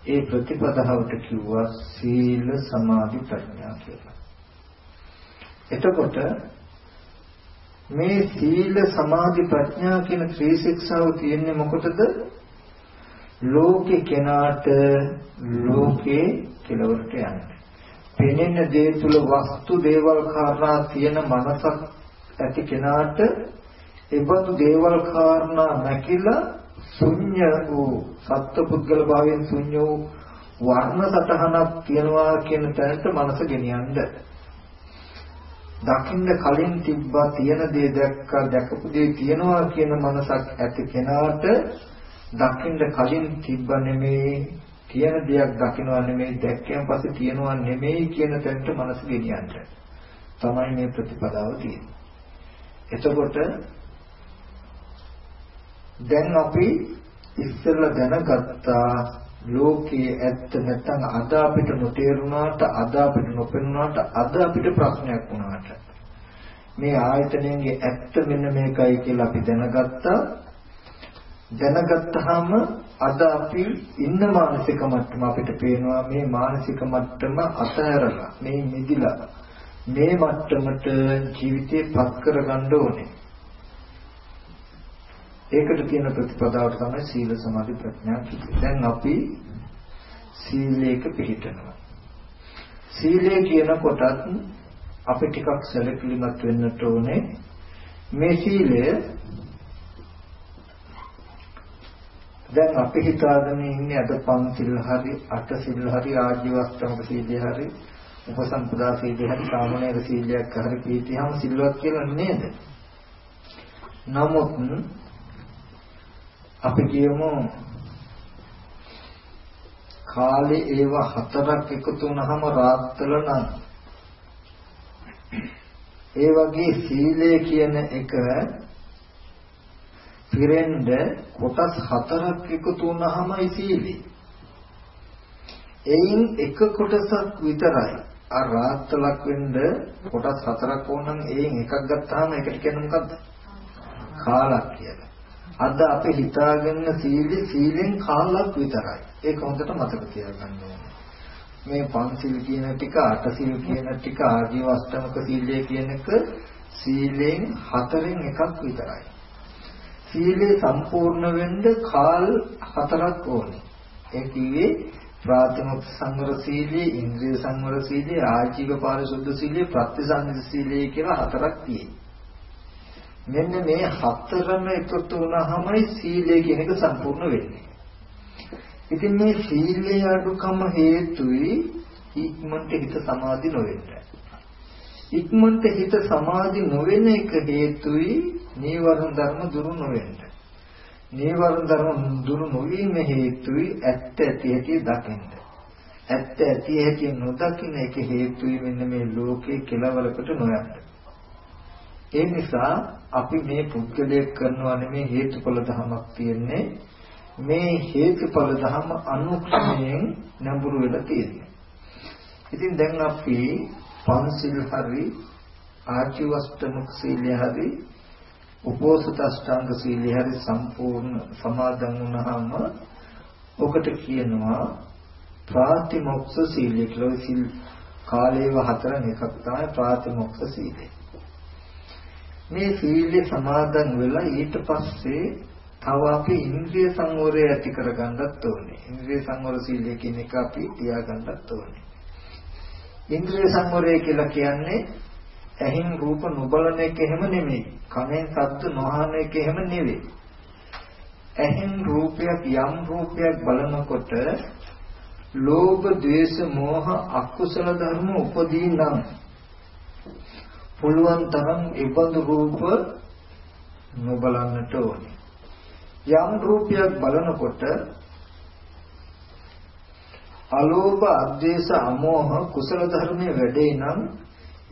Speaker 1: ඒ ප්‍රතිපදාවට කිව්වා සීල සමාධි ප්‍රඥා කියලා. එතකොට මේ සීල සමාධි ප්‍රඥා කියන ත්‍රිශික්ෂාව තියෙන්නේ මොකටද? ලෝකේ කෙනාට ලෝකේ කෙලවරට යන්න. පෙනෙන දේ තුල වස්තු දේවල් කාරණා තියෙන මනසක් ඇති කෙනාට ඒබඳු දේවල් කාරණා නැකිලා ශුන්‍ය වූ සත්පුද්ගල භාවයෙන් ශුන්‍ය වූ වර්ණ සතහනක් තියනවා කියන තැනට මනස ගෙනියන්න. දකින්න කලින් තිබ්බා තියෙන දේ දැක්කා දැකපු දේ තියනවා කියන මනසක් ඇති කෙනාට දකින්න කලින් තිබ්බ නෙමේ තියෙන දෙයක් දකිනවා නෙමෙයි දැක්කයන් පස්සේ තියනවා නෙමෙයි කියන තැනට මනස ගෙනියන්න. තමයි මේ ප්‍රතිපදාව තියෙන්නේ. එතකොට දැන් අපි ඉස්සෙල්ලා දැනගත්තා ලෝකයේ ඇත්ත නැත්නම් අද අපිට නොතේරුණාට අද අපිට නොපෙනුණාට අද අපිට ප්‍රශ්නයක් වුණාට මේ ආයතනයේ ඇත්ත මෙන්න මේකයි කියලා අපි දැනගත්තා දැනගත්තාම අද අපි ඉන්න මානසික මට්ටම අපිට පේනවා මේ මානසික මට්ටම අතහැරලා මේ මිදිලා මේ මට්ටමට ජීවිතේ පත් කරගන්න ඕනේ. ඒකට තියෙන ප්‍රතිපදාවට තමයි සීල සමාධි ප්‍රඥා කියන්නේ. දැන් අපි සීලයක පිළිපදනවා. සීලය කියන කොටත් අපි ටිකක් සැලකිලිමත් වෙන්නට ඕනේ. මේ සීලය දැන් අපි හිතාගෙන ඉන්නේ අද පන්සිල් හරි අටසිල් හරි ආජීවස්තමක සීලය හරි උපසම්පදා සීලය හරි සාමණේර සීලයක් හරි පිටියම සිල්වත් කියලා නේද? නමුත් අපි කියමු කාලේ ඒව හතරක් එකතු වුනහම රාත්තල නම් ඒ වගේ සීලය කියන එක පිරෙන්න කොටස් හතරක් එකතු වුනහමයි සීලය. එයින් එක කොටසක් විතරයි අර රාත්තලක් වෙන්න කොටස් හතරක් ඕනනම් එයින් එකක් ගත්තාම ඒකට කියන්නේ මොකද්ද? කාලක් කියලා. අද අපි හිතාගෙන සීලෙ සීලෙන් කාලක් විතරයි. ඒක හොඳට මතක තියාගන්න ඕනේ. මේ පංචශීල කියන ටික අටශීල කියන ටික ආජීව අෂ්ටමක සීලය කියන එක සීලෙන් හතරෙන් එකක් විතරයි. සීලේ සම්පූර්ණ වෙන්න කාල් හතරක් ඕනේ. ඒ කිව්වේ ප්‍රාථමික සංවර සීලය, ඉන්ද්‍රිය සංවර සීලය, ආජීව පාරිශුද්ධ සීලය, ප්‍රතිසංනිස සීලය කියලා හතරක් තියෙනවා. මෙන්න මේ හතරම එකතු වුණාමයි සීලය කියන එක සම්පූර්ණ වෙන්නේ. ඉතින් මේ සීලේ අඩුකම හේතුයි ඉක්මනට හිත සමාධි නොවෙන්න. ඉක්මනට හිත සමාධි නොවෙන එක හේතුයි නීවරණ ධර්ම දුරු නොවෙන්න. නීවරණ ධර්ම දුරු නොවීම හේතුයි ඇත්ත ඇති ඇති දකින්න. ඇත්ත ඇති ඇති නොදකින්න එක හේතුයි මෙන්න මේ ලෝකේ කෙලවරකට නොයන්න. ඒ නිසා අපි මේ පුද්ගලයක් කරනවා නෙමේ හේතුඵල ධමයක් තියෙන්නේ මේ හේතුඵල ධම අනුක්‍රමයෙන් නඹුරු වෙලා තියෙන්නේ. ඉතින් දැන් අපි පන්සිල් හරි ආචිවස්තමක සීලය හරි උපෝසත අෂ්ටාංග සීලය හරි සම්පූර්ණ සමාදන් වුණාම ඔකට කියනවා ප්‍රාතිමොක්ෂ සීලය කියලා. සීල් කාලේව හතරෙන් එකක් තමයි ප්‍රාතිමොක්ෂ සීලය. මේ සීලේ සමාදන් වෙලා ඊට පස්සේ තව අපි ඉන්ද්‍රිය සංවරය ඇති කරගන්නත් ඕනේ. ඉන්ද්‍රිය සංවර සීලය කියන එක අපි තියාගන්නත් ඕනේ. ඉන්ද්‍රිය සංවරය කියලා කියන්නේ ඇහින් රූප නොබලන එක එහෙම නෙමෙයි. කනෙන් ශබ්ද නොහන එක එහෙම නෙවෙයි. ඇහෙන් රූපයක් යම් රූපයක් බලනකොට ලෝභ, ද්වේෂ, මෝහ අකුසල ධර්ම උපදී නම් පුළුවන් තරම් ඉබඳු රූප නොබලන්නට ඕනේ. යම් රූපයක් බලනකොට අලෝභ, අද්වේෂ, අමෝහ කුසල ධර්මයේ වැඩේ නම්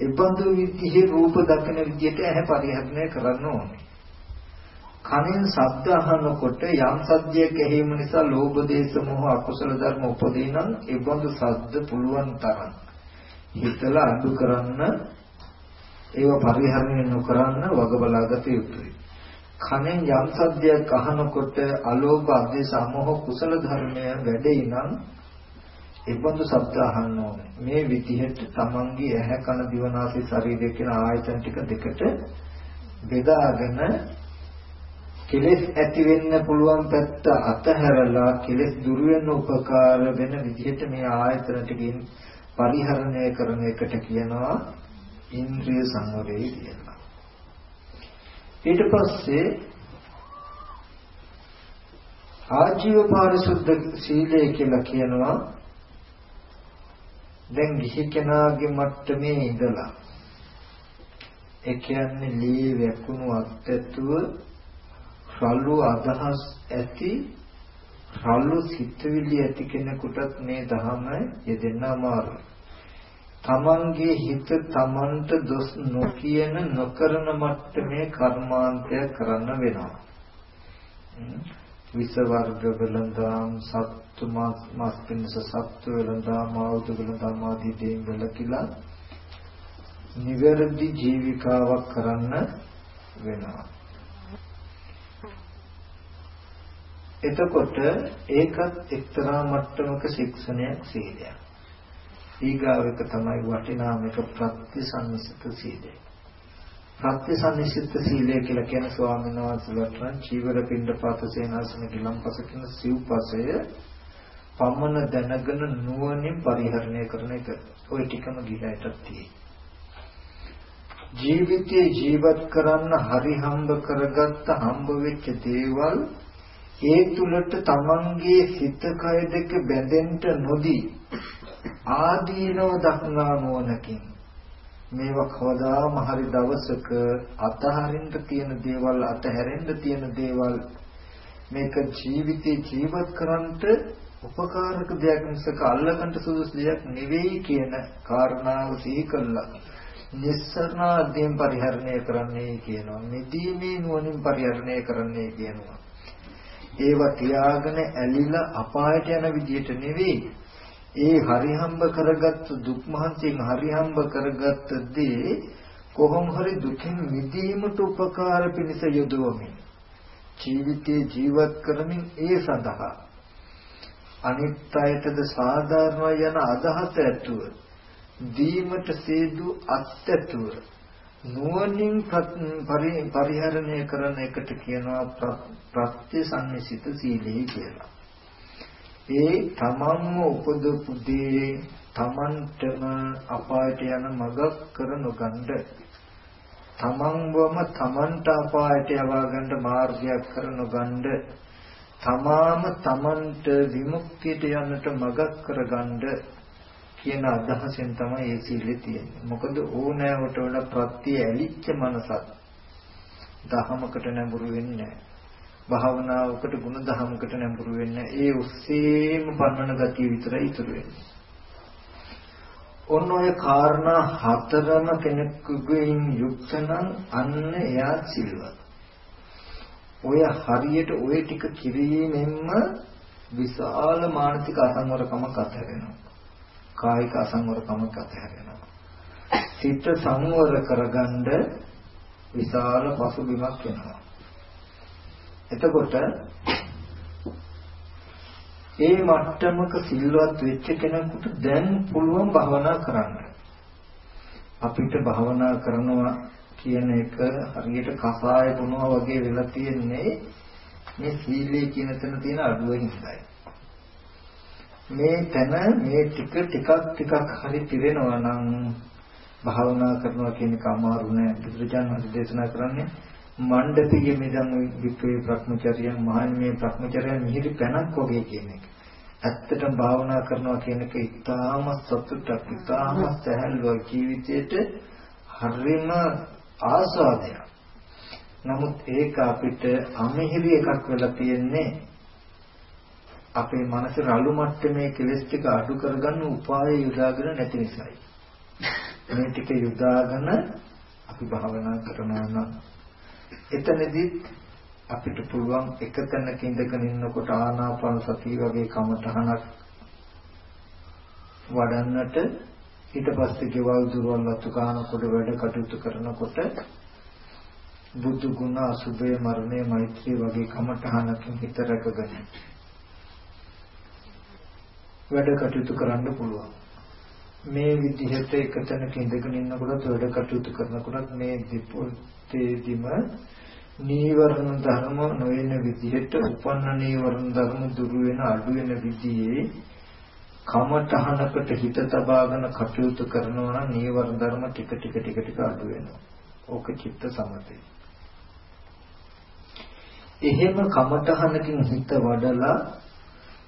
Speaker 1: ඉබඳු විදිහේ රූප දකින විදිහට ඇහැ පරිහරණය කරන්න ඕනේ. කනෙන් ශබ්ද අහනකොට යම් සද්දයක් ඇහිම නිසා ලෝභ, දේශ, මොහ අකුසල ධර්ම උපදී නම් ඉබඳු ශබ්ද පුළුවන් තරම් හිතලා අඩු කරන්න ඒව පරිහරණය නොකරන්න වග බලාගත යුතුයි. කනෙන් යම් සද්දයක් අහනකොට අලෝභ අධේශ අමෝහ කුසල ධර්මය වැඩේ නම් ඒබඳු ශබ්ද අහන්න ඕනේ. මේ විදිහට තමන්ගේ ඇහැ කන දිව නාසය ශරීරය කියන ආයතන ටික දෙකට බෙදාගෙන කෙලෙස් ඇති වෙන්න පුළුවන් පැත්ත අතහැරලා කෙලෙස් දුරු වෙන උපකාර වෙන විදිහට මේ ආයතන ටිකෙන් පරිහරණය කරන එකට කියනවා ඉන්ද්‍රිය සංවරය කියලා. ඊට පස්සේ ආජීව පාරිශුද්ධ සීලය කියලා කියනවා දැන් ගිහි කෙනාගේ මට්ටමේ ඉඳලා ඒ කියන්නේ ලී වැකුණු අත්‍යතුව රළු අදහස් ඇති රළු සිතවිලි ඇති කෙනෙකුටත් මේ ධහම යෙදෙන්න අමාරුයි. තමන්ගේ හිත තමන්ට දොස් නොකියන නොකරන මට්ටමේ කර්මාන්තය කරන්න වෙනවා. විස වර්ග වෙලඳාම් සත්තු මාස් පින්නස සත්තු වෙලඳාම් ආයුධ වෙලඳාම් ආදී දේන් වෙලකිලා නිවැරදි ජීවිකාවක් කරන්න වෙනවා. එතකොට ඒකත් එක්තරා මට්ටමක ශික්ෂණයක් සීලයක්. ඊගාව එක තමයි වටිනාම එක ප්‍රතිසංසිත සීලය. ප්‍රතිසංසිත සීලය කියලා කියන ස්වාමීන් වහන්සේලාට නම් චීවර පින්ඩ පාත සේනාසන ගිලම්පස කියන සිව්පසය පමණ දැනගෙන නුවණින් පරිහරණය කරන එක. ওই ටිකම ගිහයටත් තියෙයි. ජීවිතේ ජීවත් කරන්න හරි හම්බ කරගත්ත හම්බ වෙච්ච දේවල් ඒ තුලට තමන්ගේ සිත කය දෙක බැඳෙන්න නොදී ආදීනව දක්නා නොනකින් මේවා කවදාම හරි දවසක අතහරින්න තියෙන දේවල් අතහැරෙන්න තියෙන දේවල් මේක ජීවිතේ ජීවත් කරන්නට උපකාරක දෙයක් මිසක අල්ලගන්න සුදුසු දෙයක් නෙවෙයි කියන කාරණාව සිහි කළා. නිස්සරණාදීන් පරිහරණය කරන්නේ කියනවා. මෙදීමේ නුවණින් පරිහරණය කරන්නේ කියනවා. ඒව තියාගෙන ඇලිලා අපායට යන විදියට නෙවෙයි ඒ හරිහම්බ කරගත්තු දුක් මහන්සියෙන් හරිහම්බ කරගත්ත දේ කොහොම හරි දුකින් මිදීමට උපකාර පිණිස යොදවමින් ජීවිතේ ජීවත් කරමින් ඒ සඳහා අනිත් අයටද සාධාරණ යන අදහස ඇතුව දීමට සේදු අත්‍යතුව නුවණින් පරිහරණය කරන එකට කියනවා ප්‍රත්‍යසන්නිසිත සීලය කියලා. ඒ තමන්ම උපදපු දේ තමන්ටම අපායට යන මඟක් කර නොගන්න තමන්වම තමන්ට අපායට යවා ගන්න මාර්ගයක් කර නොගන්න තමාම තමන්ට විමුක්තියට යන්නට මඟක් කරගන්න කියන අදහසෙන් තමයි ඒ සීලෙ තියෙන්නේ. මොකද ඕනෑවට වඩා ප්‍රත්‍ය ඇලිච්ච මනසක් දහමකට නැඹුරු වෙන්නේ නැහැ. භාවනාවකට ගුණ දහමකට නැඹුරු වෙන්නේ ඒ ඔස්සේම පන්නන ගතිය විතරයි ඉතුරු වෙන්නේ. ඔන්න ඔය කාරණා හතරම කෙනෙකුගෙන් යුක්ත නම් අන්න එයා සිල්වත්. ඔය හරියට ඔය ටික කිරීමෙන්ම විශාල මානසික අසංවරකමක් අත්හැරෙනවා. කායික අසංවරකමක් අත්හැරෙනවා. සිත සංවර කරගන්න විශාල පසුබිමක් වෙනවා. එතකොට ඒ මට්ටමක සිල්වත් වෙච්ච කෙනෙකුට දැන් පුළුවන් භවනා කරන්න. අපිට භවනා කරනවා කියන එක හරියට කසාය බොනවා වගේ වෙලා තියෙන්නේ මේ සීලේ කියන තැන තියෙන අඩුව හින්දායි. මේ තැන මේ ටික ටිකක් ටිකක් හරි පිරෙනවා නම් භාවනා කරනවා කියන එක අමාරු නෑ. බුදුරජාණන් වහන්සේ දේශනා කරන්නේ මණ්ඩපිය මෙදන් වික්‍රේ භ්‍රමචර්යයන් මහන් මේ භ්‍රමචර්යයන් මිහිරි පැනක් වගේ කියන එක. ඇත්තටම භාවනා කරනවා කියන එක ඉතාම සතුටක් ඉතාම සැහැල්ලුවක් ජීවිතේට හරිම ආස්වාදයක්. නමුත් ඒක අපිට අමිහිරි එකක් වෙලා තියෙන්නේ අපේ මනස රළු මට්ටමේ කෙලස් ටික අඩු කරගන්න උපාය යොදාගෙන නැති නිසායි. මේ ටික යොදාගෙන අපි භාවනා කරනවා නම් එතනදිත් අපිට පුළුවන් එක තැනක ඉඳගෙන ඉන්නකොට ආනාපාන සතිය වගේ කමඨහනක් වඩන්නට ඊට පස්සේ ගෙවල් දුරවල් වතු කානකොට වැඩ කටයුතු කරනකොට බුදු ගුණ අසුභය මරණය මෛත්‍රී වගේ කමඨහනකින් හිත රැකගෙන වැඩ කටයුතු කරන්න පුළුවන්. මේ විදිහට එක තැනක ඉඳගෙන ඉන්නකොට වැඩ කටයුතු කරනකොට මේ දෙපොත්තේදිම නීවරණ ධර්ම නොවන විදිහට උපන්න නීවරණ ධර්ම දුරු වෙන අඩු වෙන විදිහේ කමතහනකට හිත තබාගෙන කටයුතු කරනවා නම් නීවරණ ධර්ම ටික ටික ටික ටික අඩු වෙනවා. ඕක චිත්ත සමතේ. එහෙම කමතහනකින් හිත වඩලා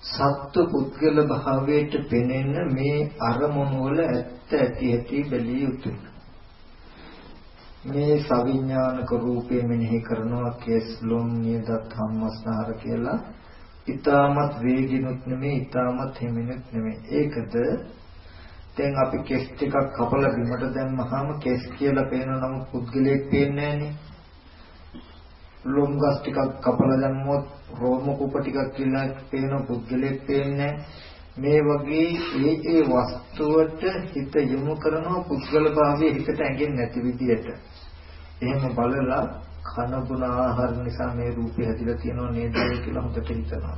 Speaker 1: සත්ව පුද්ගල භාවයට පෙනෙන මේ අරමුණු වල ඇත්ත ඇති ඇති බැලිය යුතුයි. මේ සවිඥානික රූපේ මෙනෙහි කරනවා කේස් ලොම් නියදත් හම්මස්නහර කියලා ඊටමත් වේගිනුත් නෙමෙයි ඊටමත් හිමිනුත් නෙමෙයි. ඒකද දැන් අපි කෙස් ටිකක් කපලා බිමට දැම්මහම කෙස් කියලා පේන නමුත් පුද්ගලයෙක් පේන්නේ නැහනේ. ලොම් ගස් ටිකක් කපලා දැම්මොත් රෝම කුප ටිකක් කියලා පේන පුද්ගලයෙක් පේන්නේ මේ වගේ ඒ ඒ වස්තුවට හිත යොමු කරනවා පුද්ගල භාවයේ හිතට ඇඟෙන්නේ නැති විදියට. එහෙම බලලා කන බොන ආහාර නිසා මේ රූපය හැදිලා තියෙනව නේද කියලා හොඳට හිතනවා.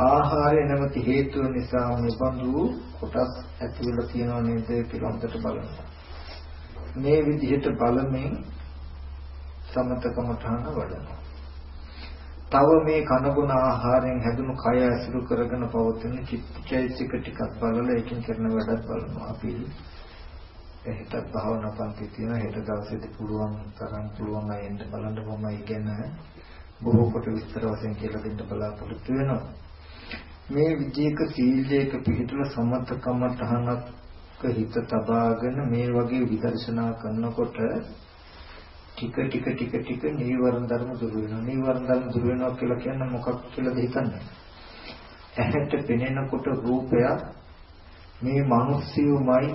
Speaker 1: ආහාරය නැමැති හේතුව නිසා මේ බඳු කොටස් ඇති වෙලා තියෙනව නේද කියලා හොඳට බලනවා. මේ විදිහට බලමින් සමතකම ඨාන වඩනවා. තව මේ කන බොන ආහාරයෙන් හැදුණු කය ඇසුරු කරගෙන පවතින චිත්තචෛතසික ටිකක් බලලා ඒකෙන් කරන වැඩත් බලනවා. අපි හෙට භාවනා පන්ති තියෙන හෙට දවසේදී පුළුවන් තරම් පුළුවන් අය එන්න බලන්න මම ඉගෙන බොහෝ කොට විස්තර වශයෙන් කියලා දෙන්න බලාපොරොත්තු වෙනවා. මේ විජේක සීලයක පිළිතුර සමතකම තහනක් හිත තබාගෙන මේ වගේ විදර්ශනා කරනකොට ටික ටික ටික ටික නීවරණ ධර්ම දුර වෙනවා. නීවරණ ධර්ම දුර වෙනවා කියලා කියන්නේ මොකක් කියලාද හිතන්නේ? ඇහැට පෙනෙනකොට රූපයක් මේ මිනිස්සුමයි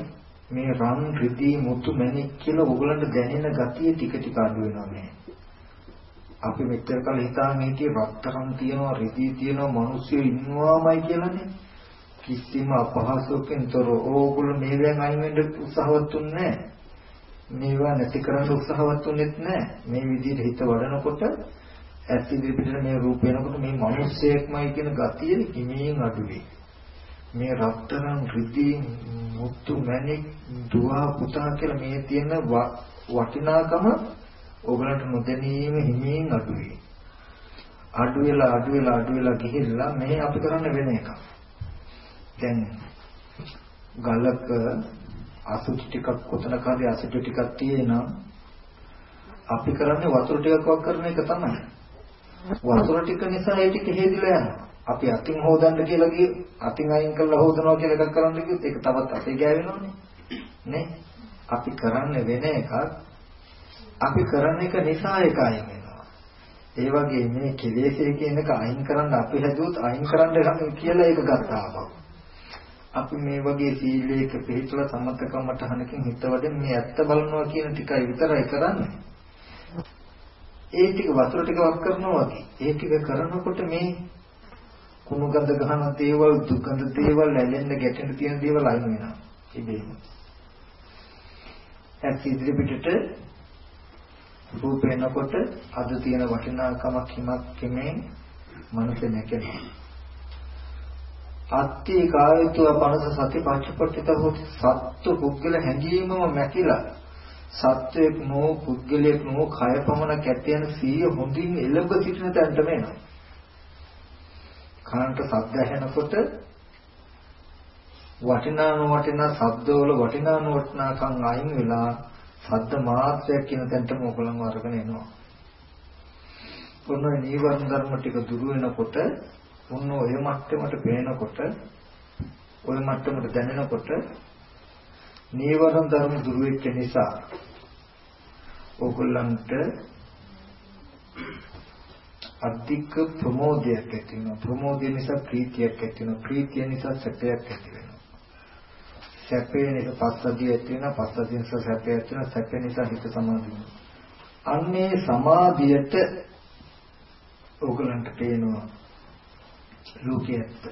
Speaker 1: මේ රන් රිදී මුතු මැණික් කියලා ඕගලන්ට දැනෙන ගතිය ටික ටික අඩු වෙනවා මේ. අපි මෙච්චර කල් හිතාගෙන හිටියේ රත්තරන් තියනවා රිදී තියනවා මිනිස්සු ඉන්නවාමයි කියලානේ. කිසිම අපහසුකකින් තොර ඕගොල්ලෝ මේවෙන් අයින් වෙන්න උත්සාහවත් වෙන්නේ මේවා නැති කරන්න උත්සාහවත් වෙන්නේත් නැහැ. මේ විදිහට හිත වඩනකොට ඇස් ඉදිරිපිට මේ රූප වෙනකොට මේ මිනිස්සෙක්මයි කියන ගතිය කිමින් අඩුවේ. මේ රත්තරන් රිදී මුතු මැණික් දුව පුතා කියලා මේ තියෙන වටිනාකම ඕගලන්ට නොදැනීම හිමින් අඩුවේ. අඩු වෙලා අඩු වෙලා අඩු වෙලා ගිහිල්ලා මේ අපි කරන්න වෙන එකක්. දැන් ගලක අසුචි ටිකක් කොතනක හරි අසුචි ටිකක් තියෙනවා අපි කරන්නේ වතුර ටිකක් වක් කරන එක තමයි. වතුර ටික නිසා ඒ ටික හේදිලා යනවා. අපි අතින් හොදන්න කියලා කිය අතින් අයින් කරලා හොදනවා කියලා එකක් කරන්න කිව්වොත් ඒක තවත් අතේ ගෑවෙනවනේ. නේ? අපි කරන්නේ වෙන එකක්. අපි කරන එක නිසා ඒක අයින් වෙනවා. ඒ වගේ මේ කෙලෙසේ කියන එක අයින් කරන්න අපි හැදුවොත් අයින් කරන්න කියලා ඒක ගත්තා අපි මේ වගේ සීලයක පිළිතුර සම්මතකමට හනකින් හිතවදින් මේ ඇත්ත බලනවා කියන ටිකයි විතරයි කරන්නේ. ඒ ටික වතුර ටික වක් කරනවා වගේ. ඒ ටික කරනකොට මේ කුණු ගඳ ගහන දේවල්, දුකඳ දේවල්, නැලෙන්න ගැටෙන්න තියෙන දේවල් අයින් වෙනවා. ඉබේම. ඇස් ඉදිරි පිටට රූප වෙනකොට අද තියෙන වටිනාකමක් හිමක් කිමේ මනස නැකෙනවා. අත්ති කායතුව පනස සති පච්චපට්ඨිත හොත් සත්තු පුද්ගල හැඟීමම මැකිලා සත්වයක් නෝ පුද්ගලයෙක් නෝ කය පමණ කැටයන සීය හොඳින් එළඹ සිටින තැනටම එනවා. කනට ශබ්ද ඇහෙනකොට වටිනා නොවටිනා ශබ්දවල වටිනා නොවටිනාකම් අයින් වෙලා ශබ්ද මාත්‍රයක් කියන තැනටම ඔයගොල්ලෝ අරගෙන එනවා. ඔන්න නීවරණ ධර්ම ටික දුරු වෙනකොට ඔන්න ඔය මට්ටමට පේනකොට ඔය මට්ටමට දැනෙනකොට නීවරණ ධර්ම දුරු වෙච්ච නිසා ඕගොල්ලන්ට අධික ප්‍රමෝදයක් ඇති වෙනවා. ප්‍රමෝදය නිසා ප්‍රීතියක් ඇති වෙනවා. ප්‍රීතිය නිසා සැපයක් ඇති වෙනවා. සැපේ නිසා පස්සද්ධිය ඇති වෙනවා. පස්සද්ධිය නිසා සැපය ඇති වෙනවා. සැපේ නිසා හිත සමාධිය වෙනවා. අන්නේ සමාධියට ඕගොල්ලන්ට පේනවා ලෝකයේත්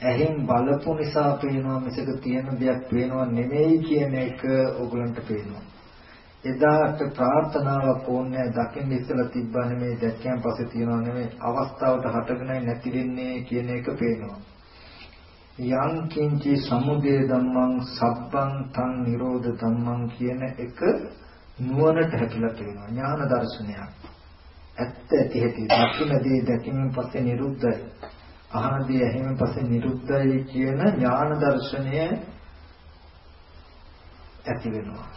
Speaker 1: ඇහෙන් බලපු නිසා පේනවා මිසක තියෙන දෙයක් පේනවා නෙමෙයි කියන එක ඕගලන්ට පේනවා. එදාට ප්‍රාර්ථනාවක් ඕනේ දකින්න ඉස්සලා තිබ්බා නෙමෙයි දැක්කයන් පස්සේ තියනවා නෙමෙයි අවස්ථාවට හටගෙනයි නැති වෙන්නේ කියන එක පේනවා. යං කිංචි සමුදය ධම්මං සබ්බං තං නිරෝධ ධම්මං කියන එක නුවණට හැකිලා තියෙනවා ඥාන දර්ශනයක්. ඇත්ත ඇති හැටි දකින්න දේ දැකීමෙන් පස්සේ නිරුද්ධයි. අහන දේ ඇහිමෙන් පස්සේ නිරුද්ධයි කියන ඥාන දර්ශනය ඇති වෙනවා.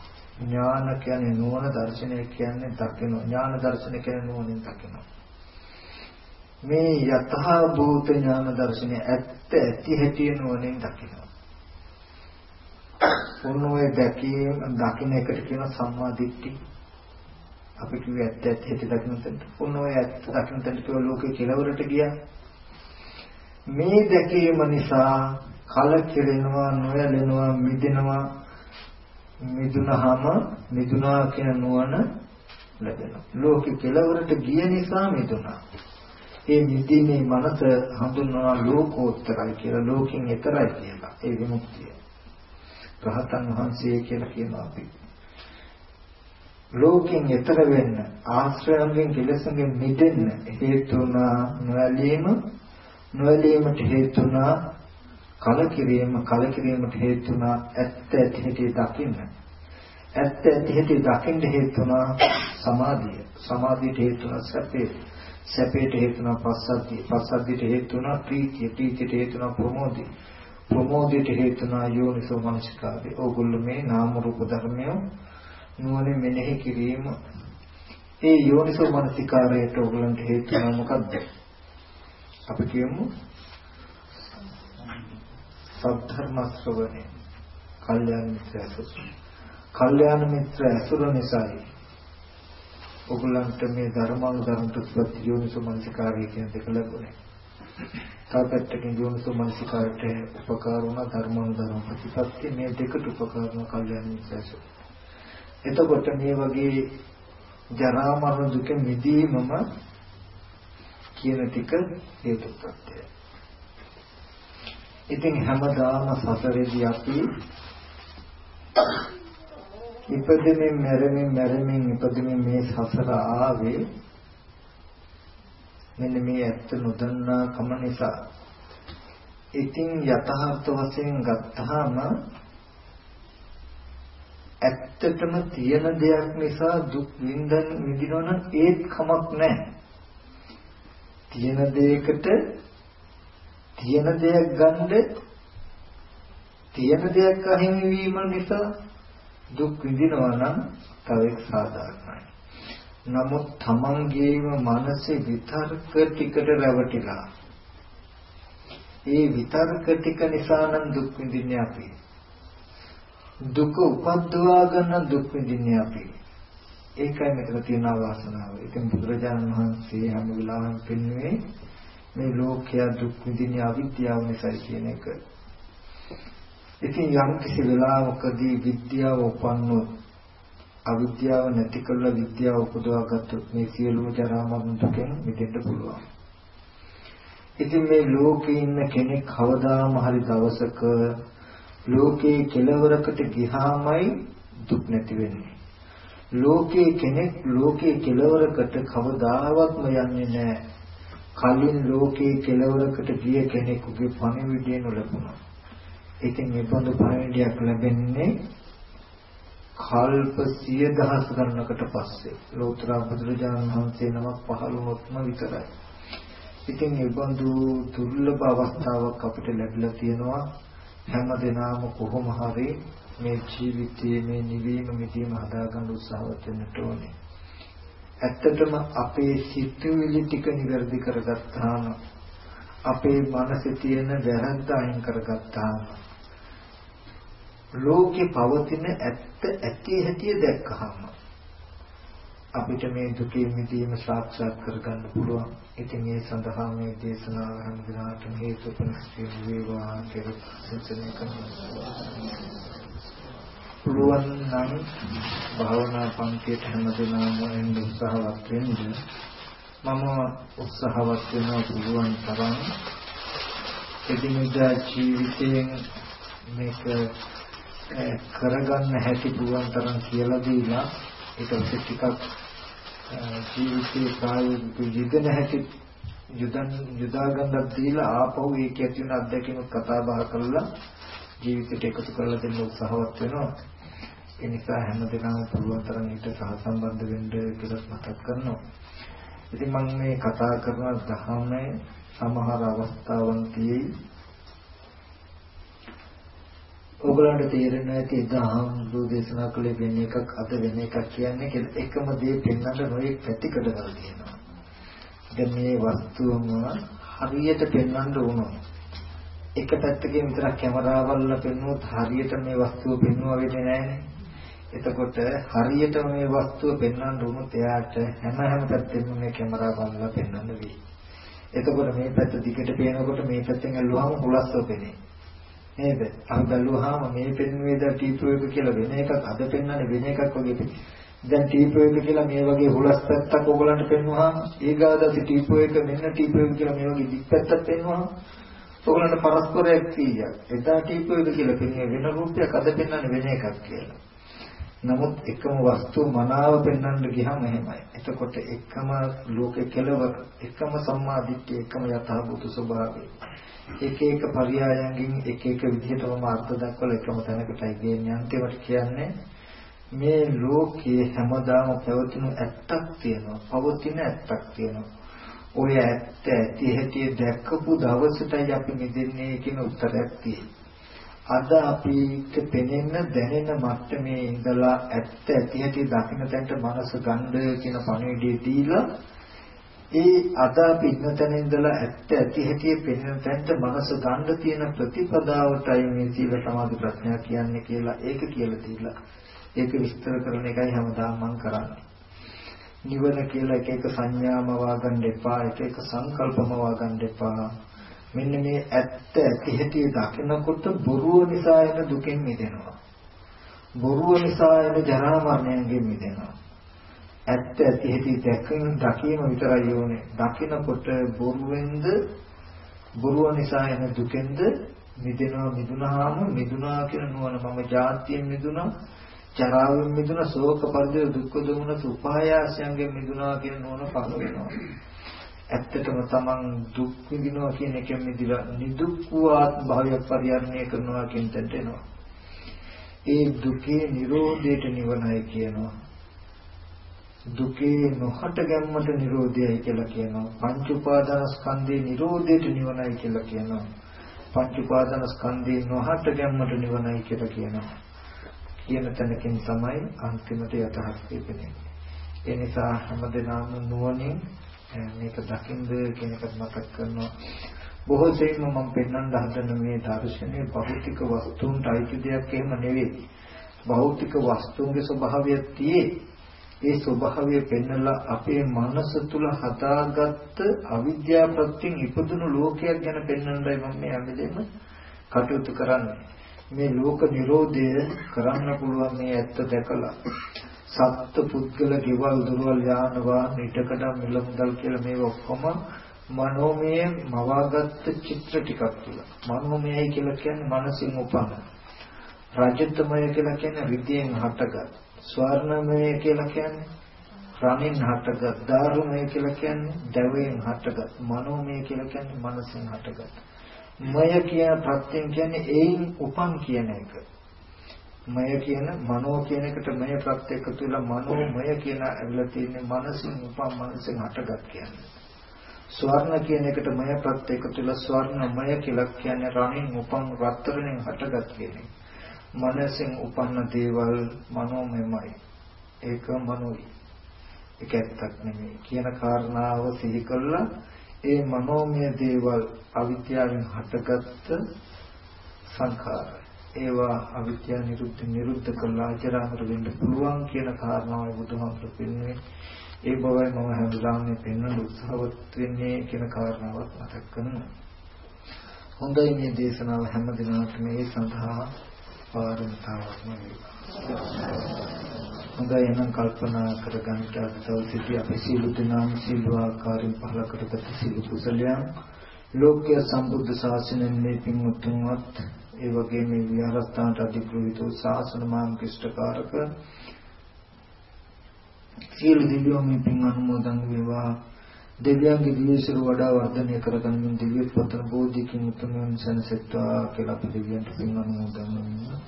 Speaker 1: ඥාන කියන්නේ නුවණ දර්ශනය කියන්නේ දකින ඥාන දර්ශනය කියන්නේ නුවණින් දකින. මේ යථා භූත ඥාන දර්ශනය ඇත්ත ඇති හැටි නුවණින් දකින. ඔන්නෝය දැකීම දකින්න එකට කියන සම්මා දිට්ඨි අපි කිව්වේ ඇත්ත ඇත්ත හිත දකින්නට ඔන්න ඔය ඇත්ත දකින්නට කිව්ව ලෝකේ කෙලවරට ගියා මේ දැකීම නිසා කලකිරෙනවා නොයලෙනවා මිදෙනවා මිදුනහම මිදුනා කියන නුවණ ලැබෙනවා. ලෝකේ කෙලවරට ගිය නිසා මිදුනා ඒ මිදීමේ මනස හඳුන්වනවා ලෝකෝත්තරයි කියලා ලෝකෙන් එතරයි කියලා. ඒ විමුක්තිය. රහතන් වහන්සේ කියලා කියනවා අපි. ලෝකෙන් එතර වෙන්න ආශ්‍රයයෙන් කෙලෙසුන්ගෙන් මිදෙන්න හේතු වුණා නොඇලීම නොඇලීමට හේතු වුණා කලකිරීම කලකිරීමට හේතු වුණා ඇත්ත ඇති හැටි දකින්න. ඇත්ත ඇති හැටි දකින්න හේතු වුණා සමාධිය. සමාධියට හේතු වුණා සැපේ. සැපේට හේතු වුණා පස්සද්ධිය. පස්සද්ධියට හේතු වුණා ප්‍රීතිය. ප්‍රීතියට හේතු වුණා ප්‍රමෝදය. ප්‍රමෝදයට හේතු වුණා යෝනිසෝ මනසිකාරය. ඕගොල්ලෝ මේ නාම රූප ධර්මයෝ නුවණින් මෙනෙහි කිරීම. ඒ යෝනිසෝ මනසිකාරයට ඔයගලන්ට හේතු වෙන මොකද්ද? අපි කියමු සද්ධර්ම ශ්‍රවණය. කල්යාණ මිත්‍ර ඇසුර. කල්යාණ මිත්‍ර ඇසුර නිසායි ඔයගලන්ට මේ ධර්මානුධර්ම ප්‍රතිපත්ති යෝනිසෝ මනසිකාරය කියන දෙක ලැබුණේ. තාපත්තකින් යෝනිසෝ මනසිකාරයට උපකාර වුණා ධර්මානුධර්ම ප්‍රතිපත්ති මේ දෙකට උපකාර වුණා කල්යාණ මිත්‍ර ඇසුර. එතකොට මේ වගේ ජරා මරණ දුක මිදීමම කියන ටික හේතු ප්‍රත්‍යය. ඉතින් හැමදාම සසරේදී අපි ඉපදෙමින් මැරෙමින් මැරෙමින් ඉපදෙමින් මේ සසර ආවේ මෙන්න මේ ඇත්ත නොදන්නා කම නිසා. ඉතින් යථාර්ථ වශයෙන් ගත්තාම ඇත්තටම තියෙන දෙයක් නිසා දුක් විඳින විඳිනවා නම් ඒත් කමක් නැහැ. තියෙන දෙයකට තියෙන දෙයක් ගන්න තියෙන දෙයක් අහිමි වීම නිසා දුක් විඳිනවා නම් තව එක් සාධාරණයි. නමුත් තමන්ගේම මනසේ විතර්ක ටිකට රැවටිලා ඒ විතර්ක ටික නිසා නම් දුක් විඳින්නේ අපි. දුක උපද්දවා ගන්න දුක් විඳින්නේ අපි. ඒකයි මෙතන තියෙන වාසනාව. ඉතින් බුදුරජාණන් වහන්සේ හැම වෙලාවෙම පෙන්වන්නේ මේ ලෝකයා දුක් විඳින්නේ අවිද්‍යාව නිසායි කියන එක. ඉතින් යම් කිසි වෙලාවකදී විද්‍යාව උපන්නොත් අවිද්‍යාව නැති කරලා විද්‍යාව උපදවා ගත්තොත් මේ සියලුම ජරා මරණ දුකෙන් මිදෙන්න පුළුවන්. ඉතින් මේ ලෝකේ ඉන්න කෙනෙක් කවදාම හරි දවසක ලෝකේ කෙලවරකට ගිහාමයි දුක් නැති වෙන්නේ. ලෝකේ කෙනෙක් ලෝකේ කෙලවරකට කවදාවත්ම යන්නේ නැහැ. කලින් ලෝකේ කෙලවරකට ගිය කෙනෙකුගේ පණිවිඩය නොලබුණා. ඉතින් මේ බඳු පණිවිඩයක් ලැබෙන්නේ කල්ප සිය දහස් ගණනකට පස්සේ ලෝතර බුදුරජාණන් වහන්සේ නමක් පහළ වුණොත්ම විතරයි. ඉතින් මේ බඳු දුර්ලභ අවස්ථාවක් අපිට ලැබිලා තියෙනවා හැම දිනම කොහොම හරි මේ ජීවිතයේ මේ නිවීම මිදීම හදාගන්න උත්සාහවත් වෙන්න ඕනේ. ඇත්තටම අපේ සිතුවිලි ටික නිවැරදි කරගත්තාම අපේ මනසේ තියෙන වැරද්ද අයින් කරගත්තාම ලෝකේ පවතින ඇත්ත ඇති හැටි දැක්කහම අපිට මේ දුකේ මිදීම සාක්ෂාත් කරගන්න පුළුවන්. ඉතින් ඒ සඳහා මේ දේශනාව හැම දිනකටම හේතුපනිස්සේ වේවා කියලා සිතන කරනවා. පුළුවන් නම් භාවනා පන්තියට හැමදෙනාම එන්න උත්සාහවත් වෙන්න. මම උත්සාහවත් වෙනවා පුළුවන් තරම් එදිනෙදා ජීවිතයෙන් මේක කරගන්න හැටි පුළුවන් තරම් කියලා දීලා ඒක ටිකක් ජීවිතේ ප්‍රායෝගික යෙදෙන හැටි යුදන් යුදා ගන්නක් දීලා ආපහු ඒක ඇති වෙන අත්දැකීම් කතා බහ කරලා ජීවිතයට එකතු කරලා දෙන්න උත්සාහවත් වෙනවා ඒ නිසා හැමදෙනාම පුළුවන් තරම් ඊට සහසම්බන්ධ වෙන්න කියලා මතක් කරනවා ඉතින් මම මේ කතා කරන දහමේ සමහර අවස්ථාවන් තියෙයි ඔයගලන්ට තේරෙන්නේ නැති දහම් දේශනා කළේ වෙන එකක් අද වෙන එකක් කියන්නේ කියලා එකම දේ පෙන්වන්න නොයේ පැතිකඩ වල තියෙනවා. දැන් මේ වස්තුවම හරියට පෙන්වන්න උනොත් එක පැත්තකින් විතරක් කැමරාවල් පෙන්වුවොත් හරියට මේ වස්තුව පෙන්වුවා වෙන්නේ නැහැනේ. එතකොට හරියට මේ වස්තුව පෙන්වන්න උනොත් එයාට හැම හැම පැත්තෙම මේ කැමරාවල් පෙන්වන්න වෙයි. එතකොට මේ පැත්ත දිගට පේනකොට මේ පැත්තෙන් ඇල්ලුවාම හුලස්ව පෙනේ. නේද? අපි බැලුවාම මේ පෙන්වේද ටීපෝ එක කියලා වෙන එකක් අද පෙන්වන්නේ වෙන එකක් වගේ පෙනේ. දැන් ටීපෝ එක කියලා මේ වගේ හුලස් පැත්තක් ඕගලන්ට පෙන්වුවාම ඊගාදාසි ටීපෝ එක මෙන්න ටීපෝ එක කියලා මේ වගේ දික් පැත්තක් පෙන්වුවාම ඕගලන්ට පරස්පරයක් 100ක්. එදා ටීපෝ එක කියලා පෙන්වන්නේ වෙන රූපයක් අද පෙන්වන්නේ වෙන එකක් කියලා. නමුත් එකම වස්තු මනාව පෙන්වන්න ගියම එහෙමයි. එතකොට එකම ලෝකේ කෙලවර එකම සම්මාදිට්ඨිය එකම යථාභූත ස්වභාවය. එක එක පරයයන්ගෙන් එක එක විදිහටම අර්ථ දක්වලා එකම තැනකටයි කියන්නේ අන්තිමට කියන්නේ මේ ලෝකයේ හැමදාම පැවතුණු ඇත්තක් තියෙනවා. පවතින ඇත්තක් තියෙනවා. ඔය ඇත්ත ඇති හැටි දැක්කපු දවසටයි අපි මිදෙන්නේ කියන උත්තරයක් තියෙන්නේ අද අපිට පෙනෙන දැනෙන මට්ටමේ ඉඳලා ඇත්ත ඇති ඇති දකින්න තැනට මනස ගන්න කියන පණිවිඩය දීලා ඒ අද අපි ඉන්න තැන ඉඳලා ඇත්ත ඇති ඇති පෙනෙන තැනට මනස ගන්න තියෙන ප්‍රතිපදාවටයි මේ සීල සමාධි ප්‍රඥා කියන්නේ කියලා ඒක කියලා දීලා ඒක විස්තර කරන එකයි හැමදාම මම කරන්නේ. නිවන කියලා එක එක සංඥාම වාගන්න එපා, එක එක සංකල්පම වාගන්න එපා. මෙන්න මේ ඇත්ත ඇති හැටි දකිනකොට බොරුව නිසා එන දුකෙන් මිදෙනවා. බොරුව නිසා එන ජරා මරණයෙන් මිදෙනවා. ඇත්ත ඇති හැටි දැකීම දකීම විතරයි ඕනේ. දකිනකොට බොරුවෙන්ද බොරුව නිසා එන දුකෙන්ද මිදෙනවා මිදුනහම මිදුනා කියන නුවණ මම ජාතියෙන් මිදුනා ජරාවෙන් මිදුන ශෝක පරිදේ දුක්ඛ දෝමන සුපායාසයන්ගෙන් මිදුනා කියන නෝන පහළ වෙනවා. ඇත්තටම තමන් දුක් විඳිනවා කියන එකෙන් මිදලා නිදුක් වූ ආත්ම භාවය පරිහරණය කරනවා කියන තැනට එනවා. ඒ දුකේ නිරෝධයට නිවනයි කියනවා. දුකේ නොහට ගැම්මට නිරෝධයයි කියලා කියනවා. පංච උපාදානස්කන්ධේ නිරෝධයට නිවනයි කියලා කියනවා. පංච උපාදානස්කන්ධේ නොහට ගැම්මට නිවනයි කියලා කියනවා. කියන තැනකින් තමයි අන්තිමට යථාර්ථය පෙනෙන්නේ. ඒ නිසා හැමදෙනාම නුවණින් මේක දකින්ද කියන එක මතක් කරනවා. බොහෝ සෙයින්ම මම පෙන්වන්න හදන මේ දර්ශනයේ භෞතික වස්තුන්ට අයිති දෙයක් එහෙම නෙවෙයි. භෞතික වස්තුන්ගේ ස්වභාවය තියේ ඒ ස්වභාවය පෙන්නලා අපේ මනස තුල හදාගත්ත අවිද්‍යාව ප්‍රත්‍යයෙන් ඉපදුණු ලෝකයක් ගැන පෙන්වන්නයි මම මේ හැමදේම කටයුතු කරන්නේ. මේ ලෝක නිරෝධය කරන්න පුළුවන් මේ ඇත්ත දැකලා සත්ත්ව පුද්ගල ගෙවල් දොරවල් යාන වාහන ඊටකඩ මිල මුදල් කියලා මේ ඔක්කොම මනෝමය මවාගත්ත චිත්‍ර ටිකක් තුල මනෝමයයි කියලා කියන්නේ මනසින් උපන්න රජතමය කියලා කියන්නේ විද්‍යෙන් හටගත්. ස්වර්ණමය කියලා කියන්නේ රණින් හටගත්. දාරුමය කියලා කියන්නේ දැවයෙන් හටගත්. මනෝමය කියලා කියන්නේ මනසින් හටගත්. මය කියන ප්‍රත්‍යයෙන් කියන්නේ ඒයින් උපන් කියන එක. මය කියන මනෝ කියන එකට මය ප්‍රත්‍ය එකතු වෙලා මනෝමය කියන ඇවිල්ලා තියෙන්නේ මනසින් උපන් මනසෙන් හටගත් කියන්නේ. ස්වර්ණ කියන එකට මය ප්‍රත්‍ය එකතු වෙලා ස්වර්ණමය කියලා කියන්නේ රණින් උපන් රත්තරණෙන් හටගත් කියන්නේ. මනසෙන් උපන්න දේවල් මනෝමයමයි. ඒක මනෝයි. ඒක ඇත්තක් නෙමෙයි කියන කාරණාව සිහි කළා ඒ මනෝමය දේවල් අවිද්‍යාවෙන් හටගත්ත සංඛාර. ඒවා අවිද්‍යාව නිරුද්ධ නිරුද්ධ කළා අජරාමර වෙන්න පුළුවන් කියන කාරණාවයි බුදුහාමුදුරු පෙන්වන්නේ. ඒ බවයි මම හැමදාම පෙන්වන්න උත්සාහවත් වෙන්නේ කියන කාරණාවත් මතක් කරනවා. හොඳයි මේ දේශනාව හැම දිනකටම මේ සඳහා පාරමිතාවක්ම වේවා. හොඳයි එහෙනම් කල්පනා කරගන්න දවසේදී අපි සීල දනාම සීල ආකාරයෙන් පහල කරගත් සීල කුසලයන් ලෝකීය සම්බුද්ධ ශාසනයෙන් මේ පින්වත්තුන්වත් ඒ වගේම මේ විහාරස්ථානට අධිග්‍රහිත ශාසන මාම් කිෂ්ඨකාරක සීල දිව්‍යෝ මේ පින් අනුමෝදන් වේවා. දෙවියන්ගේ දිවිසිර වඩා වර්ධනය කරගන්න දිව්‍ය පතන බෝධිකින් උතුම් සනසෙත්වා කියලා අපි දෙවියන්ට පින් අනුමෝදන් වෙනවා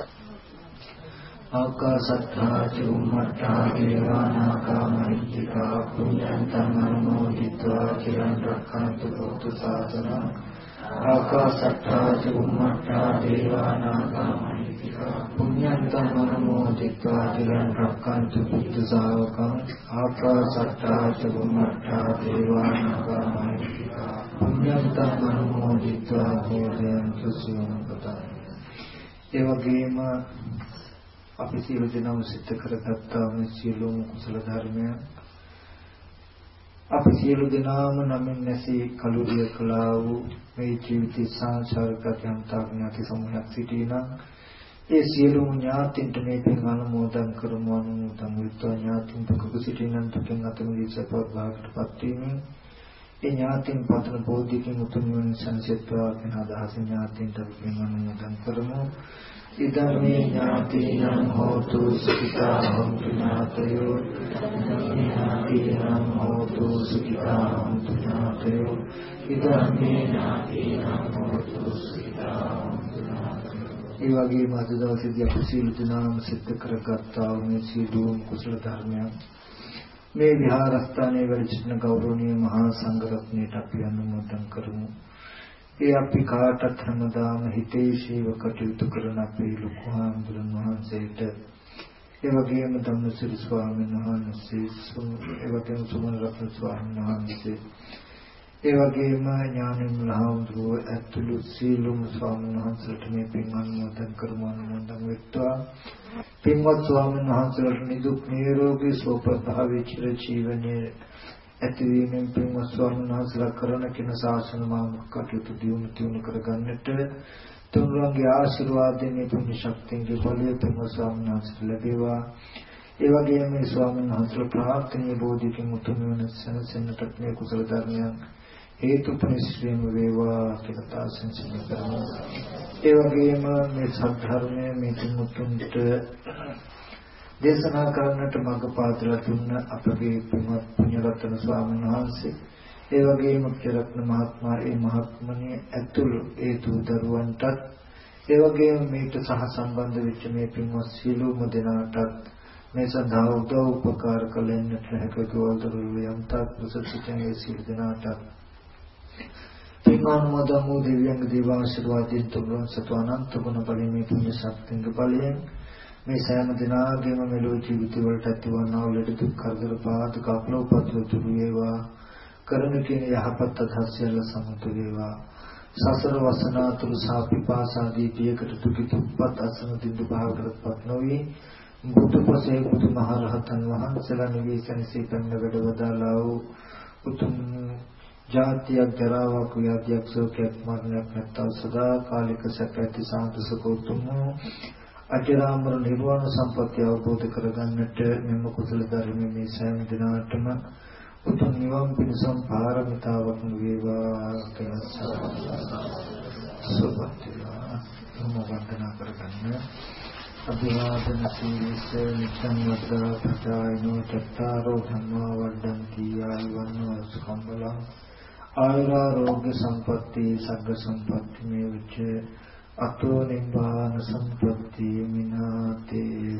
Speaker 1: ආකාසත්තා චුම්මත්තා දේවානාගා මහිත්‍තිකා පුඤ්ඤන්තං අනුමෝදිत्वा චිරන් රක්ඛන්තු ලෝතු සාසනං ආකාසට්ටා චුම්මට්ටා දේවානාගා මහිත්‍තිකා පුඤ්ඤන්තං අනුමෝදිත්වා චිරන් රක්칸තු බුද්ධ ශාවකං ආකාසට්ටා චුම්මට්ටා දේවානාගා මහිත්‍තිකා පුඤ්ඤන්තං අනුමෝදිත්වා චිරන් සුසියං පතං ඒ වගේම අපි සියලු දෙනාම සිත කරගත්තා මේ සියලුම කුසල ධර්මයන් අපි සියලු දෙනාම නමින් නැසී කලුරිය කළා වූ මේ ජීවිතය සංසාරික ඥාති සමුහයක් සිටිනා ඒ සියලුම ඥාතින්ට මේ පින් අනුමෝදන් කරමු අනුමෝදන් විත්වා. ඥාතින් දුක සිටිනන් දුකින් අත මිදී සපවත් භාගයටපත් වීමෙන් ඒ ඥාතින් පතන බෝධිකින් උතුම් වන සංසෙත්වා කියන අදහස ඥාතින්ට පින් අනුමෝදන් කරමු. ඉදමේ ඥාතිනම් හෝතු සුඛිතා හොන්තු ඥාතයෝ ඥාතිනම් හෝතු සිතා හොන්තු ඥාතයෝ ඉදමේ ඥාතිනම් හෝතු සිතා ඒ වගේම අද දවසේදී අපි සීල දනාම සිද්ධ කරගත්තා මේ සීලෝම කුසල ධර්මයන්. මේ විහාරස්ථානයේ වැඩ සිටින ගෞරවනීය මහා සංඝරත්නයට අපි අනුමೋದන් කරමු. ඒ අපි කාටත් හැමදාම හිතේශීව කටයුතු කරන අපේ ලොකු හාමුදුරන් වහන්සේට ඒ වගේම ධම්මසිරි ස්වාමීන් වහන්සේ ඒ වගේම සුමන රත්න ස්වාමීන් වහන්සේ ඒ වගේම ඥානෙම් ලහවුරුව ඇතුළු සීලුම ස්වාමීන් වහන්සේට මේ පින් අනුමෝදන් කරමු අනුමෝදන් වෙත්වා. පින්වත් ස්වාමීන් වහන්සේලාට නිදුක් නිරෝගී සුවපත් භාවයේ චිර ජීවනයේ ඇතිවීමෙන් පින්වත් ස්වාමීන් වහන්සේලා කරන කින ශාසන මාර්ග කටයුතු දියුණු තුන කරගන්නට තුන්වන්ගේ ආශිර්වාදයෙන් මේ පුණ්‍ය ශක්තියගේ බලය පින්වත් ස්වාමීන් වහන්සේට ලැබේවා ඒ වගේම මේ ස්වාමීන් වහන්සේලා ප්‍රාර්ථනීය බෝධිකින් උතුම් වෙන සැනසෙන්නට මේ කුසල ධර්මයන් හේතුපරිශ්‍රේම වේවා කියලා තාසෙන් කරමු. ඒ වගේම මේ සත්‍ය මේ තුන්තුන්ට දේශනා කරන්නට මඟ පාදලා දුන්න අපගේ පින්වත් පුණ්‍යරත්න ස්වාමීන් වහන්සේ ඒ වගේම චරත්න මහත්මයා ඒ මහත්මනේ ඇතුළු ඒ දූ දරුවන්ටත් ඒ වගේම මේට සහ සම්බන්ධ වෙච්ච මේ පින්වත් සියලුම දෙනාටත් මේ සඳහා උදව් උපකාර කළෙන්නට හැකකවල් දරුවෝ යම් තාක් ප්‍රසන්න ඒ සියලු දෙනාටත්. පින්වන්මදම් වූ දෙවියන්ගේ දේවාශිර්වාදයෙන් තුරුන් සතු අනන්ත ගුණ බලයෙන් මේ පුණ්‍ය ශක්තියක බලයෙන් මේ සෑම දිනාගේම මෙලොව ජීවිත වලට ඇතිවනා වූ ලෙඩ දුක් කරදර පාදක අපලෝපත්ව දුරු වේවා. කරන කියන යහපත් අදහස්යල සමතු වේවා. සසර වසනාතුරු සාපිපාසාදී පියකට දුකිතුප්පත් අසන දින්දු භාවකටපත් නොවේ බුදුපසේ බුදුමහරහතන් වහන්සේලා නිවේසනසේ පන්න වැඩ වදාලා වූ උතුම් ජාතියක් ජරාවක් ව්‍යාධියක් ශෝකයක් මරණයක් නැත්නම් සදා කාලික සැප ඇති සාන්ත සුඛෝතුම අජරාමර නිර්වාණ සම්පත්‍ය අවබෝධ කරගන්නට මෙම කුසල ධර්මයේ මේ සෑම දිනාටම උතුම් නිවන් පිණසම් පාරමිතාවක් වේවා කියලා සුබතිලා මොවන්දනා කරගන්න. අභිවාදන සීලස නිච්ඡං වද්දා ප්‍රජායනෝ චත්තාරෝ ධම්මා වඩ්ඩಂತಿ ආයුවන්නෝ සම්බලං ආයුරාෝග්‍ය සම්පatti සග්ග සම්පatti මේ විච අතෝ නිබ්බාන සම්පatti මිනාතේ